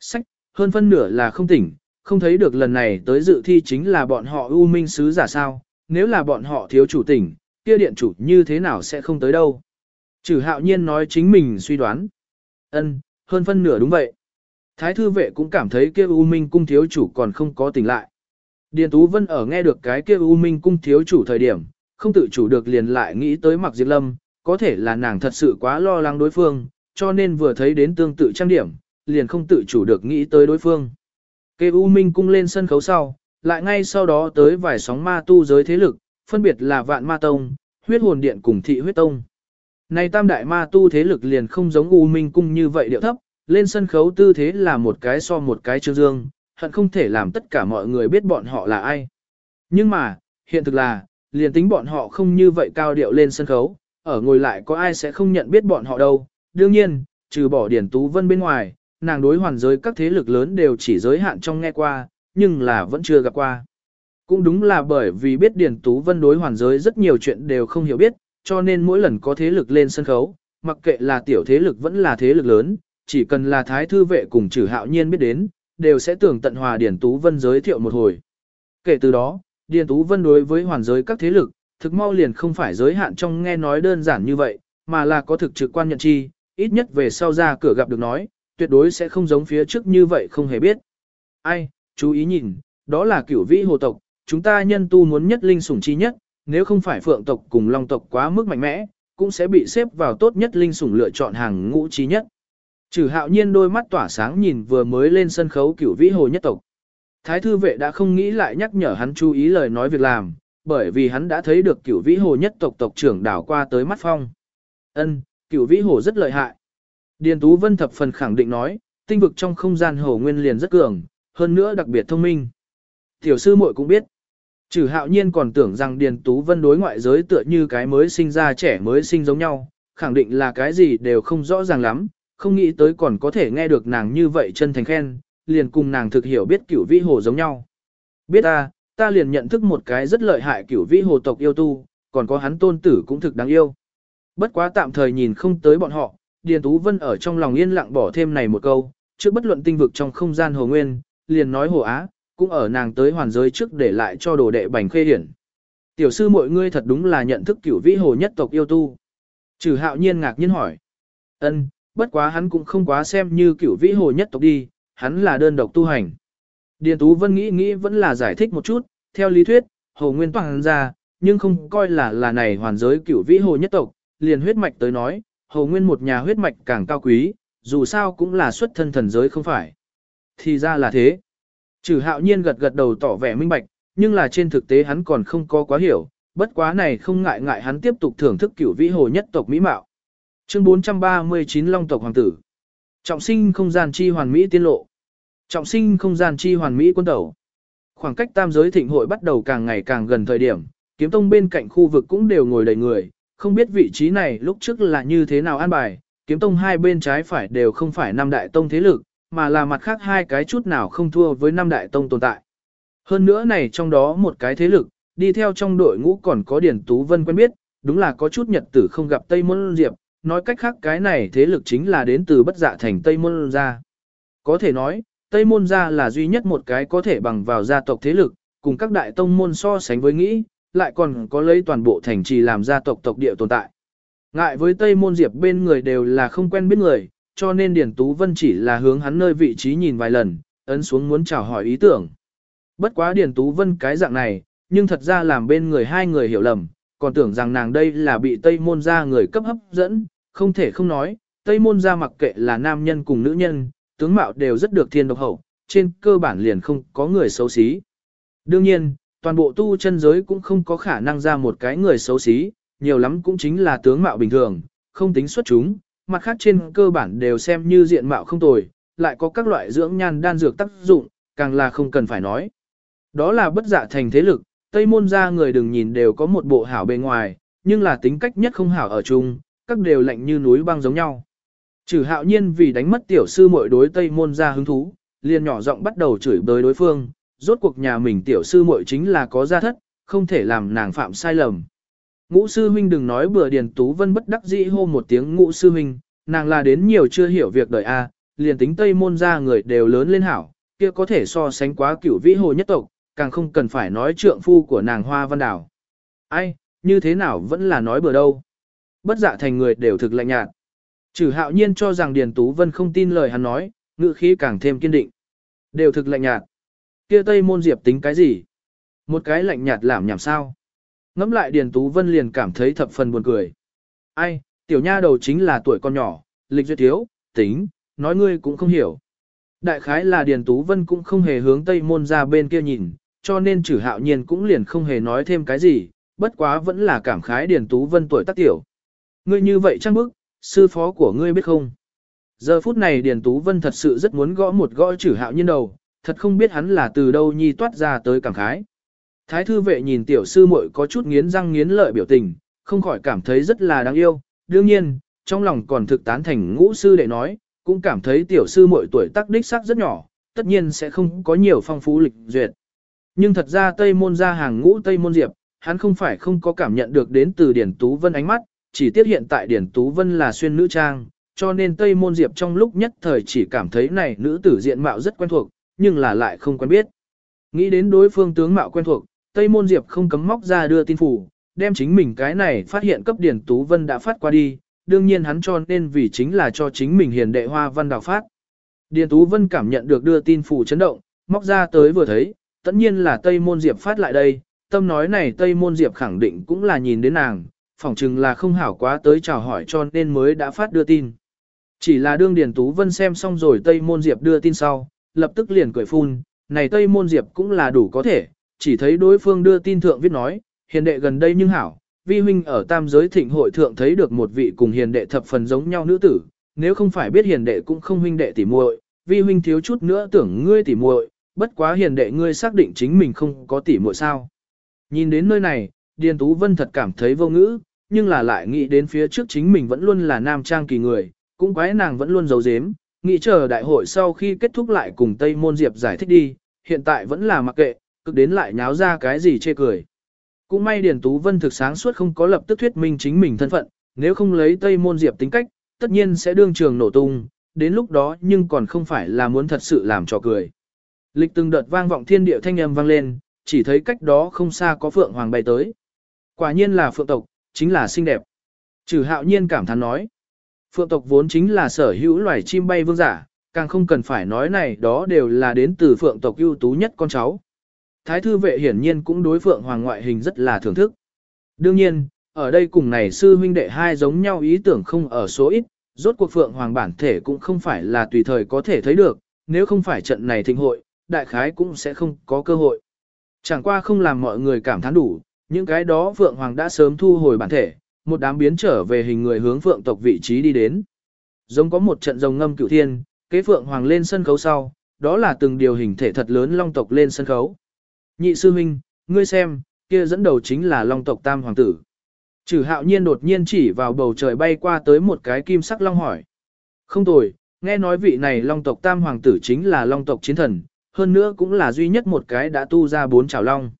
Sách, hơn phân nửa là không tỉnh, không thấy được lần này tới dự thi chính là bọn họ U Minh Sứ giả sao, nếu là bọn họ thiếu chủ tỉnh, kia điện chủ như thế nào sẽ không tới đâu. Trừ hạo nhiên nói chính mình suy đoán. ân hơn phân nửa đúng vậy. Thái thư vệ cũng cảm thấy kia U Minh cung thiếu chủ còn không có tỉnh lại. Điền Tú Vân ở nghe được cái kia U Minh cung thiếu chủ thời điểm, không tự chủ được liền lại nghĩ tới mặc diệt Lâm, có thể là nàng thật sự quá lo lắng đối phương, cho nên vừa thấy đến tương tự trang điểm, liền không tự chủ được nghĩ tới đối phương. Kê U Minh cung lên sân khấu sau, lại ngay sau đó tới vài sóng ma tu giới thế lực, phân biệt là Vạn Ma Tông, Huyết Hồn Điện cùng Thị Huyết Tông. Này tam đại ma tu thế lực liền không giống U Minh cung như vậy điệu thấp, lên sân khấu tư thế là một cái so một cái trương dương, hận không thể làm tất cả mọi người biết bọn họ là ai. Nhưng mà, hiện thực là, liền tính bọn họ không như vậy cao điệu lên sân khấu, ở ngồi lại có ai sẽ không nhận biết bọn họ đâu. Đương nhiên, trừ bỏ Điển Tú Vân bên ngoài, nàng đối hoàn giới các thế lực lớn đều chỉ giới hạn trong nghe qua, nhưng là vẫn chưa gặp qua. Cũng đúng là bởi vì biết Điển Tú Vân đối hoàn giới rất nhiều chuyện đều không hiểu biết, cho nên mỗi lần có thế lực lên sân khấu, mặc kệ là tiểu thế lực vẫn là thế lực lớn, chỉ cần là thái thư vệ cùng trừ hạo nhiên biết đến, đều sẽ tưởng tận hòa Điền Tú Vân giới thiệu một hồi. Kể từ đó, Điền Tú Vân đối với hoàn giới các thế lực, thực mau liền không phải giới hạn trong nghe nói đơn giản như vậy, mà là có thực trực quan nhận chi, ít nhất về sau ra cửa gặp được nói, tuyệt đối sẽ không giống phía trước như vậy không hề biết. Ai, chú ý nhìn, đó là cửu vĩ hồ tộc, chúng ta nhân tu muốn nhất linh sủng chi nhất, nếu không phải phượng tộc cùng long tộc quá mức mạnh mẽ, cũng sẽ bị xếp vào tốt nhất linh sủng lựa chọn hàng ngũ chi nhất. Trừ hạo nhiên đôi mắt tỏa sáng nhìn vừa mới lên sân khấu cửu vĩ hồ nhất tộc. Thái thư vệ đã không nghĩ lại nhắc nhở hắn chú ý lời nói việc làm, bởi vì hắn đã thấy được cửu vĩ hồ nhất tộc tộc trưởng đảo qua tới mắt phong. Ân, cửu vĩ hồ rất lợi hại. Điền Tú Vân thập phần khẳng định nói, tinh vực trong không gian hồ nguyên liền rất cường, hơn nữa đặc biệt thông minh. Tiểu sư muội cũng biết. Trừ hạo nhiên còn tưởng rằng Điền Tú Vân đối ngoại giới tựa như cái mới sinh ra trẻ mới sinh giống nhau, khẳng định là cái gì đều không rõ ràng lắm, không nghĩ tới còn có thể nghe được nàng như vậy chân thành khen, liền cùng nàng thực hiểu biết cửu vĩ hồ giống nhau. Biết ta, ta liền nhận thức một cái rất lợi hại cửu vĩ hồ tộc yêu tu, còn có hắn tôn tử cũng thực đáng yêu. Bất quá tạm thời nhìn không tới bọn họ, Điền Tú Vân ở trong lòng yên lặng bỏ thêm này một câu, trước bất luận tinh vực trong không gian hồ nguyên, liền nói hồ á, cũng ở nàng tới hoàn giới trước để lại cho đồ đệ bành khê hiển. Tiểu sư mọi ngươi thật đúng là nhận thức cửu vĩ hồ nhất tộc yêu tu. Trừ hạo nhiên ngạc nhiên hỏi. ân bất quá hắn cũng không quá xem như cửu vĩ hồ nhất tộc đi, hắn là đơn độc tu hành. Điền Tú Vân nghĩ nghĩ vẫn là giải thích một chút, theo lý thuyết, hồ nguyên toàn ra, nhưng không coi là là này hoàn giới cửu vĩ hồ nhất tộc, liền huyết mạch tới nói, hồ nguyên một nhà huyết mạch càng cao quý, dù sao cũng là xuất thân thần giới không phải. Thì ra là thế. Trừ hạo nhiên gật gật đầu tỏ vẻ minh bạch, nhưng là trên thực tế hắn còn không có quá hiểu, bất quá này không ngại ngại hắn tiếp tục thưởng thức cửu vĩ hồ nhất tộc mỹ mạo. Chương 439 Long tộc hoàng tử. Trọng sinh không gian chi hoàn mỹ tiên lộ. Trọng sinh không gian chi hoàn mỹ quân tẩu. Khoảng cách tam giới thịnh hội bắt đầu càng ngày càng gần thời điểm, kiếm tông bên cạnh khu vực cũng đều ngồi đầy người, không biết vị trí này lúc trước là như thế nào an bài, kiếm tông hai bên trái phải đều không phải năm đại tông thế lực, mà là mặt khác hai cái chút nào không thua với năm đại tông tồn tại. Hơn nữa này trong đó một cái thế lực, đi theo trong đội ngũ còn có Điển Tú Vân quen biết, đúng là có chút nhật tử không gặp Tây Môn Diệp, nói cách khác cái này thế lực chính là đến từ bất dạ thành Tây Môn Gia. Có thể nói, Tây Môn Gia là duy nhất một cái có thể bằng vào gia tộc thế lực, cùng các đại tông môn so sánh với nghĩ, lại còn có lấy toàn bộ thành trì làm gia tộc tộc địa tồn tại. Ngại với Tây Môn Diệp bên người đều là không quen biết người, cho nên điển Tú Vân chỉ là hướng hắn nơi vị trí nhìn vài lần, ấn xuống muốn chào hỏi ý tưởng. Bất quá điển Tú Vân cái dạng này, nhưng thật ra làm bên người hai người hiểu lầm, còn tưởng rằng nàng đây là bị Tây Môn gia người cấp hấp dẫn, không thể không nói, Tây Môn gia mặc kệ là nam nhân cùng nữ nhân, tướng mạo đều rất được thiên độc hậu, trên cơ bản liền không có người xấu xí. Đương nhiên, toàn bộ tu chân giới cũng không có khả năng ra một cái người xấu xí, nhiều lắm cũng chính là tướng mạo bình thường, không tính xuất chúng, mặt khác trên cơ bản đều xem như diện mạo không tồi, lại có các loại dưỡng nhan đan dược tác dụng, càng là không cần phải nói. Đó là bất dạ thành thế lực, Tây môn ra người đừng nhìn đều có một bộ hảo bề ngoài, nhưng là tính cách nhất không hảo ở chung, các đều lạnh như núi băng giống nhau. Trừ hạo nhiên vì đánh mất tiểu sư muội đối Tây môn ra hứng thú, liền nhỏ giọng bắt đầu chửi bới đối phương, rốt cuộc nhà mình tiểu sư muội chính là có gia thất, không thể làm nàng phạm sai lầm. Ngũ sư huynh đừng nói bừa Điền Tú Vân bất đắc dĩ hô một tiếng ngũ sư huynh, nàng là đến nhiều chưa hiểu việc đời a, liền tính Tây môn ra người đều lớn lên hảo, kia có thể so sánh quá cửu vĩ hồ nhất tộc, càng không cần phải nói trượng phu của nàng Hoa Văn Đảo. Ai, như thế nào vẫn là nói bừa đâu. Bất dạ thành người đều thực lạnh nhạt. Trừ hạo nhiên cho rằng Điền Tú Vân không tin lời hắn nói, ngữ khí càng thêm kiên định. Đều thực lạnh nhạt. Kia Tây môn diệp tính cái gì? Một cái lạnh nhạt làm nhảm sao? Ngắm lại Điền Tú Vân liền cảm thấy thập phần buồn cười. Ai, tiểu nha đầu chính là tuổi con nhỏ, lịch duyệt thiếu, tính, nói ngươi cũng không hiểu. Đại khái là Điền Tú Vân cũng không hề hướng Tây Môn ra bên kia nhìn, cho nên trừ hạo nhiên cũng liền không hề nói thêm cái gì, bất quá vẫn là cảm khái Điền Tú Vân tuổi tác tiểu. Ngươi như vậy chắc bức, sư phó của ngươi biết không? Giờ phút này Điền Tú Vân thật sự rất muốn gõ một gõ chử hạo nhiên đầu, thật không biết hắn là từ đâu nhi toát ra tới cảm khái. Thái thư vệ nhìn tiểu sư muội có chút nghiến răng nghiến lợi biểu tình, không khỏi cảm thấy rất là đáng yêu. Đương nhiên, trong lòng còn thực tán thành ngũ sư đệ nói, cũng cảm thấy tiểu sư muội tuổi tác đích xác rất nhỏ, tất nhiên sẽ không có nhiều phong phú lịch duyệt. Nhưng thật ra Tây môn ra hàng ngũ Tây môn diệp, hắn không phải không có cảm nhận được đến từ Điển Tú Vân ánh mắt, chỉ tiếc hiện tại Điển Tú Vân là xuyên nữ trang, cho nên Tây môn diệp trong lúc nhất thời chỉ cảm thấy này nữ tử diện mạo rất quen thuộc, nhưng là lại không quen biết. Nghĩ đến đối phương tướng mạo quen thuộc, Tây Môn Diệp không cấm móc ra đưa tin phủ, đem chính mình cái này phát hiện cấp Điền Tú Vân đã phát qua đi, đương nhiên hắn cho nên vì chính là cho chính mình hiền đệ hoa văn đào phát. Điền Tú Vân cảm nhận được đưa tin phủ chấn động, móc ra tới vừa thấy, tất nhiên là Tây Môn Diệp phát lại đây, tâm nói này Tây Môn Diệp khẳng định cũng là nhìn đến nàng, phỏng chừng là không hảo quá tới chào hỏi cho nên mới đã phát đưa tin. Chỉ là đương Điền Tú Vân xem xong rồi Tây Môn Diệp đưa tin sau, lập tức liền cười phun, này Tây Môn Diệp cũng là đủ có thể, chỉ thấy đối phương đưa tin thượng viết nói, hiền đệ gần đây nhưng hảo, vi huynh ở tam giới thịnh hội thượng thấy được một vị cùng hiền đệ thập phần giống nhau nữ tử, nếu không phải biết hiền đệ cũng không huynh đệ tỉ muội, vi huynh thiếu chút nữa tưởng ngươi tỉ muội, bất quá hiền đệ ngươi xác định chính mình không có tỉ muội sao. Nhìn đến nơi này, Điền Tú Vân thật cảm thấy vô ngữ, nhưng là lại nghĩ đến phía trước chính mình vẫn luôn là nam trang kỳ người, cũng quái nàng vẫn luôn giấu giếm, nghĩ chờ đại hội sau khi kết thúc lại cùng Tây Môn Diệp giải thích đi, hiện tại vẫn là mặc kệ, cực đến lại nháo ra cái gì chê cười. Cũng may Điền Tú Vân thực sáng suốt không có lập tức thuyết minh chính mình thân phận, nếu không lấy Tây Môn Diệp tính cách, tất nhiên sẽ đương trường nổ tung, đến lúc đó nhưng còn không phải là muốn thật sự làm trò cười. Lịch từng đợt vang vọng thiên địa thanh âm vang lên, chỉ thấy cách đó không xa có phượng hoàng bay tới. Quả nhiên là phượng tộc, chính là xinh đẹp. Trừ hạo nhiên cảm thán nói. Phượng tộc vốn chính là sở hữu loài chim bay vương giả, càng không cần phải nói này đó đều là đến từ phượng tộc ưu tú nhất con cháu. Thái thư vệ hiển nhiên cũng đối phượng hoàng ngoại hình rất là thưởng thức. Đương nhiên, ở đây cùng này sư huynh đệ hai giống nhau ý tưởng không ở số ít, rốt cuộc phượng hoàng bản thể cũng không phải là tùy thời có thể thấy được, nếu không phải trận này thịnh hội, đại khái cũng sẽ không có cơ hội. Chẳng qua không làm mọi người cảm thán đủ, những cái đó phượng hoàng đã sớm thu hồi bản thể, một đám biến trở về hình người hướng phượng tộc vị trí đi đến. Giống có một trận rồng ngâm cửu thiên, kế phượng hoàng lên sân khấu sau, đó là từng điều hình thể thật lớn long tộc lên sân khấu. Nhị sư huynh, ngươi xem, kia dẫn đầu chính là long tộc tam hoàng tử. Trừ hạo nhiên đột nhiên chỉ vào bầu trời bay qua tới một cái kim sắc long hỏi. Không tồi, nghe nói vị này long tộc tam hoàng tử chính là long tộc chiến thần, hơn nữa cũng là duy nhất một cái đã tu ra bốn chảo long.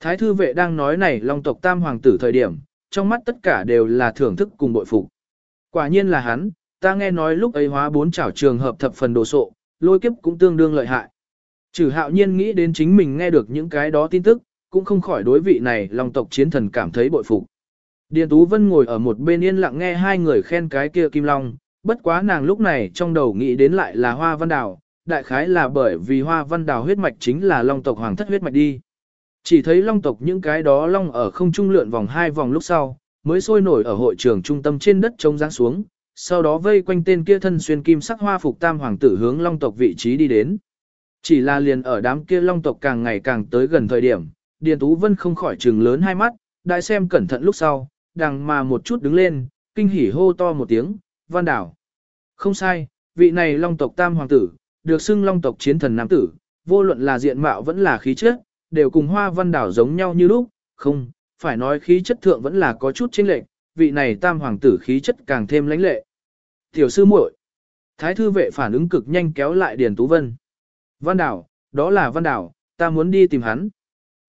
Thái thư vệ đang nói này long tộc tam hoàng tử thời điểm, trong mắt tất cả đều là thưởng thức cùng bội phục. Quả nhiên là hắn, ta nghe nói lúc ấy hóa bốn chảo trường hợp thập phần đồ sộ, lôi kiếp cũng tương đương lợi hại. Trừ hạo nhiên nghĩ đến chính mình nghe được những cái đó tin tức, cũng không khỏi đối vị này long tộc chiến thần cảm thấy bội phục. Điền Tú Vân ngồi ở một bên yên lặng nghe hai người khen cái kia kim long, bất quá nàng lúc này trong đầu nghĩ đến lại là hoa văn đào, đại khái là bởi vì hoa văn đào huyết mạch chính là long tộc hoàng thất huyết mạch đi. Chỉ thấy long tộc những cái đó long ở không trung lượn vòng hai vòng lúc sau, mới sôi nổi ở hội trường trung tâm trên đất trông giáng xuống, sau đó vây quanh tên kia thân xuyên kim sắc hoa phục tam hoàng tử hướng long tộc vị trí đi đến. Chỉ là liền ở đám kia long tộc càng ngày càng tới gần thời điểm, Điền Tú Vân không khỏi trừng lớn hai mắt, đại xem cẩn thận lúc sau, đằng mà một chút đứng lên, kinh hỉ hô to một tiếng, văn đảo. Không sai, vị này long tộc tam hoàng tử, được xưng long tộc chiến thần nam tử, vô luận là diện mạo vẫn là khí chất, đều cùng hoa văn đảo giống nhau như lúc, không, phải nói khí chất thượng vẫn là có chút chênh lệch, vị này tam hoàng tử khí chất càng thêm lãnh lệ. Tiểu sư muội, Thái thư vệ phản ứng cực nhanh kéo lại Điền Tú Vân. Văn đảo, đó là văn đảo, ta muốn đi tìm hắn.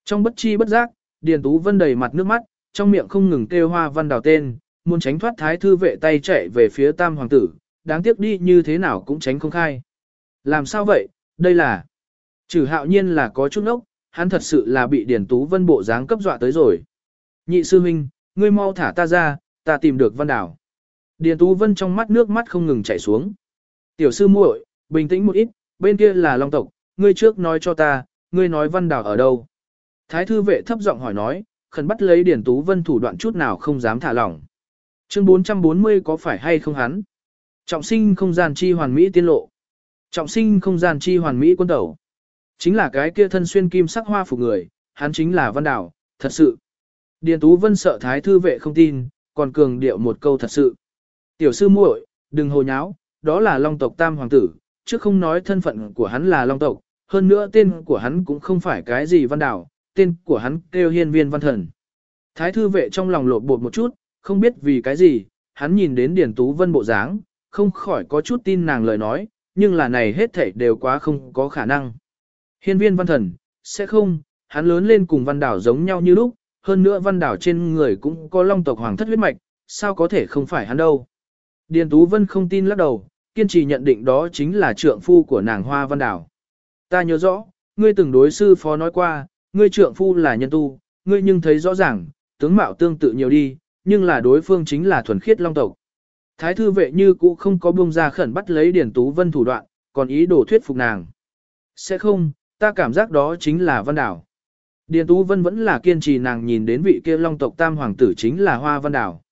Trong bất chi bất giác, Điền Tú Vân đầy mặt nước mắt, trong miệng không ngừng kêu hoa văn đảo tên, muốn tránh thoát thái thư vệ tay chạy về phía tam hoàng tử, đáng tiếc đi như thế nào cũng tránh không khai. Làm sao vậy, đây là... Trừ hạo nhiên là có chút ốc, hắn thật sự là bị Điền Tú Vân bộ dáng cấp dọa tới rồi. Nhị sư huynh, ngươi mau thả ta ra, ta tìm được văn đảo. Điền Tú Vân trong mắt nước mắt không ngừng chảy xuống. Tiểu sư muội, bình tĩnh một ít, bên kia là Long tộc, ngươi trước nói cho ta, ngươi nói văn đảo ở đâu. Thái thư vệ thấp giọng hỏi nói, khẩn bắt lấy Điền Tú Vân thủ đoạn chút nào không dám thả lỏng. Chương 440 có phải hay không hắn? Trọng sinh không gian chi hoàn mỹ tiên lộ. Trọng sinh không gian chi hoàn mỹ quân tẩu. Chính là cái kia thân xuyên kim sắc hoa phục người, hắn chính là văn đảo, thật sự. Điền Tú Vân sợ thái thư vệ không tin, còn cường điệu một câu thật sự. Tiểu sư muội, đừng hồ nháo, đó là long tộc tam hoàng tử, chứ không nói thân phận của hắn là long tộc, hơn nữa tên của hắn cũng không phải cái gì văn đảo, tên của hắn kêu hiên viên văn thần. Thái thư vệ trong lòng lột bột một chút, không biết vì cái gì, hắn nhìn đến Điền Tú Vân bộ dáng, không khỏi có chút tin nàng lời nói, nhưng là này hết thảy đều quá không có khả năng. Hiên viên văn thần, sẽ không, hắn lớn lên cùng văn đảo giống nhau như lúc, hơn nữa văn đảo trên người cũng có long tộc hoàng thất huyết mạch, sao có thể không phải hắn đâu. Điền Tú Vân không tin lắc đầu, kiên trì nhận định đó chính là trượng phu của nàng hoa văn đảo. Ta nhớ rõ, ngươi từng đối sư phó nói qua, ngươi trượng phu là nhân tu, ngươi nhưng thấy rõ ràng, tướng mạo tương tự nhiều đi, nhưng là đối phương chính là thuần khiết long tộc. Thái thư vệ như cũ không có buông ra khẩn bắt lấy Điền Tú Vân thủ đoạn, còn ý đồ thuyết phục nàng. Sẽ không, ta cảm giác đó chính là văn đảo. Điền Tú Vân vẫn là kiên trì nàng nhìn đến vị kia long tộc tam hoàng tử chính là hoa văn đảo.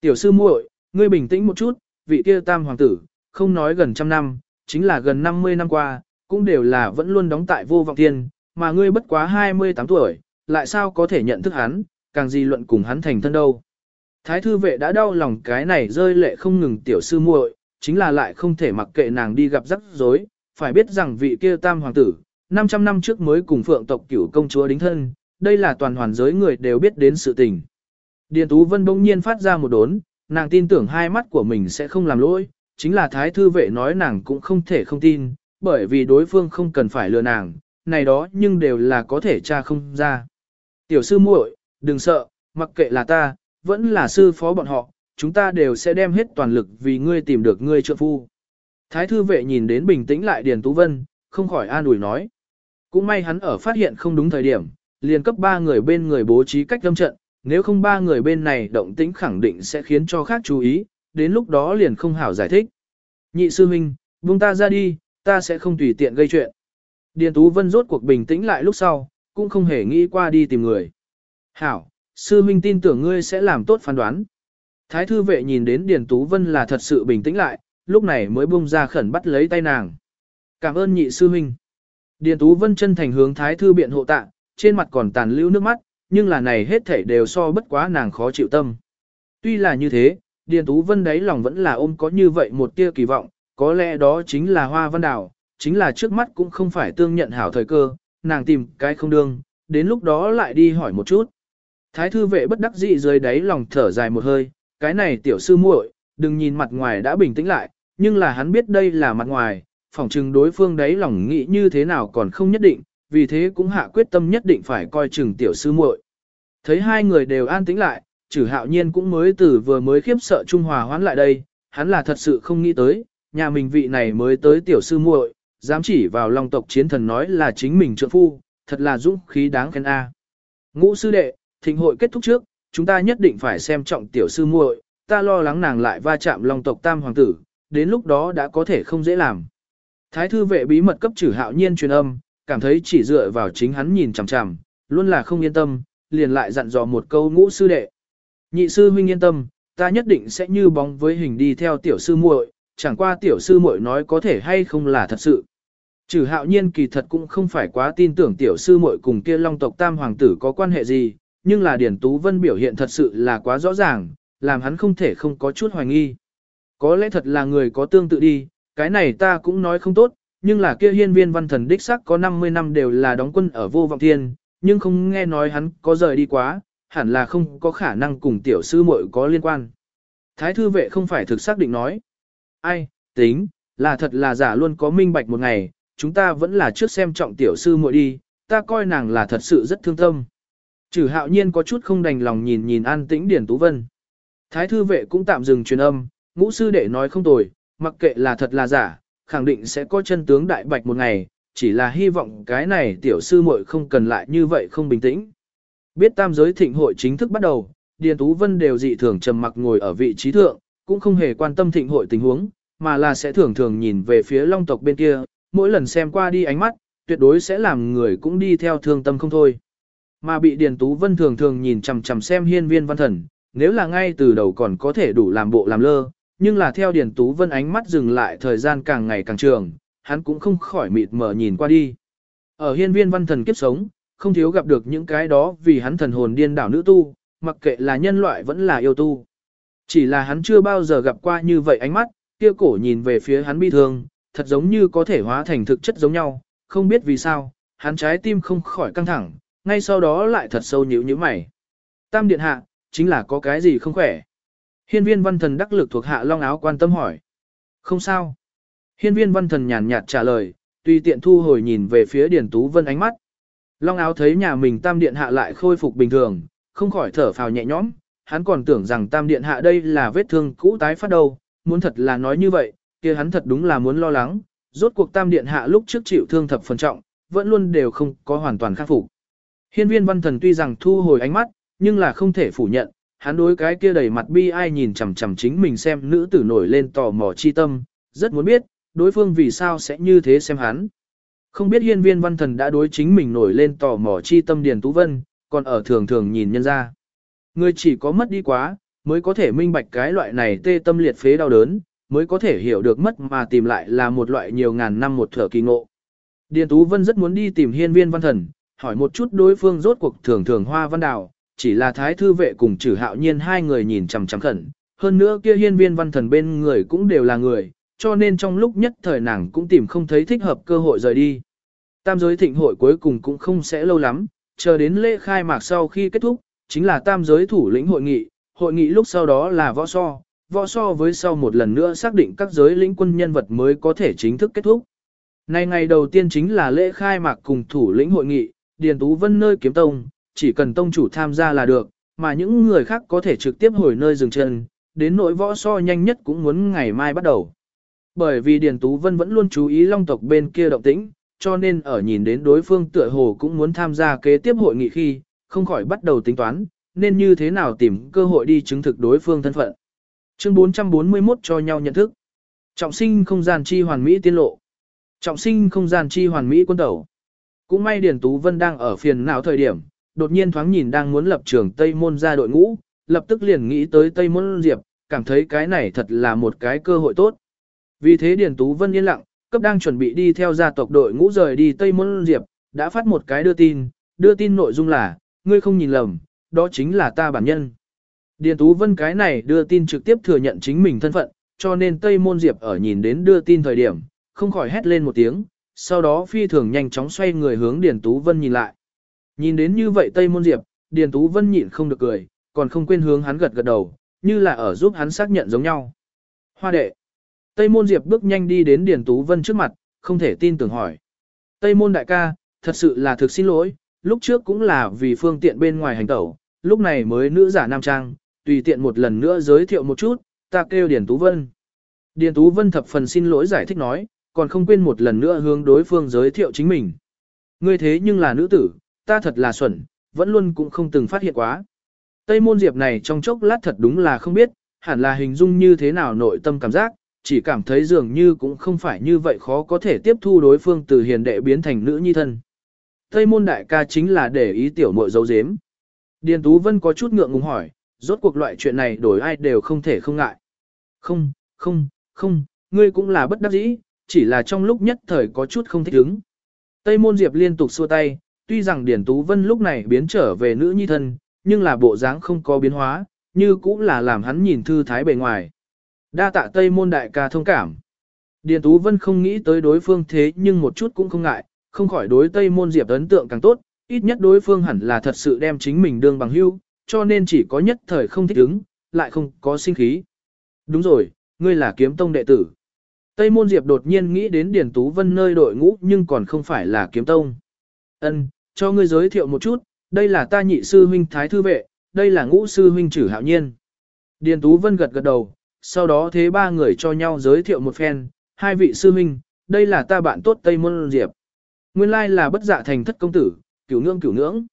Tiểu sư muội, ngươi bình tĩnh một chút, vị kia tam hoàng tử, không nói gần trăm năm, chính là gần 50 năm qua, cũng đều là vẫn luôn đóng tại vô vọng thiên, mà ngươi bất quá 28 tuổi, lại sao có thể nhận thức hắn, càng gì luận cùng hắn thành thân đâu. Thái thư vệ đã đau lòng cái này rơi lệ không ngừng tiểu sư muội, chính là lại không thể mặc kệ nàng đi gặp rắc rối, phải biết rằng vị kia tam hoàng tử, 500 năm trước mới cùng phượng tộc cửu công chúa đính thân, đây là toàn hoàn giới người đều biết đến sự tình. Điền Tú Vân bỗng nhiên phát ra một đốn, nàng tin tưởng hai mắt của mình sẽ không làm lỗi, chính là thái thư vệ nói nàng cũng không thể không tin, bởi vì đối phương không cần phải lừa nàng, này đó nhưng đều là có thể tra không ra. Tiểu sư muội, đừng sợ, mặc kệ là ta, vẫn là sư phó bọn họ, chúng ta đều sẽ đem hết toàn lực vì ngươi tìm được ngươi trợ phu. Thái thư vệ nhìn đến bình tĩnh lại Điền Tú Vân, không khỏi an ủi nói. Cũng may hắn ở phát hiện không đúng thời điểm, liền cấp ba người bên người bố trí cách lâm trận, nếu không ba người bên này động tĩnh khẳng định sẽ khiến cho khác chú ý, đến lúc đó liền không hảo giải thích. Nhị sư huynh, buông ta ra đi, ta sẽ không tùy tiện gây chuyện. Điền Tú Vân rốt cuộc bình tĩnh lại lúc sau, cũng không hề nghĩ qua đi tìm người. Hảo, sư huynh tin tưởng ngươi sẽ làm tốt phán đoán. Thái thư vệ nhìn đến Điền Tú Vân là thật sự bình tĩnh lại, lúc này mới buông ra khẩn bắt lấy tay nàng. Cảm ơn nhị sư huynh. Điền Tú Vân chân thành hướng Thái thư biện hộ tạ, trên mặt còn tàn lưu nước mắt, nhưng là này hết thảy đều so bất quá nàng khó chịu tâm. Tuy là như thế, Điền Tú Vân đấy lòng vẫn là ôm có như vậy một tia kỳ vọng, có lẽ đó chính là hoa văn đảo, chính là trước mắt cũng không phải tương nhận hảo thời cơ, nàng tìm cái không đương, đến lúc đó lại đi hỏi một chút. Thái thư vệ bất đắc dĩ dưới đáy lòng thở dài một hơi, cái này tiểu sư muội, đừng nhìn mặt ngoài đã bình tĩnh lại, nhưng là hắn biết đây là mặt ngoài, phỏng chừng đối phương đấy lòng nghĩ như thế nào còn không nhất định, vì thế cũng hạ quyết tâm nhất định phải coi chừng tiểu sư muội. Thấy hai người đều an tĩnh lại, trừ hạo nhiên cũng mới từ vừa mới khiếp sợ Trung Hòa hoán lại đây, hắn là thật sự không nghĩ tới, nhà mình vị này mới tới tiểu sư muội, dám chỉ vào long tộc chiến thần nói là chính mình trợ phu, thật là dũng khí đáng khen a. Ngũ sư đệ, thịnh hội kết thúc trước, chúng ta nhất định phải xem trọng tiểu sư muội, ta lo lắng nàng lại va chạm long tộc tam hoàng tử, đến lúc đó đã có thể không dễ làm. Thái thư vệ bí mật cấp trừ hạo nhiên truyền âm, cảm thấy chỉ dựa vào chính hắn nhìn chằm chằm, luôn là không yên tâm, liền lại dặn dò một câu ngũ sư đệ. Nhị sư huynh yên tâm, ta nhất định sẽ như bóng với hình đi theo tiểu sư muội, chẳng qua tiểu sư muội nói có thể hay không là thật sự. Trừ hạo nhiên kỳ thật cũng không phải quá tin tưởng tiểu sư muội cùng kia long tộc tam hoàng tử có quan hệ gì, nhưng là Điển Tú Vân biểu hiện thật sự là quá rõ ràng, làm hắn không thể không có chút hoài nghi. Có lẽ thật là người có tương tự đi, cái này ta cũng nói không tốt, nhưng là kia hiên viên văn thần đích sắc có 50 năm đều là đóng quân ở vô vọng thiên, nhưng không nghe nói hắn có rời đi quá, hẳn là không có khả năng cùng tiểu sư muội có liên quan. Thái thư vệ không phải thực xác định nói. Ai, tính, là thật là giả luôn có minh bạch một ngày, chúng ta vẫn là trước xem trọng tiểu sư muội đi, ta coi nàng là thật sự rất thương tâm. Trừ hạo nhiên có chút không đành lòng nhìn nhìn an tĩnh Điển Tú Vân. Thái thư vệ cũng tạm dừng truyền âm, ngũ sư đệ nói không tồi, mặc kệ là thật là giả, khẳng định sẽ có chân tướng đại bạch một ngày, chỉ là hy vọng cái này tiểu sư muội không cần lại như vậy không bình tĩnh. Biết tam giới thịnh hội chính thức bắt đầu, Điền Tú Vân đều dị thường trầm mặc ngồi ở vị trí thượng, cũng không hề quan tâm thịnh hội tình huống, mà là sẽ thường thường nhìn về phía long tộc bên kia, mỗi lần xem qua đi ánh mắt, tuyệt đối sẽ làm người cũng đi theo thương tâm không thôi. Mà bị Điền Tú Vân thường thường nhìn chằm chằm xem hiên viên văn thần, nếu là ngay từ đầu còn có thể đủ làm bộ làm lơ, nhưng là theo Điền Tú Vân ánh mắt dừng lại thời gian càng ngày càng trường, hắn cũng không khỏi mịt mở nhìn qua đi. Ở hiên viên văn thần kiếp sống, không thiếu gặp được những cái đó vì hắn thần hồn điên đảo nữ tu, mặc kệ là nhân loại vẫn là yêu tu. Chỉ là hắn chưa bao giờ gặp qua như vậy ánh mắt, kia cổ nhìn về phía hắn bi thương, thật giống như có thể hóa thành thực chất giống nhau, không biết vì sao, hắn trái tim không khỏi căng thẳng, ngay sau đó lại thật sâu nhíu nhíu mày. Tam điện hạ, chính là có cái gì không khỏe. Hiên viên văn thần đắc lực thuộc hạ long áo quan tâm hỏi. Không sao. Hiên viên văn thần nhàn nhạt trả lời, tùy tiện thu hồi nhìn về phía Điền Tú Vân ánh mắt. Long áo thấy nhà mình tam điện hạ lại khôi phục bình thường, không khỏi thở phào nhẹ nhõm, hắn còn tưởng rằng tam điện hạ đây là vết thương cũ tái phát đâu, muốn thật là nói như vậy, kia hắn thật đúng là muốn lo lắng, rốt cuộc tam điện hạ lúc trước chịu thương thập phần trọng, vẫn luôn đều không có hoàn toàn khắc phục. Hiên viên văn thần tuy rằng thu hồi ánh mắt, nhưng là không thể phủ nhận, hắn đối cái kia đầy mặt bi ai nhìn chằm chằm chính mình xem nữ tử nổi lên tò mò chi tâm, rất muốn biết, đối phương vì sao sẽ như thế xem hắn. Không biết hiên viên văn thần đã đối chính mình nổi lên tò mò chi tâm Điền Tú Vân, còn ở thường thường nhìn nhân ra. Người chỉ có mất đi quá, mới có thể minh bạch cái loại này tê tâm liệt phế đau đớn, mới có thể hiểu được mất mà tìm lại là một loại nhiều ngàn năm một thở kỳ ngộ. Điền Tú Vân rất muốn đi tìm hiên viên văn thần, hỏi một chút đối phương rốt cuộc thường thường hoa văn đào, chỉ là thái thư vệ cùng trừ hạo nhiên hai người nhìn chằm chằm khẩn. Hơn nữa kia hiên viên văn thần bên người cũng đều là người, cho nên trong lúc nhất thời nàng cũng tìm không thấy thích hợp cơ hội rời đi. Tam giới thịnh hội cuối cùng cũng không sẽ lâu lắm, chờ đến lễ khai mạc sau khi kết thúc, chính là tam giới thủ lĩnh hội nghị, hội nghị lúc sau đó là võ so, võ so với sau một lần nữa xác định các giới lĩnh quân nhân vật mới có thể chính thức kết thúc. Nay ngày đầu tiên chính là lễ khai mạc cùng thủ lĩnh hội nghị, Điền Tú Vân nơi kiếm tông, chỉ cần tông chủ tham gia là được, mà những người khác có thể trực tiếp hồi nơi dừng chân, đến nỗi võ so nhanh nhất cũng muốn ngày mai bắt đầu. Bởi vì Điền Tú Vân vẫn luôn chú ý long tộc bên kia động tĩnh, cho nên ở nhìn đến đối phương tựa hồ cũng muốn tham gia kế tiếp hội nghị khi, không khỏi bắt đầu tính toán, nên như thế nào tìm cơ hội đi chứng thực đối phương thân phận. Chương 441 cho nhau nhận thức. Trọng sinh không gian chi hoàn mỹ tiên lộ. Trọng sinh không gian chi hoàn mỹ quân tẩu. Cũng may Điền Tú Vân đang ở phiền não thời điểm, đột nhiên thoáng nhìn đang muốn lập trường Tây Môn ra đội ngũ, lập tức liền nghĩ tới Tây Môn Diệp, cảm thấy cái này thật là một cái cơ hội tốt. Vì thế Điền Tú Vân yên lặng, cấp đang chuẩn bị đi theo gia tộc đội ngũ rời đi Tây Môn Diệp, đã phát một cái đưa tin, đưa tin nội dung là, ngươi không nhìn lầm, đó chính là ta bản nhân. Điền Tú Vân cái này đưa tin trực tiếp thừa nhận chính mình thân phận, cho nên Tây Môn Diệp ở nhìn đến đưa tin thời điểm, không khỏi hét lên một tiếng, sau đó phi thường nhanh chóng xoay người hướng Điền Tú Vân nhìn lại. Nhìn đến như vậy Tây Môn Diệp, Điền Tú Vân nhịn không được cười, còn không quên hướng hắn gật gật đầu, như là ở giúp hắn xác nhận giống nhau. Hoa đệ. Tây Môn Diệp bước nhanh đi đến Điền Tú Vân trước mặt, không thể tin tưởng hỏi. Tây Môn đại ca, thật sự là thực xin lỗi, lúc trước cũng là vì phương tiện bên ngoài hành tẩu, lúc này mới nữ giả nam trang, tùy tiện một lần nữa giới thiệu một chút, ta kêu Điền Tú Vân. Điền Tú Vân thập phần xin lỗi giải thích nói, còn không quên một lần nữa hướng đối phương giới thiệu chính mình. Ngươi thế nhưng là nữ tử, ta thật là xuẩn, vẫn luôn cũng không từng phát hiện quá. Tây môn diệp này trong chốc lát thật đúng là không biết, hẳn là hình dung như thế nào nội tâm cảm giác, chỉ cảm thấy dường như cũng không phải như vậy khó có thể tiếp thu đối phương từ hiền đệ biến thành nữ nhi thân. Tây môn đại ca chính là để ý tiểu muội dấu dếm. Điền Tú Vân có chút ngượng ngùng hỏi, rốt cuộc loại chuyện này đổi ai đều không thể không ngại. Không, không, không, ngươi cũng là bất đắc dĩ, chỉ là trong lúc nhất thời có chút không thích ứng. Tây môn diệp liên tục xua tay, tuy rằng Điền Tú Vân lúc này biến trở về nữ nhi thân, nhưng là bộ dáng không có biến hóa, như cũng là làm hắn nhìn thư thái bề ngoài. Đa tạ Tây môn đại ca thông cảm. Điền Tú Vân không nghĩ tới đối phương thế nhưng một chút cũng không ngại, không khỏi đối Tây môn diệp ấn tượng càng tốt, ít nhất đối phương hẳn là thật sự đem chính mình đương bằng hưu, cho nên chỉ có nhất thời không thích ứng, lại không có sinh khí. Đúng rồi, ngươi là kiếm tông đệ tử. Tây môn diệp đột nhiên nghĩ đến Điền Tú Vân nơi đội ngũ nhưng còn không phải là kiếm tông. Ân, cho ngươi giới thiệu một chút, đây là ta nhị sư huynh Thái Thư Vệ, đây là ngũ sư huynh Trử Hạo Nhiên. Điền Tú Vân gật gật đầu, sau đó thế ba người cho nhau giới thiệu một phen, hai vị sư huynh, đây là ta bạn tốt Tây Môn Diệp. Nguyên lai là bất dạ thành thất công tử, cửu ngưỡng cửu ngưỡng.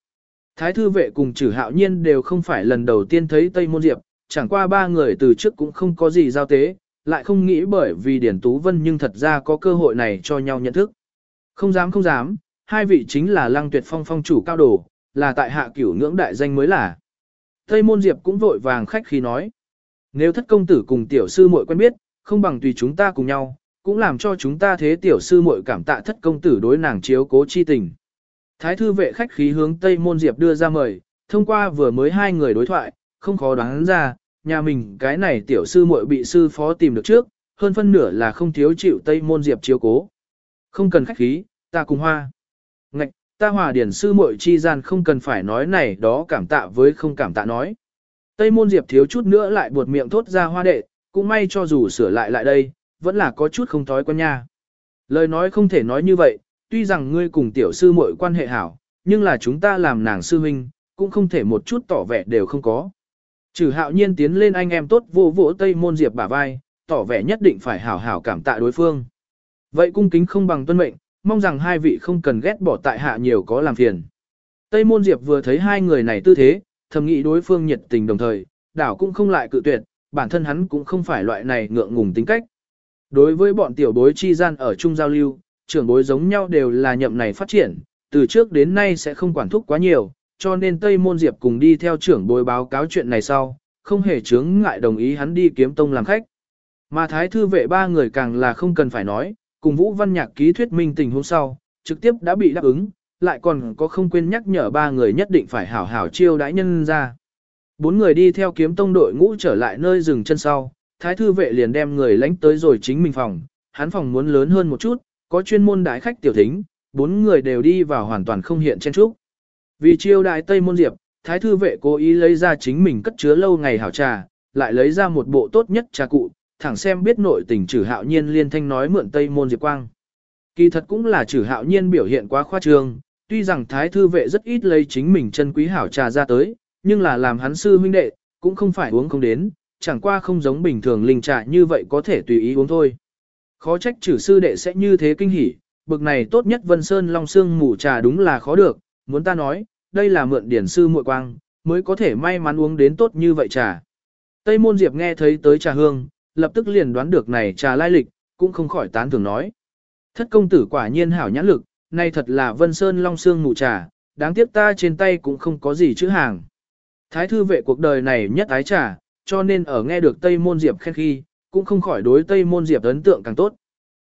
Thái thư vệ cùng Trử Hạo Nhiên đều không phải lần đầu tiên thấy Tây Môn Diệp, chẳng qua ba người từ trước cũng không có gì giao tế, lại không nghĩ bởi vì Điển Tú Vân nhưng thật ra có cơ hội này cho nhau nhận thức. Không dám không dám, hai vị chính là Lăng Tuyệt Phong phong chủ cao đồ, là tại hạ cửu ngưỡng đại danh mới là. Tây Môn Diệp cũng vội vàng khách khí nói. Nếu thất công tử cùng tiểu sư muội quen biết, không bằng tùy chúng ta cùng nhau, cũng làm cho chúng ta thế tiểu sư muội cảm tạ thất công tử đối nàng chiếu cố chi tình. Thái thư vệ khách khí hướng Tây Môn Diệp đưa ra mời, thông qua vừa mới hai người đối thoại, không khó đoán ra, nhà mình cái này tiểu sư muội bị sư phó tìm được trước, hơn phân nửa là không thiếu chịu Tây Môn Diệp chiếu cố. Không cần khách khí, ta cùng hoa. Ta hòa điển sư muội chi gian không cần phải nói này đó cảm tạ với không cảm tạ nói. Tây Môn Diệp thiếu chút nữa lại buột miệng thốt ra hoa đệ, cũng may cho dù sửa lại lại đây, vẫn là có chút không thói quen nha. Lời nói không thể nói như vậy, tuy rằng ngươi cùng tiểu sư muội quan hệ hảo, nhưng là chúng ta làm nàng sư huynh, cũng không thể một chút tỏ vẻ đều không có. Trừ hạo nhiên tiến lên anh em tốt vô vỗ Tây Môn Diệp bả vai, tỏ vẻ nhất định phải hảo hảo cảm tạ đối phương. Vậy cung kính không bằng tuân mệnh, mong rằng hai vị không cần ghét bỏ tại hạ nhiều có làm phiền. Tây Môn Diệp vừa thấy hai người này tư thế, thầm nghĩ đối phương nhiệt tình đồng thời, đảo cũng không lại cự tuyệt, bản thân hắn cũng không phải loại này ngượng ngùng tính cách. Đối với bọn tiểu bối chi gian ở chung giao lưu, trưởng bối giống nhau đều là nhậm này phát triển, từ trước đến nay sẽ không quản thúc quá nhiều, cho nên Tây Môn Diệp cùng đi theo trưởng bối báo cáo chuyện này sau, không hề chướng ngại đồng ý hắn đi kiếm tông làm khách. Mà thái thư vệ ba người càng là không cần phải nói, cùng Vũ Văn Nhạc ký thuyết minh tình hôm sau, trực tiếp đã bị đáp ứng, lại còn có không quên nhắc nhở ba người nhất định phải hảo hảo chiêu đãi nhân ra. Bốn người đi theo kiếm tông đội ngũ trở lại nơi dừng chân sau, thái thư vệ liền đem người lánh tới rồi chính mình phòng, hắn phòng muốn lớn hơn một chút, có chuyên môn đái khách tiểu thính, bốn người đều đi vào hoàn toàn không hiện trên trúc. Vì chiêu đại Tây Môn Diệp, thái thư vệ cố ý lấy ra chính mình cất chứa lâu ngày hảo trà, lại lấy ra một bộ tốt nhất trà cụ, thẳng xem biết nội tình trừ hạo nhiên liên thanh nói mượn Tây Môn Diệp Quang. Kỳ thật cũng là trừ hạo nhiên biểu hiện quá khoa trương, tuy rằng thái thư vệ rất ít lấy chính mình chân quý hảo trà ra tới, nhưng là làm hắn sư huynh đệ, cũng không phải uống không đến, chẳng qua không giống bình thường linh trà như vậy có thể tùy ý uống thôi. Khó trách trừ sư đệ sẽ như thế kinh hỉ, bực này tốt nhất Vân Sơn Long Sương mù trà đúng là khó được, muốn ta nói, đây là mượn điển sư muội quang, mới có thể may mắn uống đến tốt như vậy trà. Tây Môn Diệp nghe thấy tới trà hương, lập tức liền đoán được này trà lai lịch, cũng không khỏi tán thưởng nói. Thất công tử quả nhiên hảo nhãn lực, nay thật là Vân Sơn Long Sương ngủ trà, đáng tiếc ta trên tay cũng không có gì chữ hàng. Thái thư vệ cuộc đời này nhất ái trà, cho nên ở nghe được Tây Môn Diệp khen khi, cũng không khỏi đối Tây Môn Diệp ấn tượng càng tốt.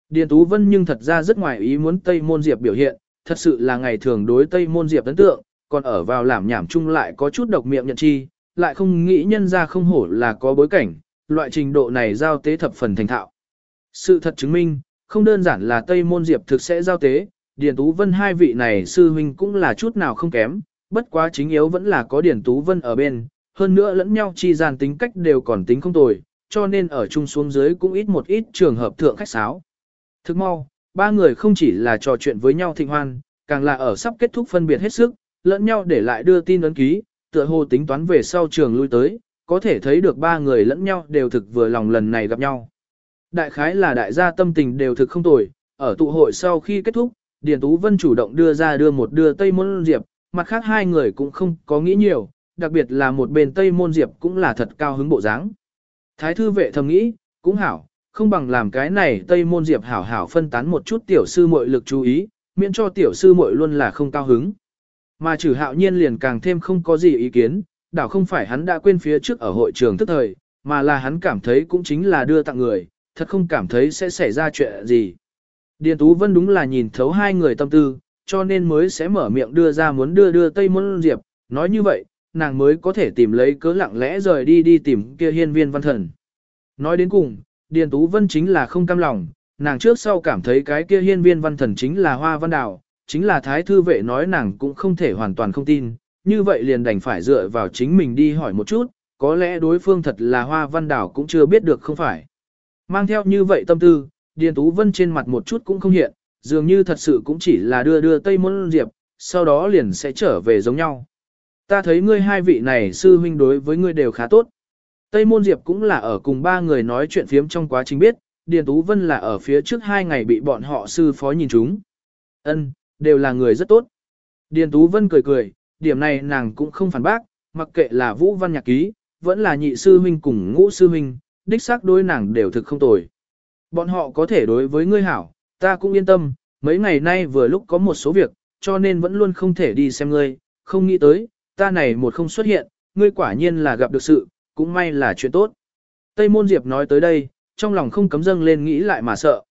Điền Tú Vân nhưng thật ra rất ngoài ý muốn Tây Môn Diệp biểu hiện, thật sự là ngày thường đối Tây Môn Diệp ấn tượng, còn ở vào làm nhảm chung lại có chút độc miệng nhận chi, lại không nghĩ nhân ra không hổ là có bối cảnh, loại trình độ này giao tế thập phần thành thạo. Sự thật chứng minh, không đơn giản là Tây Môn Diệp thực sẽ giao tế, Điền Tú Vân hai vị này sư huynh cũng là chút nào không kém, bất quá chính yếu vẫn là có Điền Tú Vân ở bên, hơn nữa lẫn nhau chi gian tính cách đều còn tính không tồi, cho nên ở chung xuống dưới cũng ít một ít trường hợp thượng khách sáo. Thức mau, ba người không chỉ là trò chuyện với nhau thịnh hoan, càng là ở sắp kết thúc phân biệt hết sức, lẫn nhau để lại đưa tin ấn ký, tựa hồ tính toán về sau trường lui tới, có thể thấy được ba người lẫn nhau đều thực vừa lòng lần này gặp nhau. Đại khái là đại gia tâm tình đều thực không tồi, ở tụ hội sau khi kết thúc, Điền Tú Vân chủ động đưa ra đưa một đưa Tây Môn Diệp, mặt khác hai người cũng không có nghĩ nhiều, đặc biệt là một bên Tây Môn Diệp cũng là thật cao hứng bộ dáng. Thái thư vệ thầm nghĩ, cũng hảo, không bằng làm cái này Tây Môn Diệp hảo hảo phân tán một chút tiểu sư muội lực chú ý, miễn cho tiểu sư muội luôn là không cao hứng. Mà trừ hạo nhiên liền càng thêm không có gì ý kiến, đảo không phải hắn đã quên phía trước ở hội trường tức thời, mà là hắn cảm thấy cũng chính là đưa tặng người, thật không cảm thấy sẽ xảy ra chuyện gì. Điền Tú Vân đúng là nhìn thấu hai người tâm tư, cho nên mới sẽ mở miệng đưa ra muốn đưa đưa Tây Môn Diệp, nói như vậy, nàng mới có thể tìm lấy cớ lặng lẽ rời đi đi tìm kia hiên viên văn thần. Nói đến cùng, Điền Tú Vân chính là không cam lòng, nàng trước sau cảm thấy cái kia hiên viên văn thần chính là hoa văn đào, chính là thái thư vệ nói nàng cũng không thể hoàn toàn không tin, như vậy liền đành phải dựa vào chính mình đi hỏi một chút, có lẽ đối phương thật là hoa văn đảo cũng chưa biết được không phải. Mang theo như vậy tâm tư, Điền Tú Vân trên mặt một chút cũng không hiện, dường như thật sự cũng chỉ là đưa đưa Tây Môn Diệp, sau đó liền sẽ trở về giống nhau. Ta thấy ngươi hai vị này sư huynh đối với ngươi đều khá tốt. Tây Môn Diệp cũng là ở cùng ba người nói chuyện phiếm trong quá trình biết, Điền Tú Vân là ở phía trước hai ngày bị bọn họ sư phó nhìn chúng. Ân, đều là người rất tốt. Điền Tú Vân cười cười, điểm này nàng cũng không phản bác, mặc kệ là Vũ Văn Nhạc Ký, vẫn là nhị sư huynh cùng ngũ sư huynh, đích xác đối nàng đều thực không tồi. Bọn họ có thể đối với ngươi hảo, ta cũng yên tâm, mấy ngày nay vừa lúc có một số việc, cho nên vẫn luôn không thể đi xem ngươi, không nghĩ tới, ta này một không xuất hiện, ngươi quả nhiên là gặp được sự, cũng may là chuyện tốt. Tây Môn Diệp nói tới đây, trong lòng không cấm dâng lên nghĩ lại mà sợ.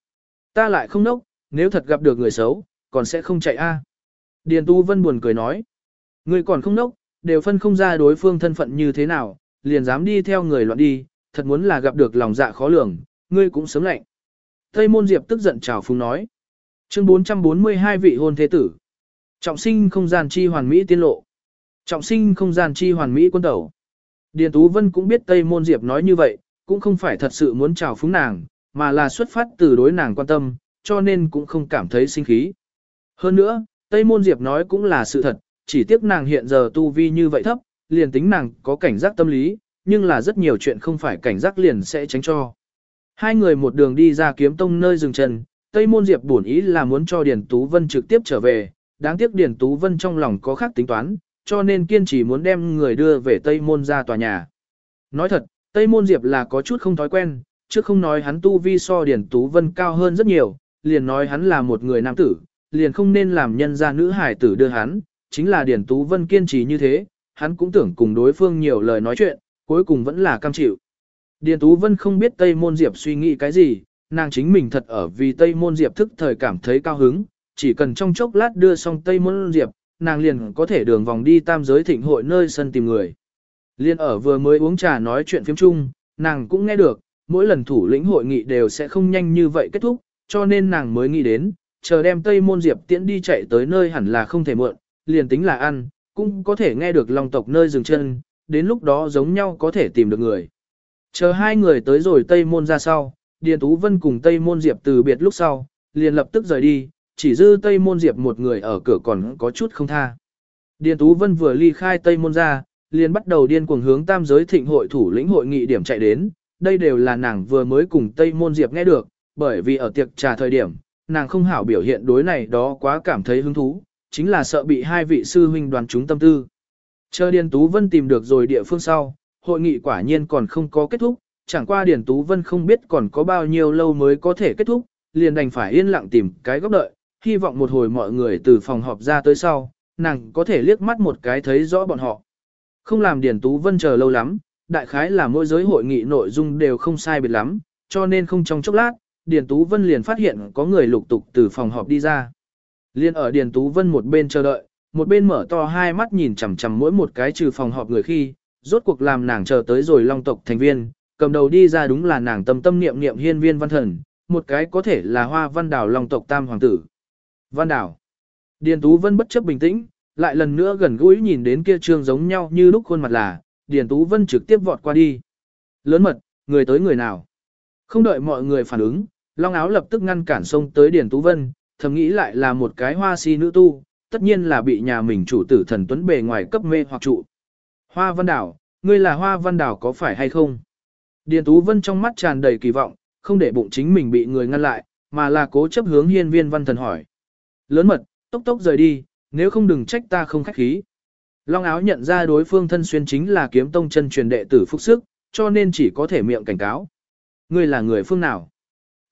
Ta lại không nốc, nếu thật gặp được người xấu, còn sẽ không chạy a. Điền Tu Vân buồn cười nói. Ngươi còn không nốc, đều phân không ra đối phương thân phận như thế nào, liền dám đi theo người loạn đi, thật muốn là gặp được lòng dạ khó lường, ngươi cũng sớm lạnh. Tây Môn Diệp tức giận chào phúng nói. Chương 442 vị hôn thế tử. Trọng sinh không gian chi hoàn mỹ tiên lộ. Trọng sinh không gian chi hoàn mỹ quân tẩu. Điền Tú Vân cũng biết Tây Môn Diệp nói như vậy, cũng không phải thật sự muốn chào phúng nàng, mà là xuất phát từ đối nàng quan tâm, cho nên cũng không cảm thấy sinh khí. Hơn nữa, Tây Môn Diệp nói cũng là sự thật, chỉ tiếc nàng hiện giờ tu vi như vậy thấp, liền tính nàng có cảnh giác tâm lý, nhưng là rất nhiều chuyện không phải cảnh giác liền sẽ tránh cho. Hai người một đường đi ra kiếm tông nơi dừng chân, Tây Môn Diệp bổn ý là muốn cho Điền Tú Vân trực tiếp trở về, đáng tiếc Điền Tú Vân trong lòng có khác tính toán, cho nên kiên trì muốn đem người đưa về Tây Môn ra tòa nhà. Nói thật, Tây Môn Diệp là có chút không thói quen, chứ không nói hắn tu vi so Điền Tú Vân cao hơn rất nhiều, liền nói hắn là một người nam tử, liền không nên làm nhân gia nữ hải tử đưa hắn, chính là Điền Tú Vân kiên trì như thế, hắn cũng tưởng cùng đối phương nhiều lời nói chuyện, cuối cùng vẫn là cam chịu. Điền Tú Vân không biết Tây Môn Diệp suy nghĩ cái gì, nàng chính mình thật ở vì Tây Môn Diệp thức thời cảm thấy cao hứng, chỉ cần trong chốc lát đưa xong Tây Môn Diệp, nàng liền có thể đường vòng đi tam giới thịnh hội nơi sân tìm người. Liên ở vừa mới uống trà nói chuyện phiếm chung, nàng cũng nghe được, mỗi lần thủ lĩnh hội nghị đều sẽ không nhanh như vậy kết thúc, cho nên nàng mới nghĩ đến, chờ đem Tây Môn Diệp tiễn đi chạy tới nơi hẳn là không thể muộn, liền tính là ăn, cũng có thể nghe được long tộc nơi dừng chân, đến lúc đó giống nhau có thể tìm được người. Chờ hai người tới rồi Tây Môn ra sau, Điền Tú Vân cùng Tây Môn Diệp từ biệt lúc sau, liền lập tức rời đi, chỉ dư Tây Môn Diệp một người ở cửa còn có chút không tha. Điền Tú Vân vừa ly khai Tây Môn ra, liền bắt đầu điên cuồng hướng tam giới thịnh hội thủ lĩnh hội nghị điểm chạy đến, đây đều là nàng vừa mới cùng Tây Môn Diệp nghe được, bởi vì ở tiệc trà thời điểm, nàng không hảo biểu hiện đối này đó quá cảm thấy hứng thú, chính là sợ bị hai vị sư huynh đoàn chúng tâm tư. Chờ Điền Tú Vân tìm được rồi địa phương sau, hội nghị quả nhiên còn không có kết thúc, chẳng qua Điền Tú Vân không biết còn có bao nhiêu lâu mới có thể kết thúc, liền đành phải yên lặng tìm cái góc đợi, hy vọng một hồi mọi người từ phòng họp ra tới sau, nàng có thể liếc mắt một cái thấy rõ bọn họ. Không làm Điền Tú Vân chờ lâu lắm, đại khái là mỗi giới hội nghị nội dung đều không sai biệt lắm, cho nên không trong chốc lát, Điền Tú Vân liền phát hiện có người lục tục từ phòng họp đi ra. Liên ở Điền Tú Vân một bên chờ đợi, một bên mở to hai mắt nhìn chằm chằm mỗi một cái trừ phòng họp người khi, rốt cuộc làm nàng chờ tới rồi long tộc thành viên, cầm đầu đi ra đúng là nàng tâm tâm niệm niệm hiên viên văn thần, một cái có thể là hoa văn đảo long tộc tam hoàng tử. Văn đảo. Điền Tú Vân bất chấp bình tĩnh, lại lần nữa gần gũi nhìn đến kia trương giống nhau như lúc khuôn mặt là, Điền Tú Vân trực tiếp vọt qua đi. Lớn mật, người tới người nào? Không đợi mọi người phản ứng, Long Áo lập tức ngăn cản xông tới Điền Tú Vân, thầm nghĩ lại là một cái hoa si nữ tu, tất nhiên là bị nhà mình chủ tử thần tuấn bề ngoài cấp mê hoặc trụ. Hoa Văn Đảo, ngươi là Hoa Văn Đảo có phải hay không? Điền Tú Vân trong mắt tràn đầy kỳ vọng, không để bụng chính mình bị người ngăn lại, mà là cố chấp hướng hiên viên văn thần hỏi. Lớn mật, tốc tốc rời đi, nếu không đừng trách ta không khách khí. Long áo nhận ra đối phương thân xuyên chính là kiếm tông chân truyền đệ tử phúc sức, cho nên chỉ có thể miệng cảnh cáo. Ngươi là người phương nào?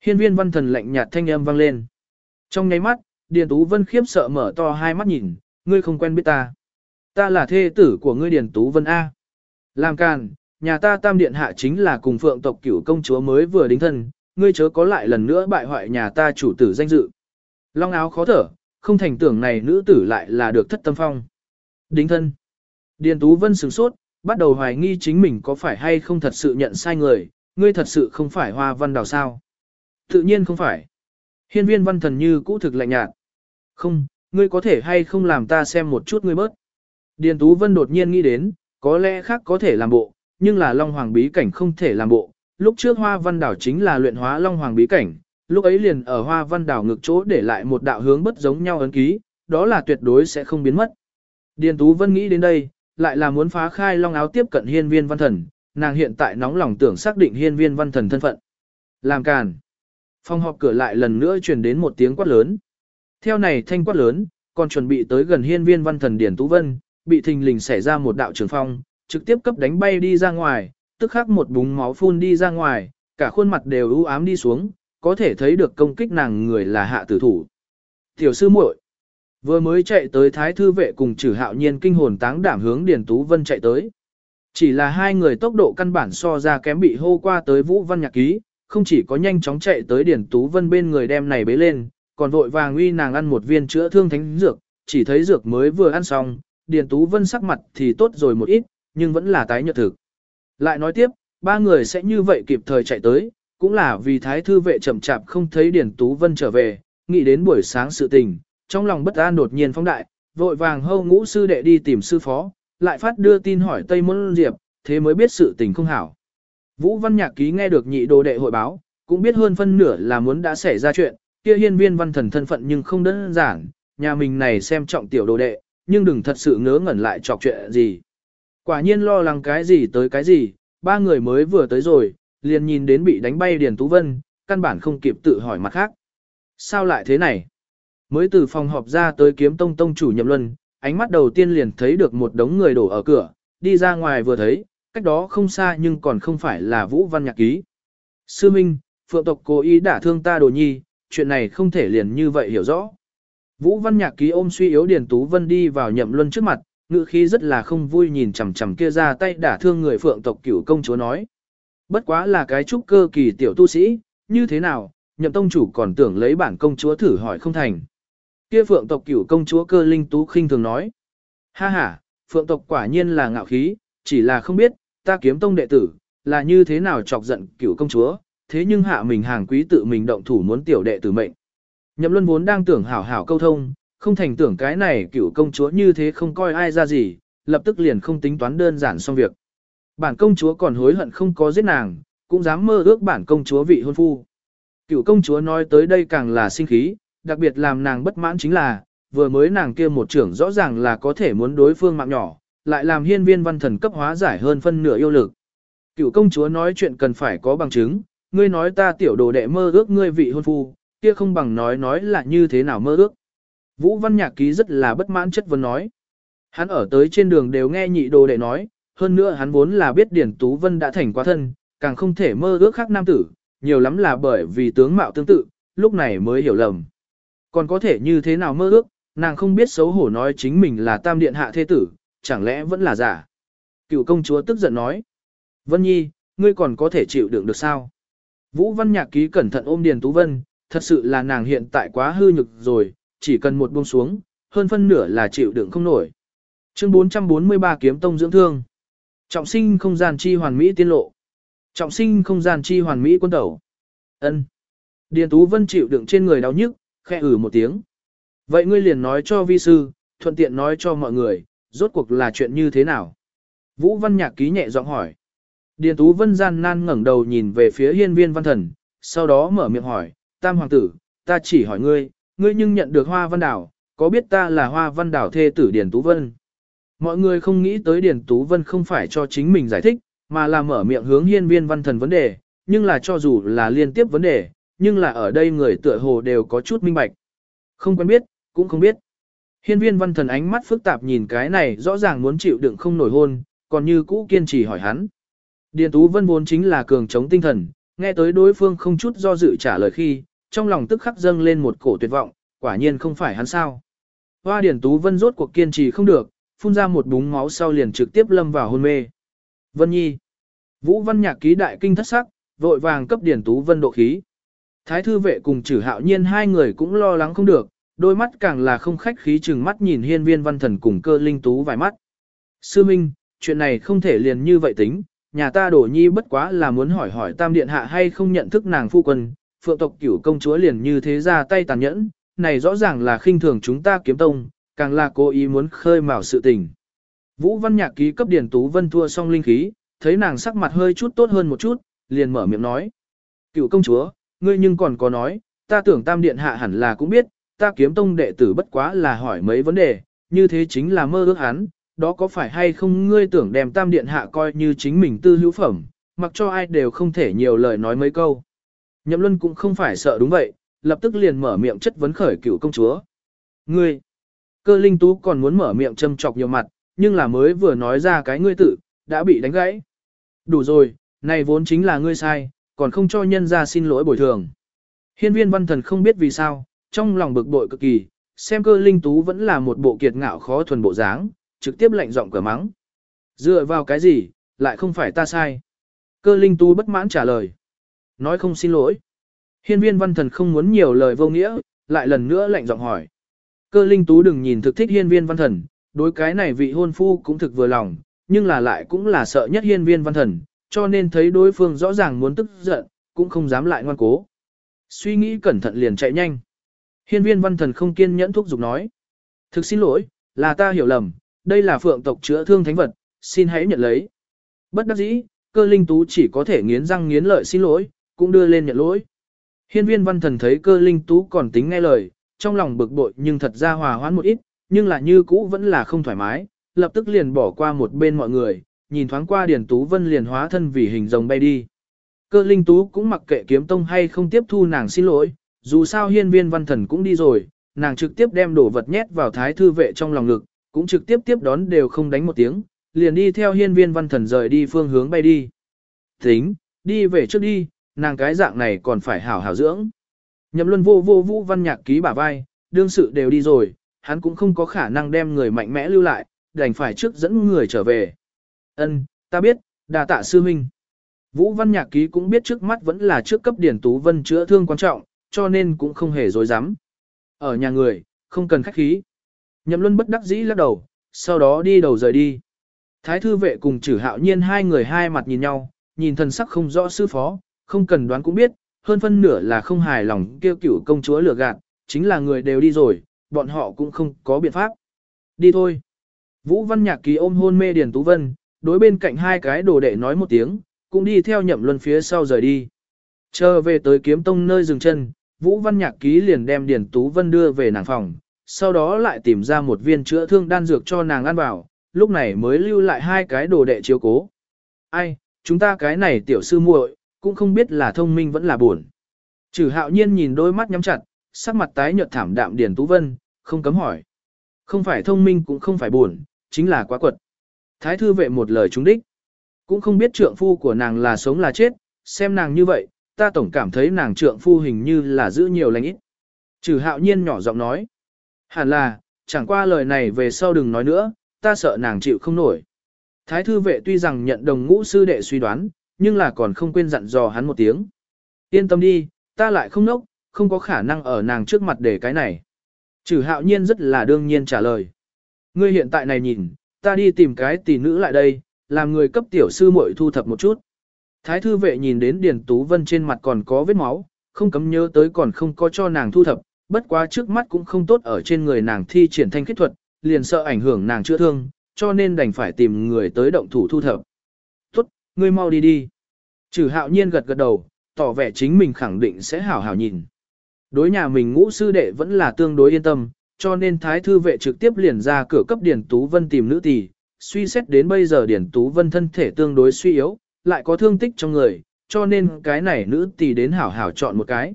Hiên viên văn thần lạnh nhạt thanh âm vang lên. Trong nháy mắt, Điền Tú Vân khiếp sợ mở to hai mắt nhìn, ngươi không quen biết ta. Ta là thê tử của ngươi Điền Tú Vân A. Làm càn, nhà ta tam điện hạ chính là cùng phượng tộc cửu công chúa mới vừa đính thân, ngươi chớ có lại lần nữa bại hoại nhà ta chủ tử danh dự. Long áo khó thở, không thành tưởng này nữ tử lại là được thất tâm phong. Đính thân. Điền Tú Vân sửng sốt, bắt đầu hoài nghi chính mình có phải hay không thật sự nhận sai người, ngươi thật sự không phải hoa văn đào sao. Tự nhiên không phải. Hiên viên văn thần như cũ thực lạnh nhạt. Không, ngươi có thể hay không làm ta xem một chút ngươi bớt. Điền Tú Vân đột nhiên nghĩ đến, có lẽ khác có thể làm bộ, nhưng là Long Hoàng bí cảnh không thể làm bộ. Lúc trước Hoa Văn Đảo chính là luyện hóa Long Hoàng bí cảnh, lúc ấy liền ở Hoa Văn Đảo ngực chỗ để lại một đạo hướng bất giống nhau ấn ký, đó là tuyệt đối sẽ không biến mất. Điền Tú Vân nghĩ đến đây, lại là muốn phá khai Long áo tiếp cận hiên viên văn thần, nàng hiện tại nóng lòng tưởng xác định hiên viên văn thần thân phận. Làm càn. Phòng họp cửa lại lần nữa truyền đến một tiếng quát lớn. Theo này thanh quát lớn, còn chuẩn bị tới gần hiên viên văn thần điển Tú Vân, bị thình lình xảy ra một đạo trường phong, trực tiếp cấp đánh bay đi ra ngoài, tức khắc một búng máu phun đi ra ngoài, cả khuôn mặt đều u ám đi xuống, có thể thấy được công kích nàng người là hạ tử thủ. Tiểu sư muội vừa mới chạy tới thái thư vệ cùng trừ hạo nhiên kinh hồn táng đảm hướng Điền Tú Vân chạy tới. Chỉ là hai người tốc độ căn bản so ra kém bị hô qua tới Vũ Văn Nhạc Ký, không chỉ có nhanh chóng chạy tới Điền Tú Vân bên người đem này bế lên, còn vội vàng uy nàng ăn một viên chữa thương thánh dược, chỉ thấy dược mới vừa ăn xong, Điền Tú Vân sắc mặt thì tốt rồi một ít, nhưng vẫn là tái nhợt thực. Lại nói tiếp, ba người sẽ như vậy kịp thời chạy tới, cũng là vì thái thư vệ chậm chạp không thấy Điền Tú Vân trở về, nghĩ đến buổi sáng sự tình, trong lòng bất an đột nhiên phong đại, vội vàng hâu ngũ sư đệ đi tìm sư phó, lại phát đưa tin hỏi Tây Môn Diệp, thế mới biết sự tình không hảo. Vũ Văn Nhạc Ký nghe được nhị đồ đệ hội báo, cũng biết hơn phân nửa là muốn đã xảy ra chuyện, kia hiên viên văn thần thân phận nhưng không đơn giản, nhà mình này xem trọng tiểu đồ đệ, nhưng đừng thật sự ngớ ngẩn lại chọc chuyện gì. Quả nhiên lo lắng cái gì tới cái gì, ba người mới vừa tới rồi, liền nhìn đến bị đánh bay Điền Tú Vân, căn bản không kịp tự hỏi mặt khác. Sao lại thế này? Mới từ phòng họp ra tới kiếm tông tông chủ nhậm luân, ánh mắt đầu tiên liền thấy được một đống người đổ ở cửa, đi ra ngoài vừa thấy, cách đó không xa nhưng còn không phải là Vũ Văn Nhạc Ký. Sư Minh, phượng tộc cố ý đả thương ta đồ nhi, chuyện này không thể liền như vậy hiểu rõ. Vũ Văn Nhạc Ký ôm suy yếu Điền Tú Vân đi vào nhậm luân trước mặt, ngữ khí rất là không vui nhìn chằm chằm kia ra tay đả thương người phượng tộc cửu công chúa nói. Bất quá là cái trúc cơ kỳ tiểu tu sĩ, như thế nào, nhậm tông chủ còn tưởng lấy bản công chúa thử hỏi không thành. Kia phượng tộc cửu công chúa cơ linh tú khinh thường nói. Ha ha, phượng tộc quả nhiên là ngạo khí, chỉ là không biết, ta kiếm tông đệ tử, là như thế nào chọc giận cửu công chúa, thế nhưng hạ mình hàng quý tự mình động thủ muốn tiểu đệ tử mệnh. Nhậm luân vốn đang tưởng hảo hảo câu thông, không thành tưởng cái này cửu công chúa như thế không coi ai ra gì, lập tức liền không tính toán đơn giản xong việc. Bản công chúa còn hối hận không có giết nàng, cũng dám mơ ước bản công chúa vị hôn phu. Cựu công chúa nói tới đây càng là sinh khí, đặc biệt làm nàng bất mãn chính là, vừa mới nàng kia một trưởng rõ ràng là có thể muốn đối phương mạng nhỏ, lại làm hiên viên văn thần cấp hóa giải hơn phân nửa yêu lực. Cựu công chúa nói chuyện cần phải có bằng chứng, ngươi nói ta tiểu đồ đệ mơ ước ngươi vị hôn phu, kia không bằng nói nói là như thế nào mơ ước. Vũ văn nhạc ký rất là bất mãn chất vấn nói. Hắn ở tới trên đường đều nghe nhị đồ đệ nói, hơn nữa hắn vốn là biết Điển Tú Vân đã thành quá thân, càng không thể mơ ước khác nam tử, nhiều lắm là bởi vì tướng mạo tương tự, lúc này mới hiểu lầm. Còn có thể như thế nào mơ ước, nàng không biết xấu hổ nói chính mình là tam điện hạ thế tử, chẳng lẽ vẫn là giả. Cựu công chúa tức giận nói. Vân Nhi, ngươi còn có thể chịu đựng được sao? Vũ Văn Nhạc Ký cẩn thận ôm Điền Tú Vân, thật sự là nàng hiện tại quá hư nhực rồi, chỉ cần một buông xuống, hơn phân nửa là chịu đựng không nổi. Chương 443 kiếm tông dưỡng thương. Trọng sinh không gian chi hoàn mỹ tiên lộ. Trọng sinh không gian chi hoàn mỹ quân tẩu. Ân. Điền Tú Vân chịu đựng trên người đau nhức, khẽ ử một tiếng. Vậy ngươi liền nói cho vi sư, thuận tiện nói cho mọi người, rốt cuộc là chuyện như thế nào? Vũ Văn Nhạc ký nhẹ giọng hỏi. Điền Tú Vân gian nan ngẩng đầu nhìn về phía hiên viên văn thần, sau đó mở miệng hỏi, Tam Hoàng tử, ta chỉ hỏi ngươi, ngươi nhưng nhận được hoa văn đảo, có biết ta là hoa văn đảo thê tử Điền Tú Vân? Mọi người không nghĩ tới Điền Tú Vân không phải cho chính mình giải thích, mà là mở miệng hướng hiên viên văn thần vấn đề, nhưng là cho dù là liên tiếp vấn đề, nhưng là ở đây người tựa hồ đều có chút minh bạch. Không quen biết, cũng không biết. Hiên viên văn thần ánh mắt phức tạp nhìn cái này rõ ràng muốn chịu đựng không nổi hôn, còn như cũ kiên trì hỏi hắn. Điền Tú Vân vốn chính là cường chống tinh thần, nghe tới đối phương không chút do dự trả lời khi, trong lòng tức khắc dâng lên một cổ tuyệt vọng, quả nhiên không phải hắn sao. Hoa Điền Tú Vân rốt cuộc kiên trì không được, phun ra một búng máu sau liền trực tiếp lâm vào hôn mê. Vân Nhi. Vũ Văn Nhạc ký đại kinh thất sắc, vội vàng cấp Điền Tú Vân độ khí. Thái thư vệ cùng Trử Hạo Nhiên hai người cũng lo lắng không được, đôi mắt càng là không khách khí chừng mắt nhìn Hiên Viên Văn Thần cùng Cơ Linh Tú vài mắt. Sư Minh, chuyện này không thể liền như vậy tính, nhà ta đổ nhi bất quá là muốn hỏi hỏi Tam Điện Hạ hay không nhận thức nàng phu quân, phượng tộc cửu công chúa liền như thế ra tay tàn nhẫn, này rõ ràng là khinh thường chúng ta kiếm tông, càng là cố ý muốn khơi mào sự tình. Vũ Văn Nhạc ký cấp điển Tú Vân thua xong linh khí, thấy nàng sắc mặt hơi chút tốt hơn một chút, liền mở miệng nói. Cựu công chúa, ngươi nhưng còn có nói, ta tưởng tam điện hạ hẳn là cũng biết, ta kiếm tông đệ tử bất quá là hỏi mấy vấn đề, như thế chính là mơ ước hắn, đó có phải hay không ngươi tưởng đem tam điện hạ coi như chính mình tư hữu phẩm, mặc cho ai đều không thể nhiều lời nói mấy câu. Nhậm Luân cũng không phải sợ đúng vậy, lập tức liền mở miệng chất vấn khởi cựu công chúa. Ngươi, cơ linh tú còn muốn mở miệng châm chọc nhiều mặt, nhưng là mới vừa nói ra cái ngươi tự, đã bị đánh gãy. Đủ rồi, này vốn chính là ngươi sai, còn không cho nhân ra xin lỗi bồi thường. Hiên viên văn thần không biết vì sao, trong lòng bực bội cực kỳ, xem cơ linh tú vẫn là một bộ kiệt ngạo khó thuần bộ dáng, trực tiếp lạnh giọng cửa mắng. Dựa vào cái gì, lại không phải ta sai. Cơ linh tú bất mãn trả lời. Nói không xin lỗi. Hiên viên văn thần không muốn nhiều lời vô nghĩa, lại lần nữa lạnh giọng hỏi. Cơ linh tú đừng nhìn thực thích hiên viên văn thần, đối cái này vị hôn phu cũng thực vừa lòng, nhưng là lại cũng là sợ nhất hiên viên văn thần, cho nên thấy đối phương rõ ràng muốn tức giận, cũng không dám lại ngoan cố. Suy nghĩ cẩn thận liền chạy nhanh. Hiên viên văn thần không kiên nhẫn thúc giục nói. Thực xin lỗi, là ta hiểu lầm, đây là phượng tộc chữa thương thánh vật, xin hãy nhận lấy. Bất đắc dĩ, cơ linh tú chỉ có thể nghiến răng nghiến lợi xin lỗi, cũng đưa lên nhận lỗi. Hiên viên văn thần thấy cơ linh tú còn tính nghe lời, trong lòng bực bội nhưng thật ra hòa hoãn một ít, nhưng là như cũ vẫn là không thoải mái, lập tức liền bỏ qua một bên mọi người, nhìn thoáng qua Điền Tú Vân liền hóa thân vì hình rồng bay đi. Cơ linh tú cũng mặc kệ kiếm tông hay không tiếp thu nàng xin lỗi, dù sao hiên viên văn thần cũng đi rồi, nàng trực tiếp đem đồ vật nhét vào thái thư vệ trong lòng ngực, cũng trực tiếp tiếp đón đều không đánh một tiếng, liền đi theo hiên viên văn thần rời đi phương hướng bay đi. Tính, đi về trước đi, nàng cái dạng này còn phải hảo hảo dưỡng. Nhậm luân vô vô vũ văn nhạc ký bả vai, đương sự đều đi rồi, hắn cũng không có khả năng đem người mạnh mẽ lưu lại, đành phải trước dẫn người trở về. Ân, ta biết, đà tạ sư huynh. Vũ văn nhạc ký cũng biết trước mắt vẫn là trước cấp điển tú vân chữa thương quan trọng, cho nên cũng không hề dối dám. Ở nhà người, không cần khách khí. Nhậm luân bất đắc dĩ lắc đầu, sau đó đi đầu rời đi. Thái thư vệ cùng chử hạo nhiên hai người hai mặt nhìn nhau, nhìn thần sắc không rõ sư phó, không cần đoán cũng biết, hơn phân nửa là không hài lòng kêu cửu công chúa lừa gạt, chính là người đều đi rồi, bọn họ cũng không có biện pháp. Đi thôi. Vũ Văn Nhạc Ký ôm hôn mê Điền Tú Vân, đối bên cạnh hai cái đồ đệ nói một tiếng, cũng đi theo nhậm luân phía sau rời đi. Chờ về tới kiếm tông nơi dừng chân, Vũ Văn Nhạc Ký liền đem Điền Tú Vân đưa về nàng phòng, sau đó lại tìm ra một viên chữa thương đan dược cho nàng ăn vào, lúc này mới lưu lại hai cái đồ đệ chiếu cố. Ai, chúng ta cái này tiểu sư muội, cũng không biết là thông minh vẫn là buồn. Trừ hạo nhiên nhìn đôi mắt nhắm chặt, sắc mặt tái nhợt thảm đạm Điền Tú Vân, không cấm hỏi. Không phải thông minh cũng không phải buồn, chính là quá quật. Thái thư vệ một lời trúng đích. Cũng không biết trượng phu của nàng là sống là chết, xem nàng như vậy, ta tổng cảm thấy nàng trượng phu hình như là giữ nhiều lành ít. Trừ hạo nhiên nhỏ giọng nói. Hẳn là, chẳng qua lời này về sau đừng nói nữa, ta sợ nàng chịu không nổi. Thái thư vệ tuy rằng nhận đồng ngũ sư đệ suy đoán, nhưng là còn không quên dặn dò hắn một tiếng. Yên tâm đi, ta lại không nốc, không có khả năng ở nàng trước mặt để cái này. Trừ hạo nhiên rất là đương nhiên trả lời. Ngươi hiện tại này nhìn, ta đi tìm cái tỷ nữ lại đây, làm người cấp tiểu sư muội thu thập một chút. Thái thư vệ nhìn đến Điền Tú Vân trên mặt còn có vết máu, không cấm nhớ tới còn không có cho nàng thu thập, bất quá trước mắt cũng không tốt ở trên người nàng thi triển thanh kết thuật, liền sợ ảnh hưởng nàng chữa thương, cho nên đành phải tìm người tới động thủ thu thập. Tốt, ngươi mau đi đi. Trừ hạo nhiên gật gật đầu, tỏ vẻ chính mình khẳng định sẽ hảo hảo nhìn. Đối nhà mình ngũ sư đệ vẫn là tương đối yên tâm, cho nên thái thư vệ trực tiếp liền ra cửa cấp Điền Tú Vân tìm nữ tỷ, suy xét đến bây giờ Điền Tú Vân thân thể tương đối suy yếu, lại có thương tích trong người, cho nên cái này nữ tỷ đến hảo hảo chọn một cái.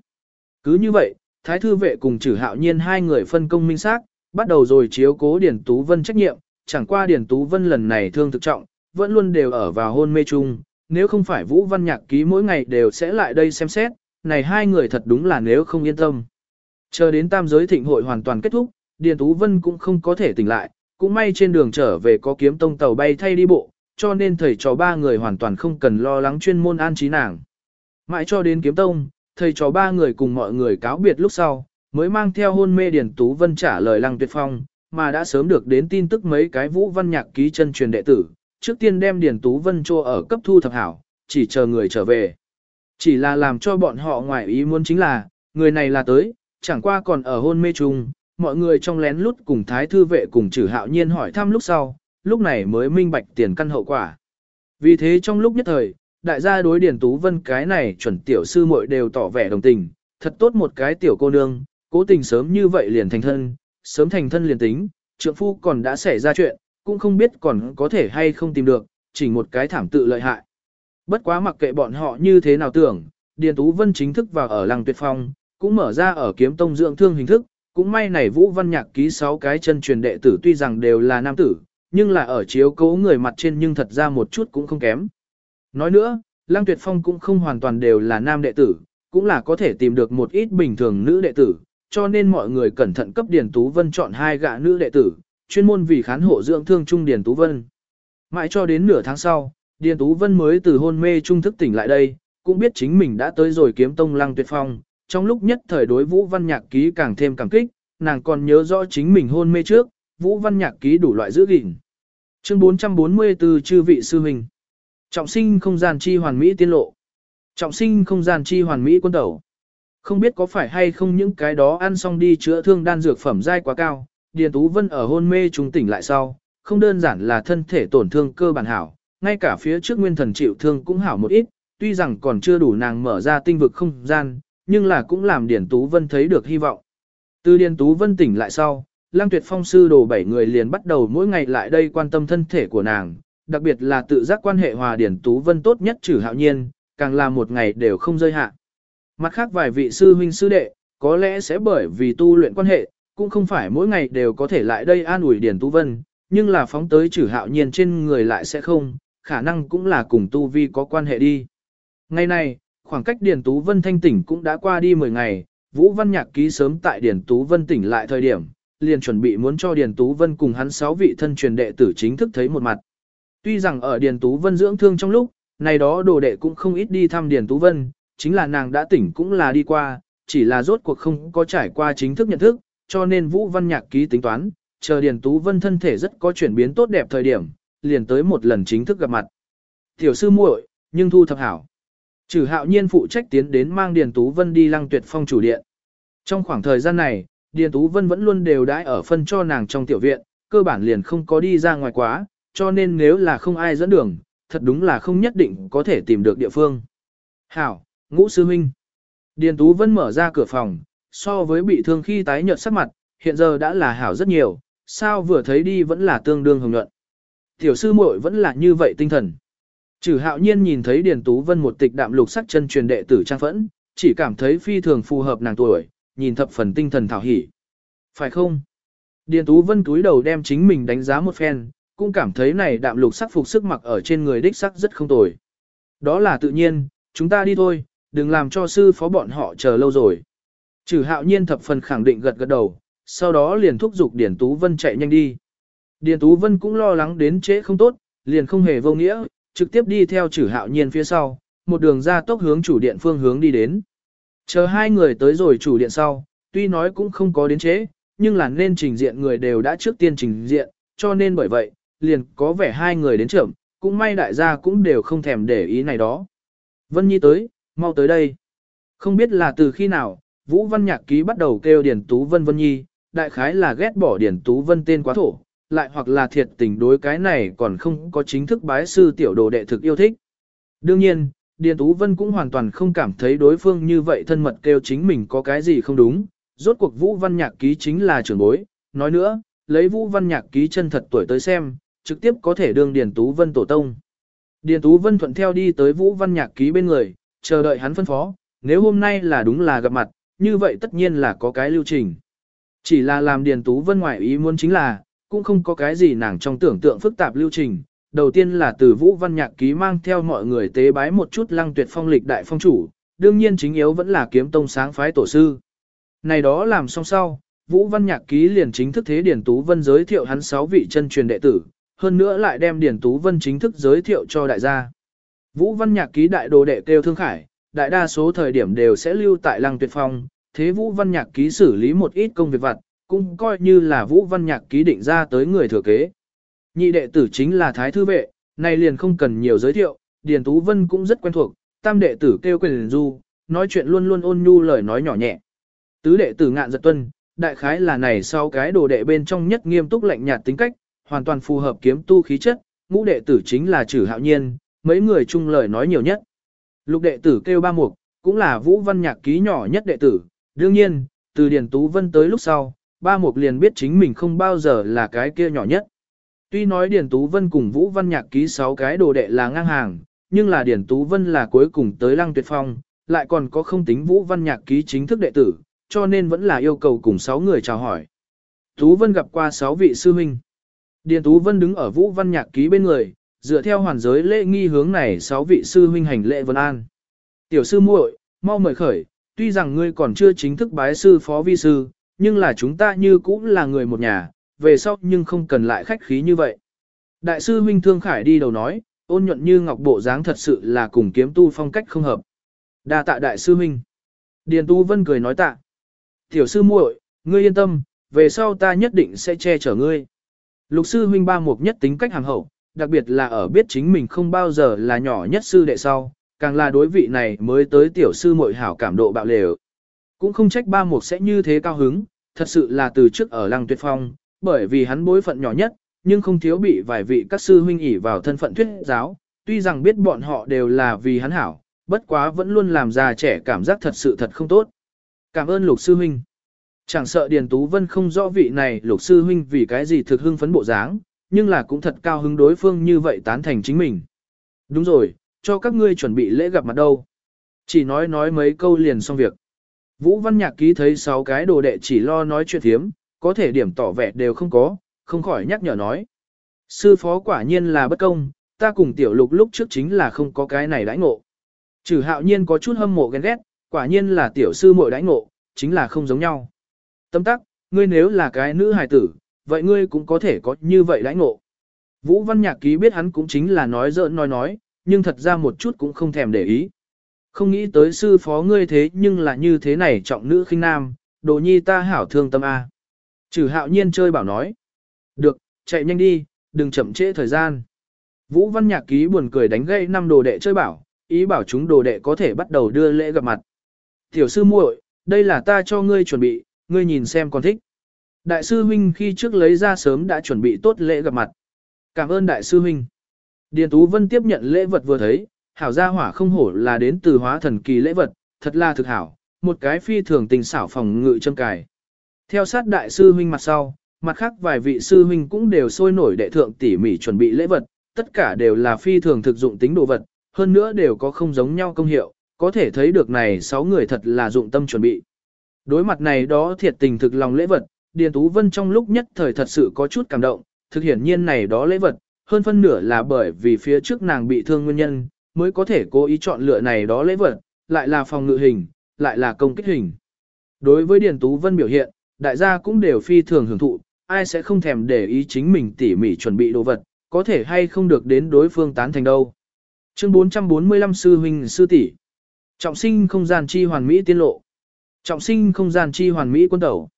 Cứ như vậy, thái thư vệ cùng trừ hạo nhiên hai người phân công minh xác, bắt đầu rồi chiếu cố Điển Tú Vân trách nhiệm, chẳng qua Điển Tú Vân lần này thương thực trọng, vẫn luôn đều ở vào hôn mê chung, nếu không phải Vũ Văn Nhạc ký mỗi ngày đều sẽ lại đây xem xét, này hai người thật đúng là nếu không yên tâm. Chờ đến tam giới thịnh hội hoàn toàn kết thúc, Điền Tú Vân cũng không có thể tỉnh lại, cũng may trên đường trở về có kiếm tông tàu bay thay đi bộ, cho nên thầy trò ba người hoàn toàn không cần lo lắng chuyên môn an trí nàng. Mãi cho đến kiếm tông, thầy trò ba người cùng mọi người cáo biệt lúc sau, mới mang theo hôn mê Điền Tú Vân trả lời Lăng Tuyệt Phong, mà đã sớm được đến tin tức mấy cái vũ văn nhạc ký chân truyền đệ tử, trước tiên đem Điền Tú Vân cho ở cấp thu thập hảo, chỉ chờ người trở về. Chỉ là làm cho bọn họ ngoài ý muốn chính là, người này là tới, chẳng qua còn ở hôn mê chung, mọi người trong lén lút cùng thái thư vệ cùng trừ hạo nhiên hỏi thăm lúc sau, lúc này mới minh bạch tiền căn hậu quả. Vì thế trong lúc nhất thời, đại gia đối Điền Tú Vân cái này chuẩn tiểu sư muội đều tỏ vẻ đồng tình, thật tốt một cái tiểu cô nương, cố tình sớm như vậy liền thành thân, sớm thành thân liền tính, trượng phu còn đã xảy ra chuyện, cũng không biết còn có thể hay không tìm được, chỉ một cái thảm tự lợi hại. Bất quá mặc kệ bọn họ như thế nào tưởng, Điền Tú Vân chính thức vào ở làng tuyệt phong, cũng mở ra ở kiếm tông dưỡng thương hình thức, cũng may này Vũ Văn Nhạc ký 6 cái chân truyền đệ tử tuy rằng đều là nam tử, nhưng là ở chiếu cố người mặt trên nhưng thật ra một chút cũng không kém. Nói nữa, Lăng Tuyệt Phong cũng không hoàn toàn đều là nam đệ tử, cũng là có thể tìm được một ít bình thường nữ đệ tử, cho nên mọi người cẩn thận cấp Điền Tú Vân chọn hai gã nữ đệ tử, chuyên môn vì khán hộ dưỡng thương trung Điền Tú Vân. Mãi cho đến nửa tháng sau, Điền Tú Vân mới từ hôn mê trung thức tỉnh lại đây, cũng biết chính mình đã tới rồi kiếm tông Lăng Tuyệt Phong, trong lúc nhất thời đối Vũ Văn Nhạc Ký càng thêm cảm kích, nàng còn nhớ rõ chính mình hôn mê trước, Vũ Văn Nhạc Ký đủ loại giữ gìn. Chương 444 chư vị sư huynh. Trọng sinh không gian chi hoàn mỹ tiên lộ. Trọng sinh không gian chi hoàn mỹ quân tẩu. Không biết có phải hay không những cái đó ăn xong đi chữa thương đan dược phẩm dai quá cao, Điền Tú Vân ở hôn mê trùng tỉnh lại sau, không đơn giản là thân thể tổn thương cơ bản hảo, ngay cả phía trước nguyên thần chịu thương cũng hảo một ít, tuy rằng còn chưa đủ nàng mở ra tinh vực không gian, nhưng là cũng làm Điền Tú Vân thấy được hy vọng. Từ Điền Tú Vân tỉnh lại sau, Lăng Tuyệt Phong sư đồ bảy người liền bắt đầu mỗi ngày lại đây quan tâm thân thể của nàng, đặc biệt là tự giác quan hệ hòa điển Tú Vân tốt nhất trừ hạo nhiên, càng là một ngày đều không rơi hạ. Mặt khác vài vị sư huynh sư đệ, có lẽ sẽ bởi vì tu luyện quan hệ, cũng không phải mỗi ngày đều có thể lại đây an ủi điển Tú Vân, nhưng là phóng tới trừ hạo nhiên trên người lại sẽ không, khả năng cũng là cùng tu vi có quan hệ đi. Ngày này, khoảng cách điển Tú Vân thanh tỉnh cũng đã qua đi 10 ngày, Vũ Văn Nhạc ký sớm tại điển Tú Vân tỉnh lại thời điểm, liền chuẩn bị muốn cho Điền Tú Vân cùng hắn sáu vị thân truyền đệ tử chính thức thấy một mặt. Tuy rằng ở Điền Tú Vân dưỡng thương trong lúc, này đó đồ đệ cũng không ít đi thăm Điền Tú Vân, chính là nàng đã tỉnh cũng là đi qua, chỉ là rốt cuộc không có trải qua chính thức nhận thức, cho nên Vũ Văn Nhạc ký tính toán, chờ Điền Tú Vân thân thể rất có chuyển biến tốt đẹp thời điểm, liền tới một lần chính thức gặp mặt. Tiểu sư muội, nhưng thu thập hảo. Trừ hạo nhiên phụ trách tiến đến mang Điền Tú Vân đi lăng tuyệt phong chủ điện. Trong khoảng thời gian này, Điền Tú Vân vẫn luôn đều đãi ở phân cho nàng trong tiểu viện, cơ bản liền không có đi ra ngoài quá, cho nên nếu là không ai dẫn đường, thật đúng là không nhất định có thể tìm được địa phương. Hảo, ngũ sư huynh. Điền Tú Vân mở ra cửa phòng, so với bị thương khi tái nhợt sắc mặt, hiện giờ đã là hảo rất nhiều, sao vừa thấy đi vẫn là tương đương hồng nhuận. Tiểu sư muội vẫn là như vậy tinh thần. Trừ hạo nhiên nhìn thấy Điền Tú Vân một tịch đạm lục sắc chân truyền đệ tử trang phẫn, chỉ cảm thấy phi thường phù hợp nàng tuổi, nhìn thập phần tinh thần thảo hỉ. Phải không? Điền Tú Vân túi đầu đem chính mình đánh giá một phen, cũng cảm thấy này đạm lục sắc phục sức mặc ở trên người đích sắc rất không tồi. Đó là tự nhiên, chúng ta đi thôi, đừng làm cho sư phó bọn họ chờ lâu rồi. Trừ hạo nhiên thập phần khẳng định gật gật đầu, sau đó liền thúc giục Điền Tú Vân chạy nhanh đi. Điền Tú Vân cũng lo lắng đến trễ không tốt, liền không hề vô nghĩa, trực tiếp đi theo trừ hạo nhiên phía sau, một đường ra tốc hướng chủ điện phương hướng đi đến. Chờ hai người tới rồi chủ điện sau, tuy nói cũng không có đến chế nhưng là nên trình diện người đều đã trước tiên trình diện, cho nên bởi vậy, liền có vẻ hai người đến trưởng, cũng may đại gia cũng đều không thèm để ý này đó. Vân Nhi tới, mau tới đây. Không biết là từ khi nào, Vũ Văn Nhạc Ký bắt đầu kêu Điển Tú Vân Vân Nhi, đại khái là ghét bỏ Điển Tú Vân tên quá thổ, lại hoặc là thiệt tình đối cái này còn không có chính thức bái sư tiểu đồ đệ thực yêu thích. Đương nhiên, Điền Tú Vân cũng hoàn toàn không cảm thấy đối phương như vậy thân mật kêu chính mình có cái gì không đúng, rốt cuộc Vũ Văn Nhạc Ký chính là trưởng bối, nói nữa, lấy Vũ Văn Nhạc Ký chân thật tuổi tới xem, trực tiếp có thể đương Điền Tú Vân tổ tông. Điền Tú Vân thuận theo đi tới Vũ Văn Nhạc Ký bên người, chờ đợi hắn phân phó, nếu hôm nay là đúng là gặp mặt, như vậy tất nhiên là có cái lưu trình. Chỉ là làm Điền Tú Vân ngoại ý muốn chính là, cũng không có cái gì nàng trong tưởng tượng phức tạp lưu trình. Đầu tiên là từ Vũ Văn Nhạc Ký mang theo mọi người tế bái một chút lăng tuyệt phong lịch đại phong chủ, đương nhiên chính yếu vẫn là kiếm tông sáng phái tổ sư. Này đó làm xong sau, Vũ Văn Nhạc Ký liền chính thức thế điển Tú Vân giới thiệu hắn 6 vị chân truyền đệ tử, hơn nữa lại đem điển Tú Vân chính thức giới thiệu cho đại gia. Vũ Văn Nhạc Ký đại đồ đệ kêu Thương Khải, đại đa số thời điểm đều sẽ lưu tại Lăng Tuyệt Phong, thế Vũ Văn Nhạc Ký xử lý một ít công việc vặt, cũng coi như là Vũ Văn Nhạc Ký định ra tới người thừa kế. Nhị đệ tử chính là Thái Thư Vệ, này liền không cần nhiều giới thiệu, Điền Tú Vân cũng rất quen thuộc, tam đệ tử kêu quyền du, nói chuyện luôn luôn ôn nhu lời nói nhỏ nhẹ. Tứ đệ tử ngạn giật tuân, đại khái là này sau cái đồ đệ bên trong nhất nghiêm túc lạnh nhạt tính cách, hoàn toàn phù hợp kiếm tu khí chất, ngũ đệ tử chính là trừ hạo nhiên, mấy người chung lời nói nhiều nhất. Lục đệ tử kêu ba mục, cũng là vũ văn nhạc ký nhỏ nhất đệ tử, đương nhiên, từ Điền Tú Vân tới lúc sau, ba mục liền biết chính mình không bao giờ là cái kia nhỏ nhất. Tuy nói Điền Tú Vân cùng Vũ Văn Nhạc ký 6 cái đồ đệ là ngang hàng, nhưng là Điền Tú Vân là cuối cùng tới Lăng Tuyệt Phong, lại còn có không tính Vũ Văn Nhạc ký chính thức đệ tử, cho nên vẫn là yêu cầu cùng 6 người chào hỏi. Tú Vân gặp qua 6 vị sư huynh. Điền Tú Vân đứng ở Vũ Văn Nhạc ký bên người, dựa theo hoàn giới lễ nghi hướng này 6 vị sư huynh hành lễ vân an. Tiểu sư muội, mau mời khởi, tuy rằng ngươi còn chưa chính thức bái sư phó vi sư, nhưng là chúng ta như cũng là người một nhà, về sau nhưng không cần lại khách khí như vậy. Đại sư huynh Thương Khải đi đầu nói, ôn nhuận như ngọc bộ dáng thật sự là cùng kiếm tu phong cách không hợp. Đa tạ đại sư huynh. Điền Tu Vân cười nói tạ. Tiểu sư muội, ngươi yên tâm, về sau ta nhất định sẽ che chở ngươi. Lục sư huynh ba mục nhất tính cách hàng hậu, đặc biệt là ở biết chính mình không bao giờ là nhỏ nhất sư đệ sau, càng là đối vị này mới tới tiểu sư muội hảo cảm độ bạo lều. Cũng không trách ba mục sẽ như thế cao hứng, thật sự là từ trước ở lăng tuyệt phong, bởi vì hắn bối phận nhỏ nhất, nhưng không thiếu bị vài vị các sư huynh ỉ vào thân phận thuyết giáo, tuy rằng biết bọn họ đều là vì hắn hảo, bất quá vẫn luôn làm già trẻ cảm giác thật sự thật không tốt. Cảm ơn lục sư huynh. Chẳng sợ Điền Tú Vân không rõ vị này lục sư huynh vì cái gì thực hưng phấn bộ dáng, nhưng là cũng thật cao hứng đối phương như vậy tán thành chính mình. Đúng rồi, cho các ngươi chuẩn bị lễ gặp mặt đâu. Chỉ nói nói mấy câu liền xong việc. Vũ Văn Nhạc ký thấy 6 cái đồ đệ chỉ lo nói chuyện thiếm, có thể điểm tỏ vẻ đều không có, không khỏi nhắc nhở nói. Sư phó quả nhiên là bất công, ta cùng tiểu lục lúc trước chính là không có cái này đãi ngộ. Trừ hạo nhiên có chút hâm mộ ghen ghét, quả nhiên là tiểu sư muội đãi ngộ, chính là không giống nhau. Tâm tắc, ngươi nếu là cái nữ hài tử, vậy ngươi cũng có thể có như vậy đãi ngộ. Vũ Văn Nhạc Ký biết hắn cũng chính là nói giỡn nói nói, nhưng thật ra một chút cũng không thèm để ý. Không nghĩ tới sư phó ngươi thế nhưng là như thế này trọng nữ khinh nam, đồ nhi ta hảo thương tâm A. Trừ hạo nhiên chơi bảo nói. Được, chạy nhanh đi, đừng chậm trễ thời gian. Vũ Văn Nhạc Ký buồn cười đánh gây năm đồ đệ chơi bảo, ý bảo chúng đồ đệ có thể bắt đầu đưa lễ gặp mặt. Tiểu sư muội, đây là ta cho ngươi chuẩn bị, ngươi nhìn xem còn thích. Đại sư huynh khi trước lấy ra sớm đã chuẩn bị tốt lễ gặp mặt. Cảm ơn đại sư huynh. Điền Tú Vân tiếp nhận lễ vật vừa thấy, hảo gia hỏa không hổ là đến từ hóa thần kỳ lễ vật, thật là thực hảo, một cái phi thường tình xảo phòng ngự châm cài. Theo sát đại sư huynh mặt sau, mặt khác vài vị sư huynh cũng đều sôi nổi đệ thượng tỉ mỉ chuẩn bị lễ vật, tất cả đều là phi thường thực dụng tính đồ vật, hơn nữa đều có không giống nhau công hiệu, có thể thấy được này sáu người thật là dụng tâm chuẩn bị. Đối mặt này đó thiệt tình thực lòng lễ vật, Điền Tú Vân trong lúc nhất thời thật sự có chút cảm động, thực hiển nhiên này đó lễ vật, hơn phân nửa là bởi vì phía trước nàng bị thương nguyên nhân, mới có thể cố ý chọn lựa này đó lễ vật, lại là phòng ngự hình, lại là công kích hình. Đối với Điền Tú Vân biểu hiện, đại gia cũng đều phi thường hưởng thụ, ai sẽ không thèm để ý chính mình tỉ mỉ chuẩn bị đồ vật, có thể hay không được đến đối phương tán thành đâu. Chương 445 Sư Huynh Sư tỷ Trọng sinh không gian chi hoàn mỹ tiên lộ. Trọng sinh không gian chi hoàn mỹ quân tẩu.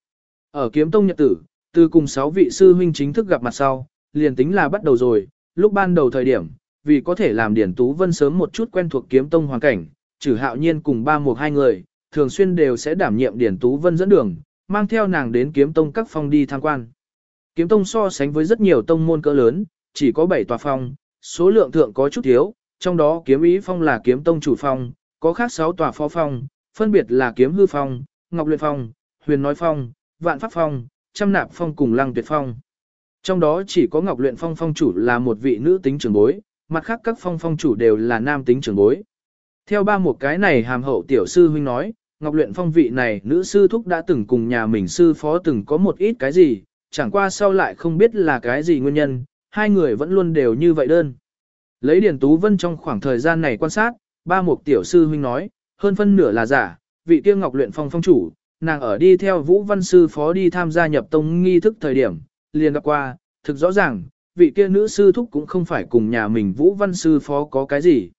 Ở kiếm tông nhật tử, từ cùng 6 vị sư huynh chính thức gặp mặt sau, liền tính là bắt đầu rồi, lúc ban đầu thời điểm, vì có thể làm Điển Tú Vân sớm một chút quen thuộc kiếm tông hoàn cảnh, trừ hạo nhiên cùng ba một hai người, thường xuyên đều sẽ đảm nhiệm Điển Tú Vân dẫn đường, mang theo nàng đến kiếm tông các phong đi tham quan. Kiếm tông so sánh với rất nhiều tông môn cỡ lớn, chỉ có 7 tòa phong, số lượng thượng có chút thiếu, trong đó kiếm ý phong là kiếm tông chủ phong, có khác 6 tòa phó phong, phân biệt là kiếm hư phong, ngọc luyện phong, huyền nói phong, vạn pháp phong, trăm nạp phong cùng lăng tuyệt phong. Trong đó chỉ có ngọc luyện phong phong chủ là một vị nữ tính trưởng bối, mặt khác các phong phong chủ đều là nam tính trưởng bối. Theo ba một cái này hàm hậu tiểu sư huynh nói, ngọc luyện phong vị này nữ sư thúc đã từng cùng nhà mình sư phó từng có một ít cái gì, chẳng qua sau lại không biết là cái gì nguyên nhân, hai người vẫn luôn đều như vậy đơn. Lấy Điền Tú Vân trong khoảng thời gian này quan sát, ba mục tiểu sư huynh nói, hơn phân nửa là giả, vị kia ngọc luyện phong phong chủ, nàng ở đi theo Vũ Văn Sư Phó đi tham gia nhập tông nghi thức thời điểm, liền gặp qua, thực rõ ràng, vị kia nữ sư thúc cũng không phải cùng nhà mình Vũ Văn Sư Phó có cái gì.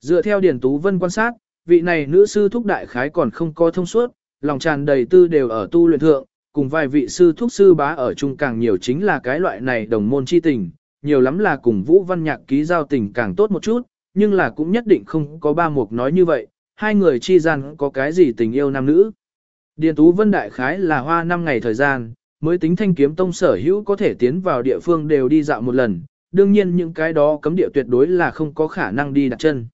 Dựa theo Điền Tú Vân quan sát, vị này nữ sư thúc đại khái còn không có thông suốt, lòng tràn đầy tư đều ở tu luyện thượng, cùng vài vị sư thúc sư bá ở chung càng nhiều chính là cái loại này đồng môn chi tình, nhiều lắm là cùng Vũ Văn Nhạc ký giao tình càng tốt một chút, nhưng là cũng nhất định không có ba mục nói như vậy, hai người chi gian có cái gì tình yêu nam nữ. Điền Tú Vân Đại Khái là hoa 5 ngày thời gian, mới tính thanh kiếm tông sở hữu có thể tiến vào địa phương đều đi dạo một lần, đương nhiên những cái đó cấm địa tuyệt đối là không có khả năng đi đặt chân.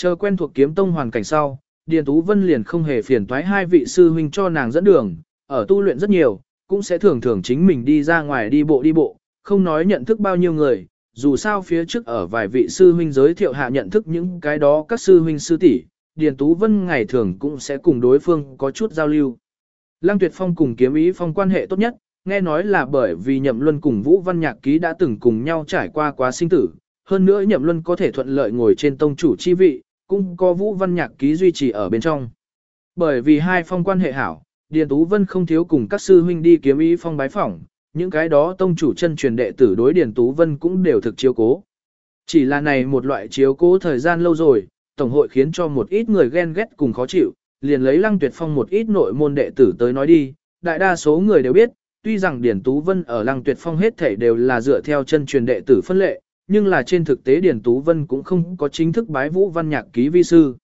Chờ quen thuộc kiếm tông hoàn cảnh sau, Điền Tú Vân liền không hề phiền toái hai vị sư huynh cho nàng dẫn đường, ở tu luyện rất nhiều, cũng sẽ thường thường chính mình đi ra ngoài đi bộ đi bộ, không nói nhận thức bao nhiêu người, dù sao phía trước ở vài vị sư huynh giới thiệu hạ nhận thức những cái đó các sư huynh sư tỷ, Điền Tú Vân ngày thường cũng sẽ cùng đối phương có chút giao lưu. Lăng Tuyệt Phong cùng Kiếm Ý Phong quan hệ tốt nhất, nghe nói là bởi vì Nhậm Luân cùng Vũ Văn Nhạc Ký đã từng cùng nhau trải qua quá sinh tử, hơn nữa Nhậm Luân có thể thuận lợi ngồi trên tông chủ chi vị, cũng có Vũ Văn Nhạc Ký duy trì ở bên trong. Bởi vì hai phong quan hệ hảo, Điền Tú Vân không thiếu cùng các sư huynh đi Kiếm Ý Phong bái phỏng, những cái đó tông chủ chân truyền đệ tử đối Điền Tú Vân cũng đều thực chiếu cố. Chỉ là này một loại chiếu cố thời gian lâu rồi, Tổng hội khiến cho một ít người ghen ghét cùng khó chịu, liền lấy Lăng Tuyệt Phong một ít nội môn đệ tử tới nói đi, đại đa số người đều biết, tuy rằng Điển Tú Vân ở Lăng Tuyệt Phong hết thể đều là dựa theo chân truyền đệ tử phân lệ, nhưng là trên thực tế Điền Tú Vân cũng không có chính thức bái vũ văn nhạc ký vi sư.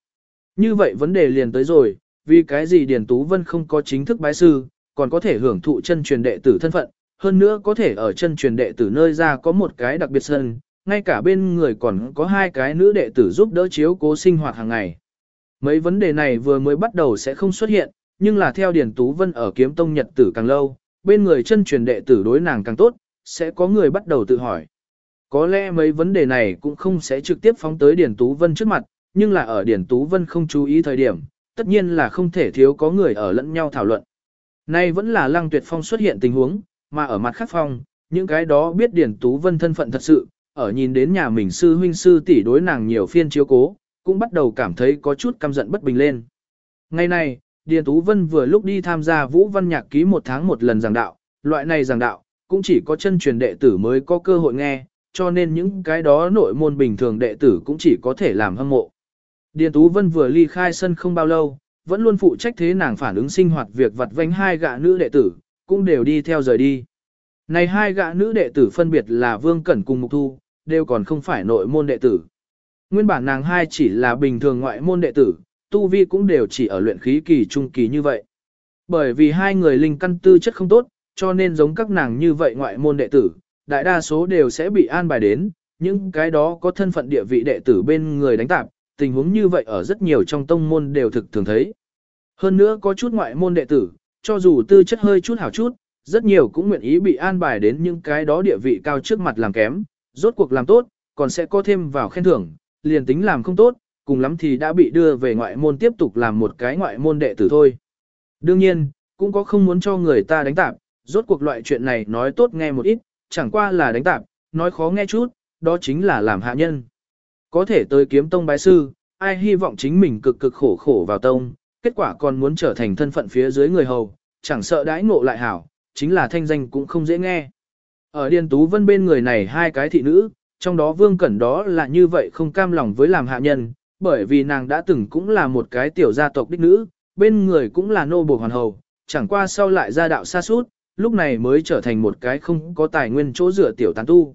Như vậy vấn đề liền tới rồi, vì cái gì Điền Tú Vân không có chính thức bái sư, còn có thể hưởng thụ chân truyền đệ tử thân phận, hơn nữa có thể ở chân truyền đệ tử nơi ra có một cái đặc biệt sân, ngay cả bên người còn có hai cái nữ đệ tử giúp đỡ chiếu cố sinh hoạt hàng ngày. Mấy vấn đề này vừa mới bắt đầu sẽ không xuất hiện, nhưng là theo Điền Tú Vân ở kiếm tông nhật tử càng lâu, bên người chân truyền đệ tử đối nàng càng tốt, sẽ có người bắt đầu tự hỏi. Có lẽ mấy vấn đề này cũng không sẽ trực tiếp phóng tới Điền Tú Vân trước mặt, nhưng là ở Điền Tú Vân không chú ý thời điểm, tất nhiên là không thể thiếu có người ở lẫn nhau thảo luận. Nay vẫn là lăng tuyệt phong xuất hiện tình huống, mà ở mặt khác phong, những cái đó biết Điển Tú Vân thân phận thật sự, ở nhìn đến nhà mình sư huynh sư tỷ đối nàng nhiều phiên chiếu cố, cũng bắt đầu cảm thấy có chút căm giận bất bình lên. Ngày này, Điền Tú Vân vừa lúc đi tham gia Vũ Văn Nhạc ký một tháng một lần giảng đạo, loại này giảng đạo, cũng chỉ có chân truyền đệ tử mới có cơ hội nghe, cho nên những cái đó nội môn bình thường đệ tử cũng chỉ có thể làm hâm mộ. Điền Tú Vân vừa ly khai sân không bao lâu, vẫn luôn phụ trách thế nàng phản ứng sinh hoạt việc vặt vánh hai gạ nữ đệ tử, cũng đều đi theo rời đi. Này hai gạ nữ đệ tử phân biệt là Vương Cẩn cùng Mục Thu, đều còn không phải nội môn đệ tử. Nguyên bản nàng hai chỉ là bình thường ngoại môn đệ tử, tu vi cũng đều chỉ ở luyện khí kỳ trung kỳ như vậy. Bởi vì hai người linh căn tư chất không tốt, cho nên giống các nàng như vậy ngoại môn đệ tử, đại đa số đều sẽ bị an bài đến, những cái đó có thân phận địa vị đệ tử bên người đánh tạp, tình huống như vậy ở rất nhiều trong tông môn đều thực thường thấy. Hơn nữa có chút ngoại môn đệ tử, cho dù tư chất hơi chút hảo chút, rất nhiều cũng nguyện ý bị an bài đến những cái đó địa vị cao trước mặt làm kém, rốt cuộc làm tốt, còn sẽ có thêm vào khen thưởng, liền tính làm không tốt, cùng lắm thì đã bị đưa về ngoại môn tiếp tục làm một cái ngoại môn đệ tử thôi. Đương nhiên, cũng có không muốn cho người ta đánh tạp, rốt cuộc loại chuyện này nói tốt nghe một ít, chẳng qua là đánh tạp, nói khó nghe chút, đó chính là làm hạ nhân. Có thể tới kiếm tông bái sư, ai hy vọng chính mình cực cực khổ khổ vào tông, kết quả còn muốn trở thành thân phận phía dưới người hầu, chẳng sợ đãi ngộ lại hảo, chính là thanh danh cũng không dễ nghe. Ở Điền Tú Vân bên người này hai cái thị nữ, trong đó Vương Cẩn đó là như vậy không cam lòng với làm hạ nhân, bởi vì nàng đã từng cũng là một cái tiểu gia tộc đích nữ, bên người cũng là nô buộc hoàn hầu, chẳng qua sau lại ra đạo xa suốt, lúc này mới trở thành một cái không có tài nguyên chỗ dựa tiểu tán tu.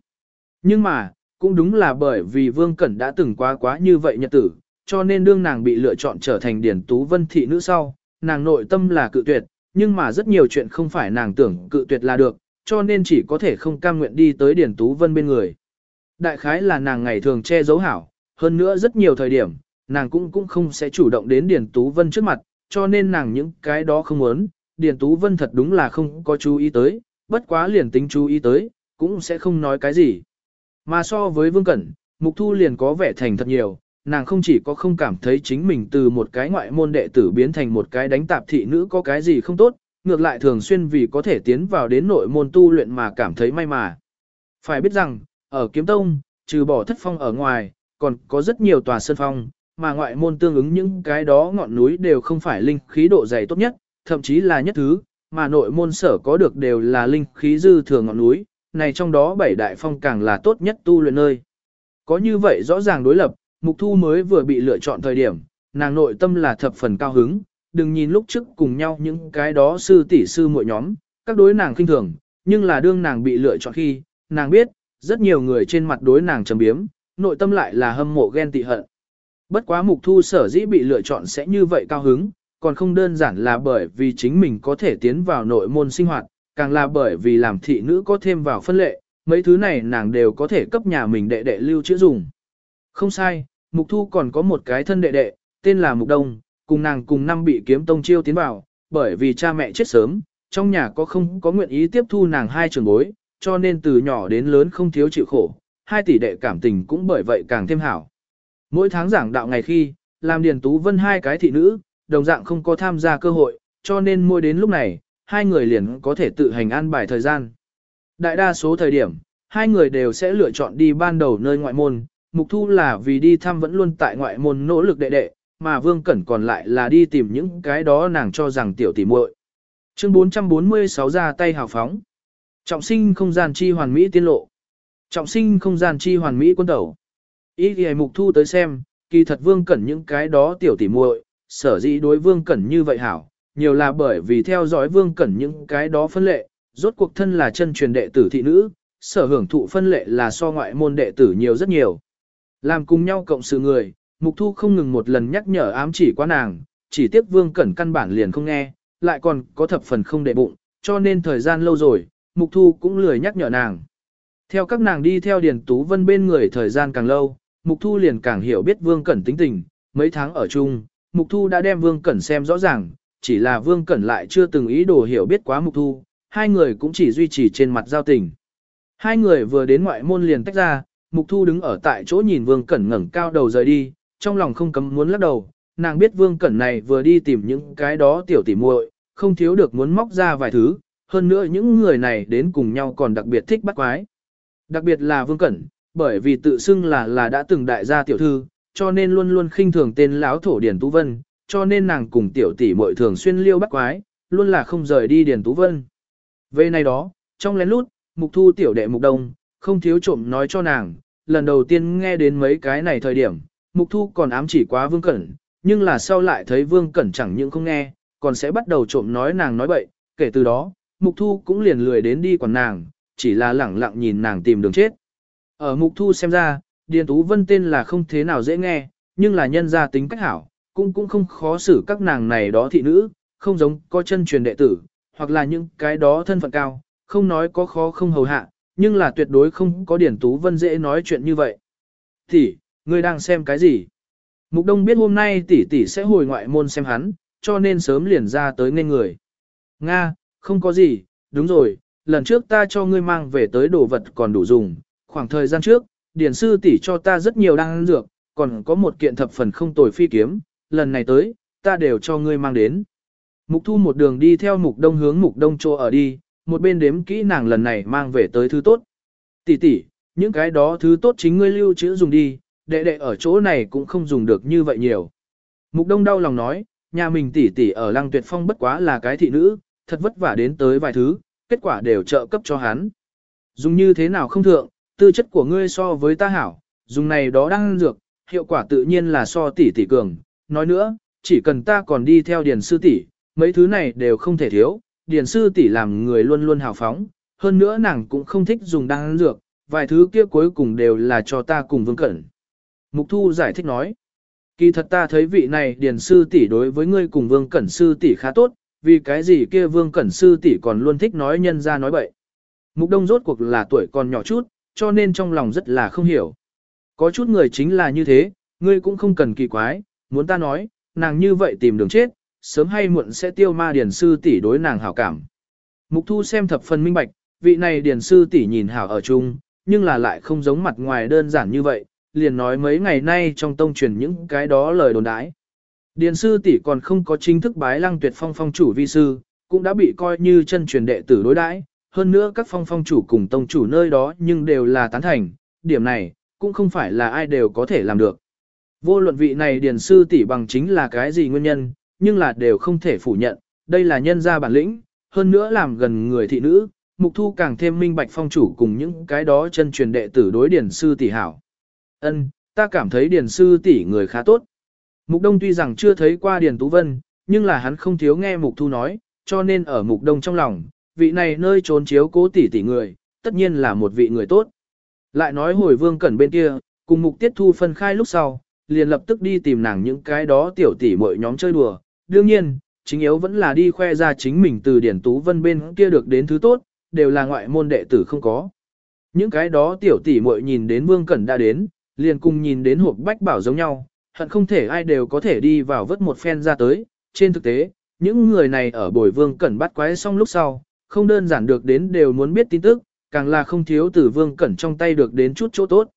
Nhưng mà, cũng đúng là bởi vì Vương Cẩn đã từng quá quá như vậy nhật tử, cho nên đương nàng bị lựa chọn trở thành Điển Tú Vân thị nữ sau, nàng nội tâm là cự tuyệt, nhưng mà rất nhiều chuyện không phải nàng tưởng cự tuyệt là được, cho nên chỉ có thể không cam nguyện đi tới Điển Tú Vân bên người. Đại khái là nàng ngày thường che giấu hảo, hơn nữa rất nhiều thời điểm, nàng cũng cũng không sẽ chủ động đến Điển Tú Vân trước mặt, cho nên nàng những cái đó không muốn, Điền Tú Vân thật đúng là không có chú ý tới, bất quá liền tính chú ý tới, cũng sẽ không nói cái gì. Mà so với Vương Cẩn, Mục Thu liền có vẻ thành thật nhiều, nàng không chỉ có không cảm thấy chính mình từ một cái ngoại môn đệ tử biến thành một cái đánh tạp thị nữ có cái gì không tốt, ngược lại thường xuyên vì có thể tiến vào đến nội môn tu luyện mà cảm thấy may mà. Phải biết rằng, ở Kiếm Tông, trừ bỏ thất phong ở ngoài, còn có rất nhiều tòa sơn phong, mà ngoại môn tương ứng những cái đó ngọn núi đều không phải linh khí độ dày tốt nhất, thậm chí là nhất thứ, mà nội môn sở có được đều là linh khí dư thừa ngọn núi, này trong đó bảy đại phong càng là tốt nhất tu luyện nơi. Có như vậy rõ ràng đối lập, Mục Thu mới vừa bị lựa chọn thời điểm, nàng nội tâm là thập phần cao hứng, đừng nhìn lúc trước cùng nhau những cái đó sư tỷ sư muội nhóm, các đối nàng khinh thường, nhưng là đương nàng bị lựa chọn khi, nàng biết, rất nhiều người trên mặt đối nàng trầm biếm, nội tâm lại là hâm mộ ghen tị hận. Bất quá Mục Thu sở dĩ bị lựa chọn sẽ như vậy cao hứng, còn không đơn giản là bởi vì chính mình có thể tiến vào nội môn sinh hoạt, càng là bởi vì làm thị nữ có thêm vào phân lệ, mấy thứ này nàng đều có thể cấp nhà mình đệ đệ lưu chữa dùng. Không sai, Mục Thu còn có một cái thân đệ đệ, tên là Mục Đông, cùng nàng cùng năm bị kiếm tông chiêu tiến vào, bởi vì cha mẹ chết sớm, trong nhà có không có nguyện ý tiếp thu nàng hai trường bối, cho nên từ nhỏ đến lớn không thiếu chịu khổ, hai tỷ đệ cảm tình cũng bởi vậy càng thêm hảo. Mỗi tháng giảng đạo ngày khi, làm Điền Tú Vân hai cái thị nữ, đồng dạng không có tham gia cơ hội, cho nên mỗi đến lúc này, hai người liền có thể tự hành an bài thời gian. Đại đa số thời điểm, hai người đều sẽ lựa chọn đi ban đầu nơi ngoại môn, mục thu là vì đi thăm vẫn luôn tại ngoại môn nỗ lực đệ đệ, mà Vương Cẩn còn lại là đi tìm những cái đó nàng cho rằng tiểu tỷ muội. Chương 446 ra tay hào phóng. Trọng sinh không gian chi hoàn mỹ tiên lộ. Trọng sinh không gian chi hoàn mỹ quân đầu. Ý thì mục thu tới xem, kỳ thật Vương Cẩn những cái đó tiểu tỷ muội, sở dĩ đối Vương Cẩn như vậy hảo, nhiều là bởi vì theo dõi Vương Cẩn những cái đó phân lệ, rốt cuộc thân là chân truyền đệ tử thị nữ, sở hưởng thụ phân lệ là so ngoại môn đệ tử nhiều rất nhiều. Làm cùng nhau cộng sự người, Mục Thu không ngừng một lần nhắc nhở ám chỉ qua nàng, chỉ tiếc Vương Cẩn căn bản liền không nghe, lại còn có thập phần không để bụng, cho nên thời gian lâu rồi, Mục Thu cũng lười nhắc nhở nàng. Theo các nàng đi theo Điền Tú Vân bên người thời gian càng lâu, Mục Thu liền càng hiểu biết Vương Cẩn tính tình, mấy tháng ở chung, Mục Thu đã đem Vương Cẩn xem rõ ràng, chỉ là Vương Cẩn lại chưa từng ý đồ hiểu biết quá Mục Thu, hai người cũng chỉ duy trì trên mặt giao tình. Hai người vừa đến ngoại môn liền tách ra, Mục Thu đứng ở tại chỗ nhìn Vương Cẩn ngẩng cao đầu rời đi, trong lòng không cấm muốn lắc đầu, nàng biết Vương Cẩn này vừa đi tìm những cái đó tiểu tỉ muội, không thiếu được muốn móc ra vài thứ, hơn nữa những người này đến cùng nhau còn đặc biệt thích bắt quái. Đặc biệt là Vương Cẩn, bởi vì tự xưng là là đã từng đại gia tiểu thư, cho nên luôn luôn khinh thường tên lão thổ Điền Tú Vân, cho nên nàng cùng tiểu tỷ muội thường xuyên liêu bắt quái, luôn là không rời đi Điền Tú Vân. Về này đó, trong lén lút, mục thu tiểu đệ mục đông, không thiếu trộm nói cho nàng, lần đầu tiên nghe đến mấy cái này thời điểm, mục thu còn ám chỉ quá Vương Cẩn, nhưng là sau lại thấy Vương Cẩn chẳng những không nghe, còn sẽ bắt đầu trộm nói nàng nói bậy, kể từ đó, Mục Thu cũng liền lười đến đi quản nàng, chỉ là lẳng lặng nhìn nàng tìm đường chết. Ở Mục Thu xem ra, Điền Tú Vân tên là không thế nào dễ nghe, nhưng là nhân gia tính cách hảo, cũng cũng không khó xử các nàng này đó thị nữ, không giống có chân truyền đệ tử, hoặc là những cái đó thân phận cao, không nói có khó không hầu hạ, nhưng là tuyệt đối không có Điền Tú Vân dễ nói chuyện như vậy. tỷ ngươi đang xem cái gì? Mục Đông biết hôm nay tỷ tỷ sẽ hồi ngoại môn xem hắn, cho nên sớm liền ra tới nên người. Nga, không có gì, đúng rồi, lần trước ta cho ngươi mang về tới đồ vật còn đủ dùng, khoảng thời gian trước, điển sư tỷ cho ta rất nhiều đan dược, còn có một kiện thập phần không tồi phi kiếm, lần này tới, ta đều cho ngươi mang đến. Mục thu một đường đi theo mục đông hướng mục đông chỗ ở đi, một bên đếm kỹ nàng lần này mang về tới thứ tốt. Tỷ tỷ, những cái đó thứ tốt chính ngươi lưu trữ dùng đi, đệ đệ ở chỗ này cũng không dùng được như vậy nhiều. Mục đông đau lòng nói, nhà mình tỷ tỷ ở lăng tuyệt phong bất quá là cái thị nữ, thật vất vả đến tới vài thứ, kết quả đều trợ cấp cho hắn. Dùng như thế nào không thượng, tư chất của ngươi so với ta hảo, dùng này đó đang dược, hiệu quả tự nhiên là so tỷ tỷ cường. Nói nữa, chỉ cần ta còn đi theo điền sư tỷ, mấy thứ này đều không thể thiếu, điền sư tỷ làm người luôn luôn hào phóng, hơn nữa nàng cũng không thích dùng đan dược, vài thứ kia cuối cùng đều là cho ta cùng vương cẩn. Mục Thu giải thích nói, kỳ thật ta thấy vị này điền sư tỷ đối với ngươi cùng vương cẩn sư tỷ khá tốt, vì cái gì kia vương cẩn sư tỷ còn luôn thích nói nhân ra nói bậy. Mục Đông rốt cuộc là tuổi còn nhỏ chút, cho nên trong lòng rất là không hiểu. Có chút người chính là như thế, ngươi cũng không cần kỳ quái, muốn ta nói, nàng như vậy tìm đường chết, sớm hay muộn sẽ tiêu ma điển sư tỷ đối nàng hảo cảm. Mục Thu xem thập phần minh bạch, vị này điển sư tỷ nhìn hảo ở chung, nhưng là lại không giống mặt ngoài đơn giản như vậy, liền nói mấy ngày nay trong tông truyền những cái đó lời đồn đãi. Điền sư tỷ còn không có chính thức bái lăng tuyệt phong phong chủ vi sư, cũng đã bị coi như chân truyền đệ tử đối đãi hơn nữa các phong phong chủ cùng tông chủ nơi đó nhưng đều là tán thành, điểm này, cũng không phải là ai đều có thể làm được. Vô luận vị này điền sư tỷ bằng chính là cái gì nguyên nhân, nhưng là đều không thể phủ nhận, đây là nhân gia bản lĩnh, hơn nữa làm gần người thị nữ, mục thu càng thêm minh bạch phong chủ cùng những cái đó chân truyền đệ tử đối điền sư tỷ hảo. Ân, ta cảm thấy điền sư tỷ người khá tốt. Mục Đông tuy rằng chưa thấy qua Điền Tú Vân, nhưng là hắn không thiếu nghe Mục Thu nói, cho nên ở Mục Đông trong lòng, vị này nơi trốn chiếu cố tỷ tỷ người, tất nhiên là một vị người tốt. Lại nói hồi Vương Cẩn bên kia, cùng Mục Tiết Thu phân khai lúc sau, liền lập tức đi tìm nàng những cái đó tiểu tỷ mọi nhóm chơi đùa. Đương nhiên, chính yếu vẫn là đi khoe ra chính mình từ điển Tú Vân bên kia được đến thứ tốt, đều là ngoại môn đệ tử không có. Những cái đó tiểu tỷ muội nhìn đến Vương Cẩn đã đến, liền cùng nhìn đến hộp bách bảo giống nhau, hận không thể ai đều có thể đi vào vớt một phen ra tới. Trên thực tế, những người này ở bồi vương cẩn bắt quái xong lúc sau, không đơn giản được đến đều muốn biết tin tức, càng là không thiếu từ vương cẩn trong tay được đến chút chỗ tốt.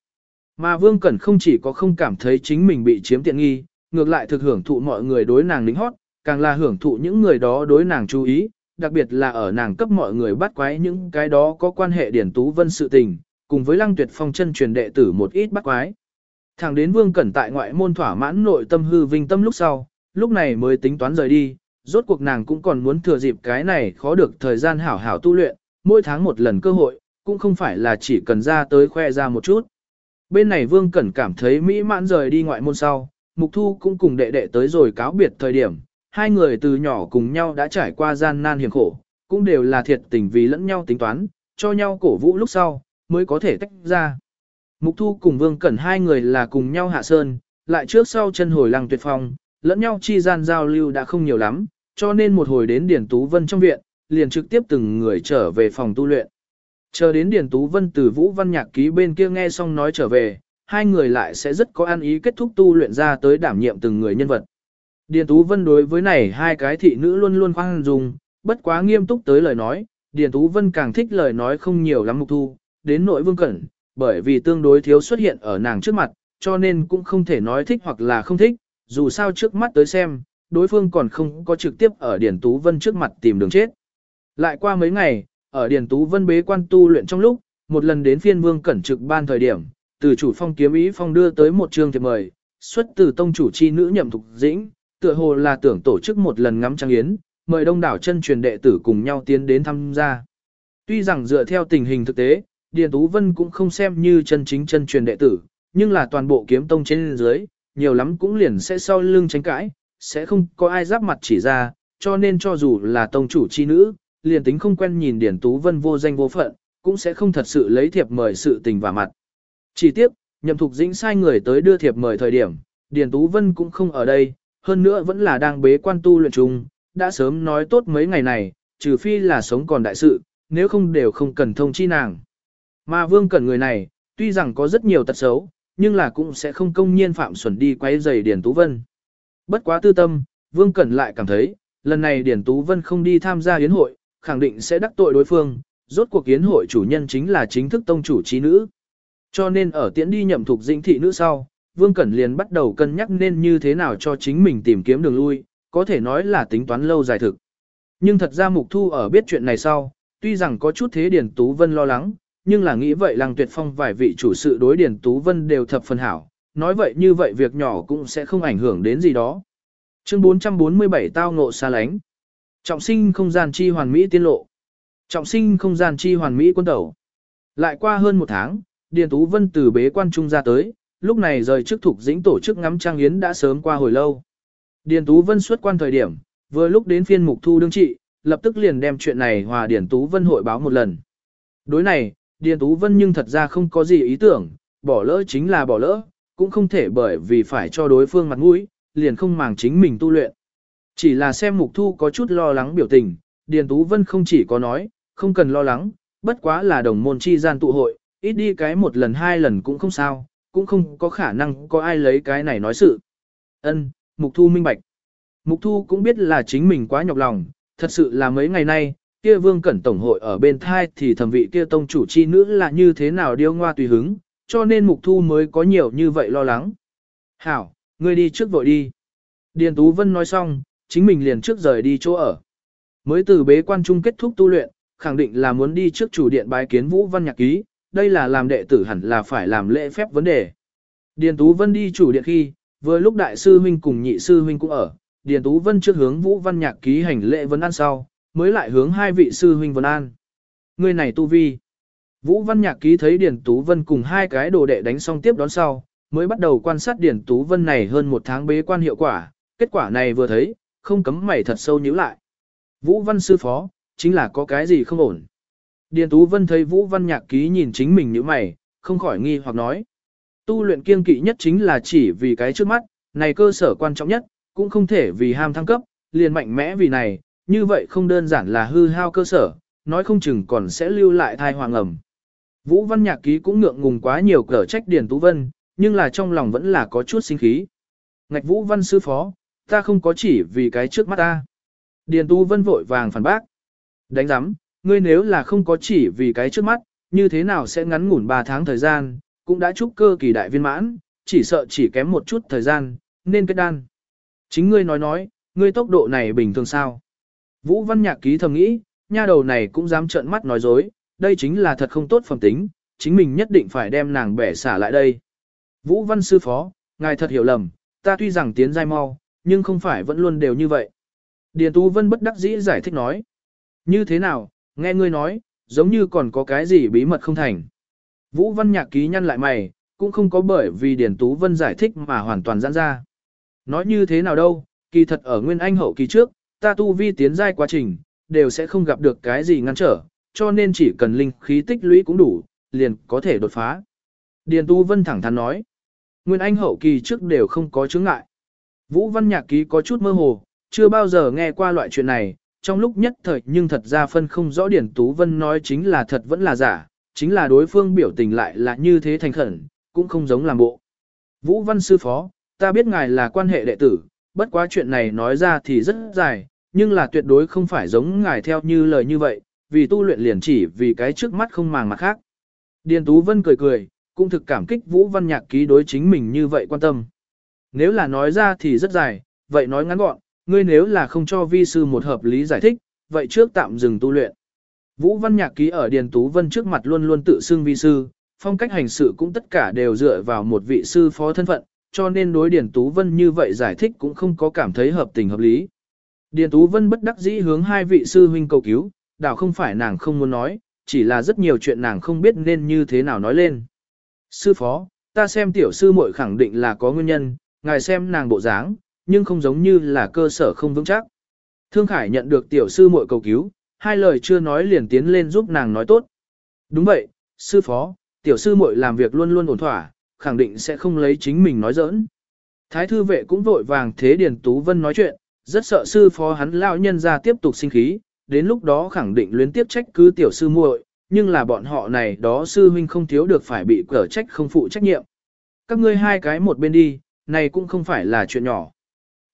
Mà vương cẩn không chỉ có không cảm thấy chính mình bị chiếm tiện nghi, ngược lại thực hưởng thụ mọi người đối nàng lính hót, càng là hưởng thụ những người đó đối nàng chú ý, đặc biệt là ở nàng cấp mọi người bắt quái những cái đó có quan hệ điển tú vân sự tình, cùng với lăng tuyệt phong chân truyền đệ tử một ít bắt quái. Thẳng đến Vương Cẩn tại ngoại môn thỏa mãn nội tâm hư vinh tâm lúc sau, lúc này mới tính toán rời đi, rốt cuộc nàng cũng còn muốn thừa dịp cái này khó được thời gian hảo hảo tu luyện, mỗi tháng một lần cơ hội, cũng không phải là chỉ cần ra tới khoe ra một chút. Bên này Vương Cẩn cảm thấy mỹ mãn rời đi ngoại môn sau, Mục Thu cũng cùng đệ đệ tới rồi cáo biệt thời điểm, hai người từ nhỏ cùng nhau đã trải qua gian nan hiểm khổ, cũng đều là thiệt tình vì lẫn nhau tính toán, cho nhau cổ vũ lúc sau, mới có thể tách ra. Mục Thu cùng Vương Cẩn hai người là cùng nhau hạ sơn, lại trước sau chân hồi lăng tuyệt phong, lẫn nhau chi gian giao lưu đã không nhiều lắm, cho nên một hồi đến Điền Tú Vân trong viện, liền trực tiếp từng người trở về phòng tu luyện. Chờ đến Điền Tú Vân từ Vũ Văn Nhạc ký bên kia nghe xong nói trở về, hai người lại sẽ rất có an ý kết thúc tu luyện ra tới đảm nhiệm từng người nhân vật. Điền Tú Vân đối với này hai cái thị nữ luôn luôn khoan dung, bất quá nghiêm túc tới lời nói, Điền Tú Vân càng thích lời nói không nhiều lắm mục thu, đến nội Vương Cẩn, bởi vì tương đối thiếu xuất hiện ở nàng trước mặt, cho nên cũng không thể nói thích hoặc là không thích, dù sao trước mắt tới xem, đối phương còn không có trực tiếp ở Điền Tú Vân trước mặt tìm đường chết. Lại qua mấy ngày, ở Điền Tú Vân bế quan tu luyện trong lúc, một lần đến phiên vương cẩn trực ban thời điểm, từ chủ phong kiếm ý phong đưa tới một trường thiệp mời, xuất từ tông chủ chi nữ nhậm thục dĩnh, tựa hồ là tưởng tổ chức một lần ngắm trăng yến, mời đông đảo chân truyền đệ tử cùng nhau tiến đến tham gia. Tuy rằng dựa theo tình hình thực tế, Điền Tú Vân cũng không xem như chân chính chân truyền đệ tử, nhưng là toàn bộ kiếm tông trên dưới, nhiều lắm cũng liền sẽ sau lưng tranh cãi, sẽ không có ai giáp mặt chỉ ra, cho nên cho dù là tông chủ chi nữ, liền tính không quen nhìn Điền Tú Vân vô danh vô phận, cũng sẽ không thật sự lấy thiệp mời sự tình vào mặt. Chỉ tiếp nhậm thục dĩnh sai người tới đưa thiệp mời thời điểm, Điền Tú Vân cũng không ở đây, hơn nữa vẫn là đang bế quan tu luyện chung, đã sớm nói tốt mấy ngày này, trừ phi là sống còn đại sự, nếu không đều không cần thông chi nàng. Mà Vương Cẩn người này, tuy rằng có rất nhiều tật xấu, nhưng là cũng sẽ không công nhiên phạm xuẩn đi quay giày Điền Tú Vân. Bất quá tư tâm, Vương Cẩn lại cảm thấy, lần này Điền Tú Vân không đi tham gia yến hội, khẳng định sẽ đắc tội đối phương, rốt cuộc yến hội chủ nhân chính là chính thức tông chủ trí nữ. Cho nên ở tiễn đi nhậm thuộc dĩnh thị nữ sau, Vương Cẩn liền bắt đầu cân nhắc nên như thế nào cho chính mình tìm kiếm đường lui, có thể nói là tính toán lâu dài thực. Nhưng thật ra Mục Thu ở biết chuyện này sau, tuy rằng có chút thế Điền Tú Vân lo lắng, nhưng là nghĩ vậy Lăng Tuyệt Phong vài vị chủ sự đối Điền Tú Vân đều thập phần hảo, nói vậy như vậy việc nhỏ cũng sẽ không ảnh hưởng đến gì đó. Chương 447 tao ngộ xa lánh. Trọng sinh không gian chi hoàn mỹ tiên lộ. Trọng sinh không gian chi hoàn mỹ quân tẩu. Lại qua hơn một tháng, Điền Tú Vân từ bế quan trung ra tới, lúc này rời chức thuộc dĩnh tổ chức ngắm trang yến đã sớm qua hồi lâu. Điền Tú Vân xuất quan thời điểm, vừa lúc đến phiên mục thu đương trị, lập tức liền đem chuyện này hòa Điền Tú Vân hội báo một lần. Đối này, Điền Tú Vân nhưng thật ra không có gì ý tưởng, bỏ lỡ chính là bỏ lỡ, cũng không thể bởi vì phải cho đối phương mặt mũi, liền không màng chính mình tu luyện. Chỉ là xem mục thu có chút lo lắng biểu tình, Điền Tú Vân không chỉ có nói, không cần lo lắng, bất quá là đồng môn chi gian tụ hội, ít đi cái một lần hai lần cũng không sao, cũng không có khả năng có ai lấy cái này nói sự. Ân, Mục Thu minh bạch. Mục Thu cũng biết là chính mình quá nhọc lòng, thật sự là mấy ngày nay, kia Vương Cẩn Tổng hội ở bên thai thì thẩm vị kia tông chủ chi nữ là như thế nào điêu ngoa tùy hứng, cho nên Mục Thu mới có nhiều như vậy lo lắng. Hảo, ngươi đi trước vội đi. Điền Tú Vân nói xong, chính mình liền trước rời đi chỗ ở. Mới từ bế quan trung kết thúc tu luyện, khẳng định là muốn đi trước chủ điện bái kiến Vũ Văn Nhạc Ký, đây là làm đệ tử hẳn là phải làm lễ phép vấn đề. Điền Tú Vân đi chủ điện khi, vừa lúc đại sư huynh cùng nhị sư huynh cũng ở, Điền Tú Vân trước hướng Vũ Văn Nhạc ký hành lễ vấn an sau, mới lại hướng hai vị sư huynh vân an. Người này tu vi. Vũ Văn Nhạc ký thấy Điền Tú Vân cùng hai cái đồ đệ đánh xong tiếp đón sau, mới bắt đầu quan sát Điền Tú Vân này hơn một tháng bế quan hiệu quả, kết quả này vừa thấy, không cấm mày thật sâu nhíu lại. Vũ Văn sư phó, chính là có cái gì không ổn. Điền Tú Vân thấy Vũ Văn Nhạc ký nhìn chính mình như mày, không khỏi nghi hoặc nói. Tu luyện kiên kỵ nhất chính là chỉ vì cái trước mắt, này cơ sở quan trọng nhất, cũng không thể vì ham thăng cấp, liền mạnh mẽ vì này, như vậy không đơn giản là hư hao cơ sở, nói không chừng còn sẽ lưu lại thai hoàng ẩm. Vũ Văn Nhạc ký cũng ngượng ngùng quá nhiều cỡ trách Điền Tú Vân, nhưng là trong lòng vẫn là có chút sinh khí. Ngạch Vũ Văn sư phó, ta không có chỉ vì cái trước mắt ta. Điền Tú Vân vội vàng phản bác. Đánh giám, ngươi nếu là không có chỉ vì cái trước mắt, như thế nào sẽ ngắn ngủn 3 tháng thời gian, cũng đã chúc cơ kỳ đại viên mãn, chỉ sợ chỉ kém một chút thời gian, nên kết đan. Chính ngươi nói nói, ngươi tốc độ này bình thường sao? Vũ Văn Nhạc ký thầm nghĩ, nha đầu này cũng dám trợn mắt nói dối, đây chính là thật không tốt phẩm tính, chính mình nhất định phải đem nàng bẻ xả lại đây. Vũ Văn sư phó, ngài thật hiểu lầm, ta tuy rằng tiến giai mau, nhưng không phải vẫn luôn đều như vậy. Điền Tú Vân bất đắc dĩ giải thích nói. Như thế nào, nghe ngươi nói, giống như còn có cái gì bí mật không thành. Vũ Văn Nhạc ký nhăn lại mày, cũng không có bởi vì Điền Tú Vân giải thích mà hoàn toàn giãn ra. Nói như thế nào đâu, kỳ thật ở Nguyên Anh hậu kỳ trước, ta tu vi tiến giai quá trình, đều sẽ không gặp được cái gì ngăn trở, cho nên chỉ cần linh khí tích lũy cũng đủ, liền có thể đột phá. Điền Tu Vân thẳng thắn nói, Nguyên Anh hậu kỳ trước đều không có chứng ngại. Vũ Văn Nhạc ký có chút mơ hồ, chưa bao giờ nghe qua loại chuyện này, trong lúc nhất thời nhưng thật ra phân không rõ Điền Tú Vân nói chính là thật vẫn là giả, chính là đối phương biểu tình lại là như thế thành khẩn, cũng không giống làm bộ. Vũ Văn Sư Phó, ta biết ngài là quan hệ đệ tử, bất quá chuyện này nói ra thì rất dài, nhưng là tuyệt đối không phải giống ngài theo như lời như vậy, vì tu luyện liền chỉ vì cái trước mắt không màng mặt khác. Điền Tú Vân cười cười, cũng thực cảm kích Vũ Văn Nhạc ký đối chính mình như vậy quan tâm. Nếu là nói ra thì rất dài, vậy nói ngắn gọn, ngươi nếu là không cho vi sư một hợp lý giải thích, vậy trước tạm dừng tu luyện. Vũ Văn Nhạc ký ở Điền Tú Vân trước mặt luôn luôn tự xưng vi sư, phong cách hành sự cũng tất cả đều dựa vào một vị sư phó thân phận, cho nên đối Điền Tú Vân như vậy giải thích cũng không có cảm thấy hợp tình hợp lý. Điền Tú Vân bất đắc dĩ hướng hai vị sư huynh cầu cứu, đảo không phải nàng không muốn nói, chỉ là rất nhiều chuyện nàng không biết nên như thế nào nói lên. Sư phó, ta xem tiểu sư muội khẳng định là có nguyên nhân, ngài xem nàng bộ dáng, nhưng không giống như là cơ sở không vững chắc. Thương Khải nhận được tiểu sư muội cầu cứu, hai lời chưa nói liền tiến lên giúp nàng nói tốt. Đúng vậy, sư phó, tiểu sư muội làm việc luôn luôn ổn thỏa, khẳng định sẽ không lấy chính mình nói giỡn. Thái thư vệ cũng vội vàng thế Điền Tú Vân nói chuyện, rất sợ sư phó hắn lão nhân ra tiếp tục sinh khí, đến lúc đó khẳng định luyến tiếp trách cứ tiểu sư muội, nhưng là bọn họ này đó sư huynh không thiếu được phải bị cở trách không phụ trách nhiệm. Các ngươi hai cái một bên đi, này cũng không phải là chuyện nhỏ.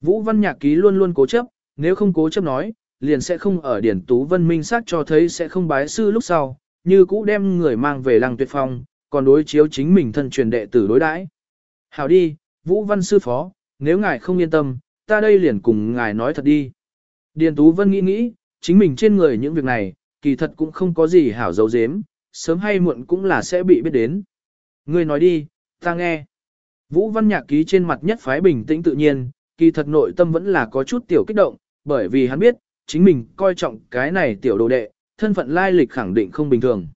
Vũ Văn Nhạc Ký luôn luôn cố chấp, nếu không cố chấp nói, liền sẽ không ở Điển Tú Vân Minh sát cho thấy sẽ không bái sư lúc sau, như cũ đem người mang về làng tuyệt phong, còn đối chiếu chính mình thân truyền đệ tử đối đãi. Hảo đi, Vũ Văn Sư Phó, nếu ngài không yên tâm, ta đây liền cùng ngài nói thật đi. Điền Tú Vân nghĩ nghĩ, chính mình trên người những việc này, kỳ thật cũng không có gì hảo dấu dếm, sớm hay muộn cũng là sẽ bị biết đến. Ngươi nói đi, ta nghe. Vũ Văn Nhạc ký trên mặt nhất phái bình tĩnh tự nhiên, kỳ thật nội tâm vẫn là có chút tiểu kích động, bởi vì hắn biết, chính mình coi trọng cái này tiểu đồ đệ, thân phận lai lịch khẳng định không bình thường.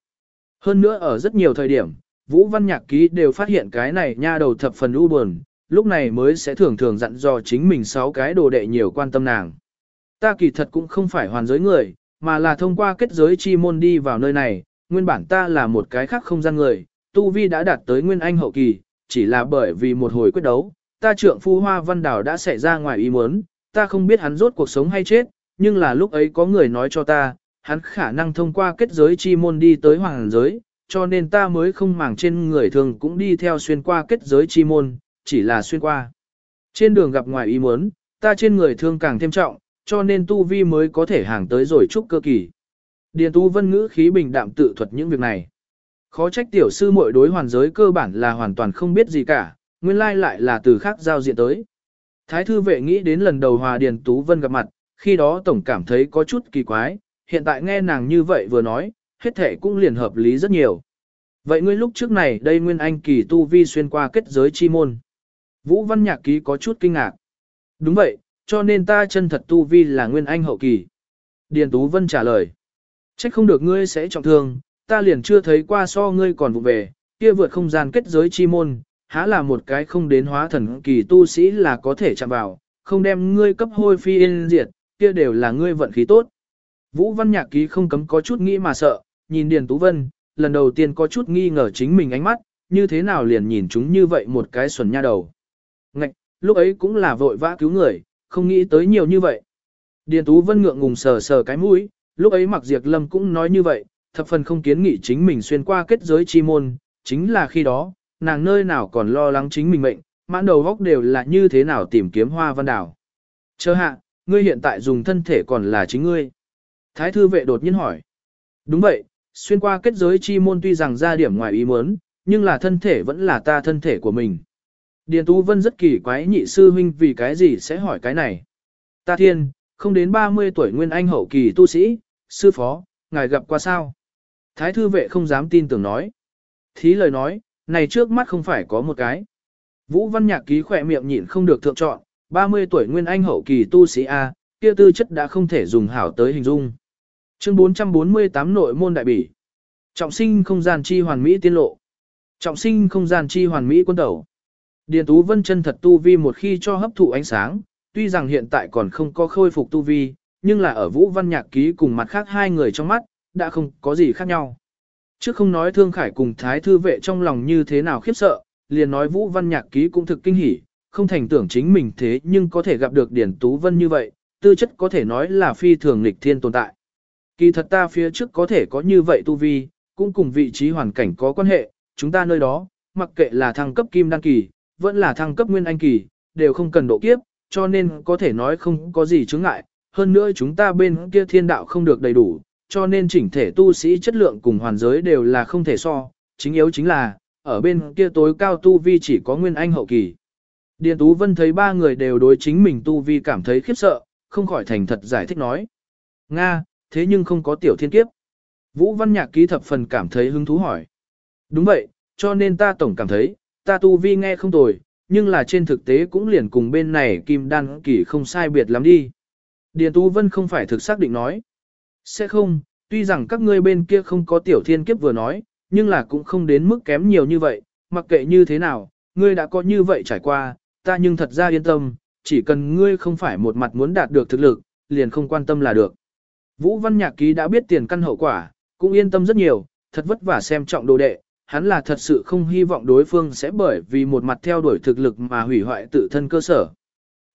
Hơn nữa ở rất nhiều thời điểm, Vũ Văn Nhạc ký đều phát hiện cái này nha đầu thập phần u buồn, lúc này mới sẽ thường thường dặn dò chính mình sáu cái đồ đệ nhiều quan tâm nàng. Ta kỳ thật cũng không phải hoàn giới người, mà là thông qua kết giới chi môn đi vào nơi này, nguyên bản ta là một cái khác không gian người, tu vi đã đạt tới nguyên anh hậu kỳ, chỉ là bởi vì một hồi quyết đấu, ta trượng phu hoa văn đảo đã xảy ra ngoài ý muốn, ta không biết hắn rốt cuộc sống hay chết, nhưng là lúc ấy có người nói cho ta, hắn khả năng thông qua kết giới chi môn đi tới hoàng giới, cho nên ta mới không màng trên người thường cũng đi theo xuyên qua kết giới chi môn, chỉ là xuyên qua. Trên đường gặp ngoài ý muốn, ta trên người thương càng thêm trọng, cho nên tu vi mới có thể hàng tới rồi chúc cơ kỳ. Điền tu vân ngữ khí bình đạm tự thuật những việc này. Khó trách tiểu sư muội đối hoàn giới cơ bản là hoàn toàn không biết gì cả, nguyên lai lại là từ khác giao diện tới. Thái thư vệ nghĩ đến lần đầu hòa Điền Tú Vân gặp mặt, khi đó tổng cảm thấy có chút kỳ quái, hiện tại nghe nàng như vậy vừa nói, hết thể cũng liền hợp lý rất nhiều. Vậy ngươi lúc trước này đây Nguyên Anh kỳ tu vi xuyên qua kết giới chi môn. Vũ Văn Nhạc Ký có chút kinh ngạc. Đúng vậy, cho nên ta chân thật tu vi là Nguyên Anh hậu kỳ. Điền Tú Vân trả lời. Trách không được ngươi sẽ trọng thương, ta liền chưa thấy qua so ngươi còn vụ về, kia vượt không gian kết giới chi môn, há là một cái không đến hóa thần kỳ tu sĩ là có thể chạm vào, không đem ngươi cấp hôi phi yên diệt, kia đều là ngươi vận khí tốt. Vũ Văn Nhạc Ký không cấm có chút nghĩ mà sợ, nhìn Điền Tú Vân, lần đầu tiên có chút nghi ngờ chính mình ánh mắt, như thế nào liền nhìn chúng như vậy một cái xuẩn nha đầu. Lúc ấy cũng là vội vã cứu người, không nghĩ tới nhiều như vậy. Điền Tú Vân ngượng ngùng sờ sờ cái mũi, lúc ấy Mạc Diệp Lâm cũng nói như vậy, thập phần không kiến nghị chính mình xuyên qua kết giới chi môn, chính là khi đó, nàng nơi nào còn lo lắng chính mình mệnh, mãn đầu góc đều là như thế nào tìm kiếm hoa văn đảo. Chờ hạ, ngươi hiện tại dùng thân thể còn là chính ngươi. Thái thư vệ đột nhiên hỏi. Đúng vậy, xuyên qua kết giới chi môn tuy rằng ra điểm ngoài ý muốn, nhưng là thân thể vẫn là ta thân thể của mình. Điền Tú Vân rất kỳ quái nhị sư huynh vì cái gì sẽ hỏi cái này. Ta thiên, không đến 30 tuổi nguyên anh hậu kỳ tu sĩ, sư phó, ngài gặp qua sao? Thái thư vệ không dám tin tưởng nói. Thí lời nói, này trước mắt không phải có một cái. Vũ Văn Nhạc ký khỏe miệng nhịn không được thượng chọn, 30 tuổi nguyên anh hậu kỳ tu sĩ A, kia tư chất đã không thể dùng hảo tới hình dung. Chương 448 nội môn đại bỉ. Trọng sinh không gian chi hoàn mỹ tiên lộ. Trọng sinh không gian chi hoàn mỹ quân tẩu. Điền Tú Vân chân thật tu vi một khi cho hấp thụ ánh sáng, tuy rằng hiện tại còn không có khôi phục tu vi, nhưng là ở Vũ Văn Nhạc ký cùng mặt khác hai người trong mắt, đã không có gì khác nhau. Trước không nói Thương Khải cùng Thái Thư Vệ trong lòng như thế nào khiếp sợ, liền nói Vũ Văn Nhạc ký cũng thực kinh hỉ, không thành tưởng chính mình thế nhưng có thể gặp được Điền Tú Vân như vậy, tư chất có thể nói là phi thường nghịch thiên tồn tại. Kỳ thật ta phía trước có thể có như vậy tu vi, cũng cùng vị trí hoàn cảnh có quan hệ, chúng ta nơi đó, mặc kệ là thăng cấp kim đăng kỳ, vẫn là thăng cấp nguyên anh kỳ, đều không cần độ kiếp, cho nên có thể nói không có gì chướng ngại. Hơn nữa chúng ta bên kia thiên đạo không được đầy đủ, cho nên chỉnh thể tu sĩ chất lượng cùng hoàn giới đều là không thể so, chính yếu chính là, ở bên kia tối cao tu vi chỉ có nguyên anh hậu kỳ. Điền Tú Vân thấy ba người đều đối chính mình tu vi cảm thấy khiếp sợ, không khỏi thành thật giải thích nói. Nga, thế nhưng không có tiểu thiên kiếp. Vũ Văn Nhạc ký thập phần cảm thấy hứng thú hỏi. Đúng vậy, cho nên ta tổng cảm thấy, ta tu vi nghe không tồi, nhưng là trên thực tế cũng liền cùng bên này kim đan kỳ không sai biệt lắm đi. Điền Tú Vân không phải thực xác định nói. Sẽ không, tuy rằng các ngươi bên kia không có tiểu thiên kiếp vừa nói, nhưng là cũng không đến mức kém nhiều như vậy, mặc kệ như thế nào, ngươi đã có như vậy trải qua, ta nhưng thật ra yên tâm, chỉ cần ngươi không phải một mặt muốn đạt được thực lực, liền không quan tâm là được. Vũ Văn Nhạc Ký đã biết tiền căn hậu quả, cũng yên tâm rất nhiều, thật vất vả xem trọng đồ đệ, hắn là thật sự không hy vọng đối phương sẽ bởi vì một mặt theo đuổi thực lực mà hủy hoại tự thân cơ sở.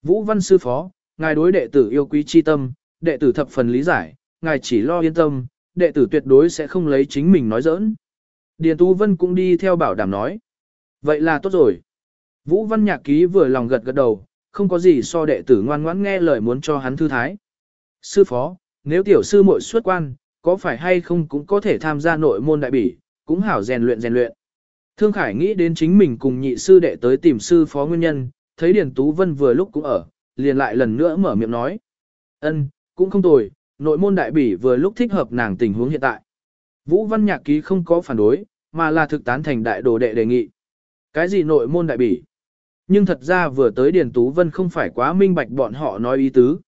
Vũ Văn Sư Phó, ngài đối đệ tử yêu quý chi tâm, đệ tử thập phần lý giải, ngài chỉ lo yên tâm, đệ tử tuyệt đối sẽ không lấy chính mình nói giỡn. Điền Tú Vân cũng đi theo bảo đảm nói. Vậy là tốt rồi. Vũ Văn Nhạc Ký vừa lòng gật gật đầu, không có gì so đệ tử ngoan ngoãn nghe lời muốn cho hắn thư thái. Sư phó, nếu tiểu sư muội xuất quan, có phải hay không cũng có thể tham gia nội môn đại bỉ, cũng hảo rèn luyện rèn luyện. Thương Khải nghĩ đến chính mình cùng nhị sư đệ tới tìm sư phó nguyên nhân, thấy Điền Tú Vân vừa lúc cũng ở, liền lại lần nữa mở miệng nói. ân cũng không tồi, nội môn đại bỉ vừa lúc thích hợp nàng tình huống hiện tại. Vũ Văn Nhạc Ký không có phản đối, mà là thực tán thành đại đồ đệ đề nghị. Cái gì nội môn đại bỉ? Nhưng thật ra vừa tới Điền Tú Vân không phải quá minh bạch bọn họ nói ý tứ.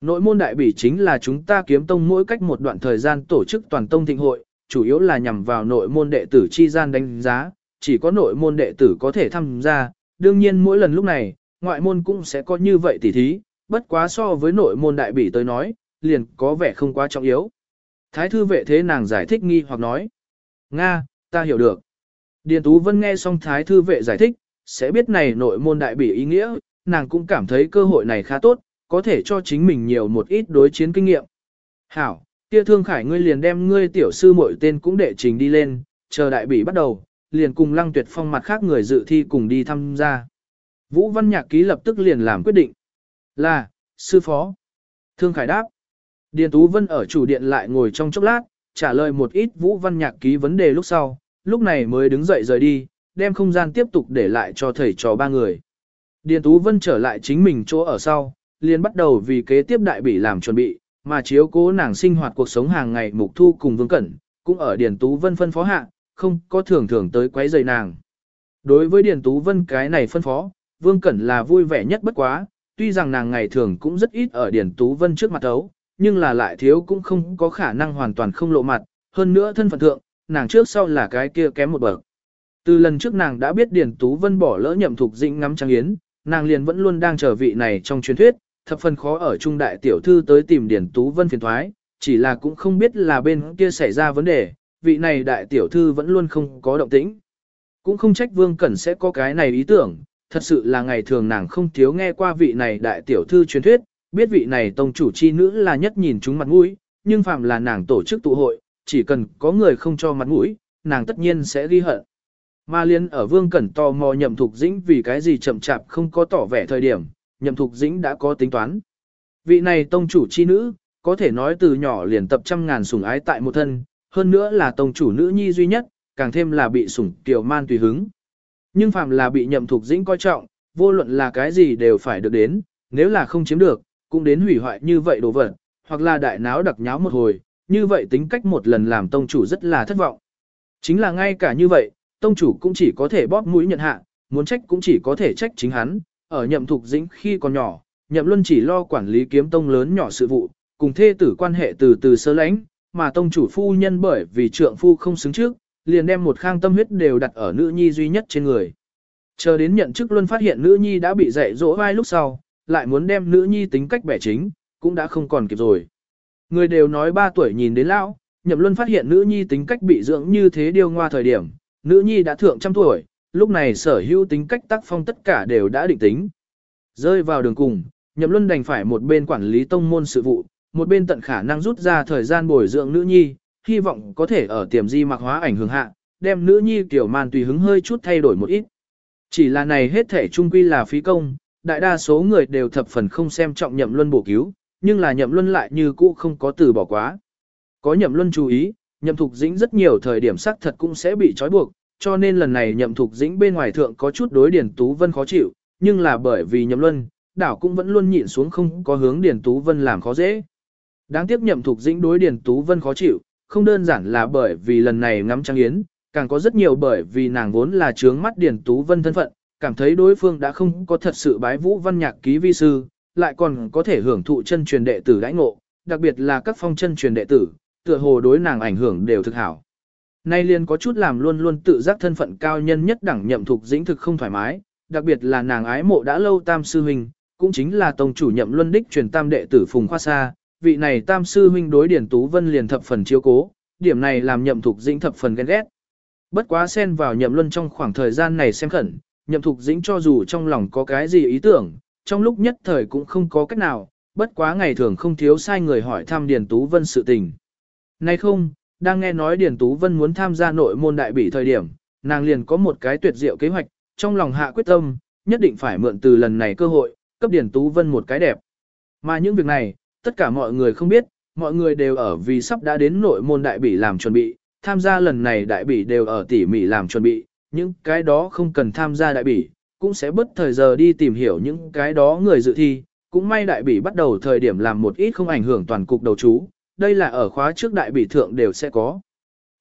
Nội môn đại bỉ chính là chúng ta kiếm tông mỗi cách một đoạn thời gian tổ chức toàn tông thịnh hội, chủ yếu là nhằm vào nội môn đệ tử chi gian đánh giá, chỉ có nội môn đệ tử có thể tham gia, đương nhiên mỗi lần lúc này, ngoại môn cũng sẽ có như vậy tỉ thí, bất quá so với nội môn đại bỉ tới nói, liền có vẻ không quá trọng yếu. Thái thư vệ thế nàng giải thích nghi hoặc nói, Nga, ta hiểu được. Điền Tú Vân nghe xong Thái thư vệ giải thích, sẽ biết này nội môn đại bỉ ý nghĩa, nàng cũng cảm thấy cơ hội này khá tốt, có thể cho chính mình nhiều một ít đối chiến kinh nghiệm. Hảo, kia thương khải ngươi liền đem ngươi tiểu sư muội tên cũng đệ trình đi lên, chờ đại bỉ bắt đầu, liền cùng lăng tuyệt phong mặt khác người dự thi cùng đi tham gia. Vũ Văn Nhạc Ký lập tức liền làm quyết định. Là, sư phó. Thương khải đáp. Điền Tú Vân ở chủ điện lại ngồi trong chốc lát, trả lời một ít Vũ Văn Nhạc Ký vấn đề lúc sau, lúc này mới đứng dậy rời đi, đem không gian tiếp tục để lại cho thầy trò ba người. Điền Tú Vân trở lại chính mình chỗ ở sau, liền bắt đầu vì kế tiếp đại bỉ làm chuẩn bị, mà chiếu cố nàng sinh hoạt cuộc sống hàng ngày mục thu cùng Vương Cẩn, cũng ở Điền Tú Vân phân phó hạ, không có thường thường tới quấy rầy nàng. Đối với Điền Tú Vân cái này phân phó, Vương Cẩn là vui vẻ nhất bất quá, tuy rằng nàng ngày thường cũng rất ít ở Điền Tú Vân trước mặt ấu, nhưng là lại thiếu cũng không có khả năng hoàn toàn không lộ mặt, hơn nữa thân phận thượng, nàng trước sau là cái kia kém một bậc. Từ lần trước nàng đã biết Điền Tú Vân bỏ lỡ nhậm thục dĩnh ngắm trang yến, nàng liền vẫn luôn đang chờ vị này trong truyền thuyết, thập phần khó ở trung đại tiểu thư tới tìm Điền Tú Vân phiền thoái, chỉ là cũng không biết là bên kia xảy ra vấn đề, vị này đại tiểu thư vẫn luôn không có động tĩnh. Cũng không trách Vương Cẩn sẽ có cái này ý tưởng, thật sự là ngày thường nàng không thiếu nghe qua vị này đại tiểu thư truyền thuyết, biết vị này tông chủ chi nữ là nhất nhìn chúng mặt mũi, nhưng phạm là nàng tổ chức tụ hội, chỉ cần có người không cho mặt mũi, nàng tất nhiên sẽ ghi hận. Mà liên ở Vương Cẩn tò mò nhậm thục dĩnh vì cái gì chậm chạp không có tỏ vẻ thời điểm, nhậm thục dĩnh đã có tính toán. Vị này tông chủ chi nữ, có thể nói từ nhỏ liền tập trăm ngàn sủng ái tại một thân, hơn nữa là tông chủ nữ nhi duy nhất, càng thêm là bị sủng tiểu man tùy hứng. Nhưng phàm là bị nhậm thục dĩnh coi trọng, vô luận là cái gì đều phải được đến, nếu là không chiếm được, cũng đến hủy hoại như vậy đồ vật, hoặc là đại náo đặc nháo một hồi, như vậy tính cách một lần làm tông chủ rất là thất vọng. Chính là ngay cả như vậy, tông chủ cũng chỉ có thể bóp mũi nhận hạ, muốn trách cũng chỉ có thể trách chính hắn, ở nhậm thục dĩnh khi còn nhỏ, nhậm luân chỉ lo quản lý kiếm tông lớn nhỏ sự vụ, cùng thê tử quan hệ từ từ sơ lãnh, mà tông chủ phu nhân bởi vì trượng phu không xứng trước, liền đem một khang tâm huyết đều đặt ở nữ nhi duy nhất trên người. Chờ đến nhận chức luân phát hiện nữ nhi đã bị dạy dỗ vai lúc sau, lại muốn đem nữ nhi tính cách bẻ chính, cũng đã không còn kịp rồi. Người đều nói ba tuổi nhìn đến lão, nhậm luân phát hiện nữ nhi tính cách bị dưỡng như thế điều ngoa thời điểm, nữ nhi đã thượng trăm tuổi, lúc này sở hữu tính cách tác phong tất cả đều đã định tính. Rơi vào đường cùng, nhậm luân đành phải một bên quản lý tông môn sự vụ, một bên tận khả năng rút ra thời gian bồi dưỡng nữ nhi, hy vọng có thể ở tiềm di mặc hóa ảnh hưởng hạ, đem nữ nhi tiểu màn tùy hứng hơi chút thay đổi một ít. Chỉ là này hết thể trung quy là phí công, đại đa số người đều thập phần không xem trọng nhậm luân bổ cứu, nhưng là nhậm luân lại như cũ không có từ bỏ quá. Có nhậm luân chú ý, nhậm thục dĩnh rất nhiều thời điểm xác thật cũng sẽ bị trói buộc, cho nên lần này nhậm thục dĩnh bên ngoài thượng có chút đối điển tú vân khó chịu, nhưng là bởi vì nhậm luân, đảo cũng vẫn luôn nhịn xuống không có hướng Điền Tú Vân làm khó dễ. Đáng tiếc nhậm thục dĩnh đối Điền Tú Vân khó chịu, không đơn giản là bởi vì lần này ngắm trang yến, càng có rất nhiều bởi vì nàng vốn là trướng mắt Điền Tú Vân thân phận, cảm thấy đối phương đã không có thật sự bái vũ văn nhạc ký vi sư, lại còn có thể hưởng thụ chân truyền đệ tử đãi ngộ, đặc biệt là các phong chân truyền đệ tử, tựa hồ đối nàng ảnh hưởng đều thực hảo. Nay liền có chút làm luôn luôn tự giác thân phận cao nhân nhất đẳng nhậm thục dĩnh thực không thoải mái, đặc biệt là nàng ái mộ đã lâu tam sư huynh, cũng chính là tông chủ nhậm luân đích truyền tam đệ tử Phùng Khoa Sa, vị này tam sư huynh đối Điển Tú Vân liền thập phần chiếu cố, điểm này làm nhậm thục dĩnh thập phần ghen ghét. Bất quá xen vào nhậm luân trong khoảng thời gian này xem khẩn, nhậm thục dĩnh cho dù trong lòng có cái gì ý tưởng, trong lúc nhất thời cũng không có cách nào, bất quá ngày thường không thiếu sai người hỏi thăm Điền Tú Vân sự tình. Nay không, đang nghe nói Điền Tú Vân muốn tham gia nội môn đại bỉ thời điểm, nàng liền có một cái tuyệt diệu kế hoạch, trong lòng hạ quyết tâm, nhất định phải mượn từ lần này cơ hội, cấp Điền Tú Vân một cái đẹp. Mà những việc này, tất cả mọi người không biết, mọi người đều ở vì sắp đã đến nội môn đại bỉ làm chuẩn bị, tham gia lần này đại bỉ đều ở tỉ mỉ làm chuẩn bị, những cái đó không cần tham gia đại bỉ, cũng sẽ bất thời giờ đi tìm hiểu những cái đó người dự thi, cũng may đại bỉ bắt đầu thời điểm làm một ít không ảnh hưởng toàn cục đầu chú, đây là ở khóa trước đại bỉ thượng đều sẽ có.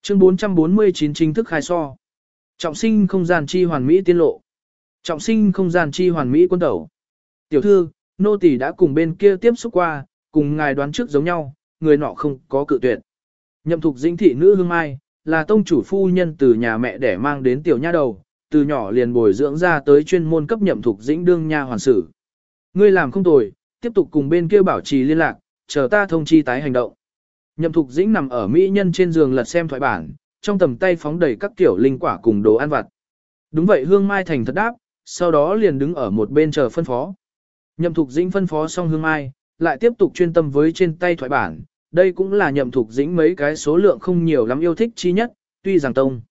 Chương 449 chính thức khai so. Trọng sinh không gian chi hoàn mỹ tiên lộ. Trọng sinh không gian chi hoàn mỹ quân tẩu. Tiểu thư, nô tỳ đã cùng bên kia tiếp xúc qua, cùng ngài đoán trước giống nhau, người nọ không có cự tuyệt. Nhậm thục dĩnh thị nữ hương mai, là tông chủ phu nhân từ nhà mẹ để mang đến tiểu nha đầu, từ nhỏ liền bồi dưỡng ra tới chuyên môn cấp nhậm thục dĩnh đương nha hoàn sử. Ngươi làm không tồi, tiếp tục cùng bên kia bảo trì liên lạc, chờ ta thông chi tái hành động. Nhậm thục dĩnh nằm ở mỹ nhân trên giường lật xem thoại bản, trong tầm tay phóng đầy các kiểu linh quả cùng đồ ăn vặt. Đúng vậy Hương Mai thành thật đáp, sau đó liền đứng ở một bên chờ phân phó. Nhậm thục dĩnh phân phó xong Hương Mai, lại tiếp tục chuyên tâm với trên tay thoại bản, đây cũng là nhậm thục dĩnh mấy cái số lượng không nhiều lắm yêu thích chi nhất, tuy rằng tông.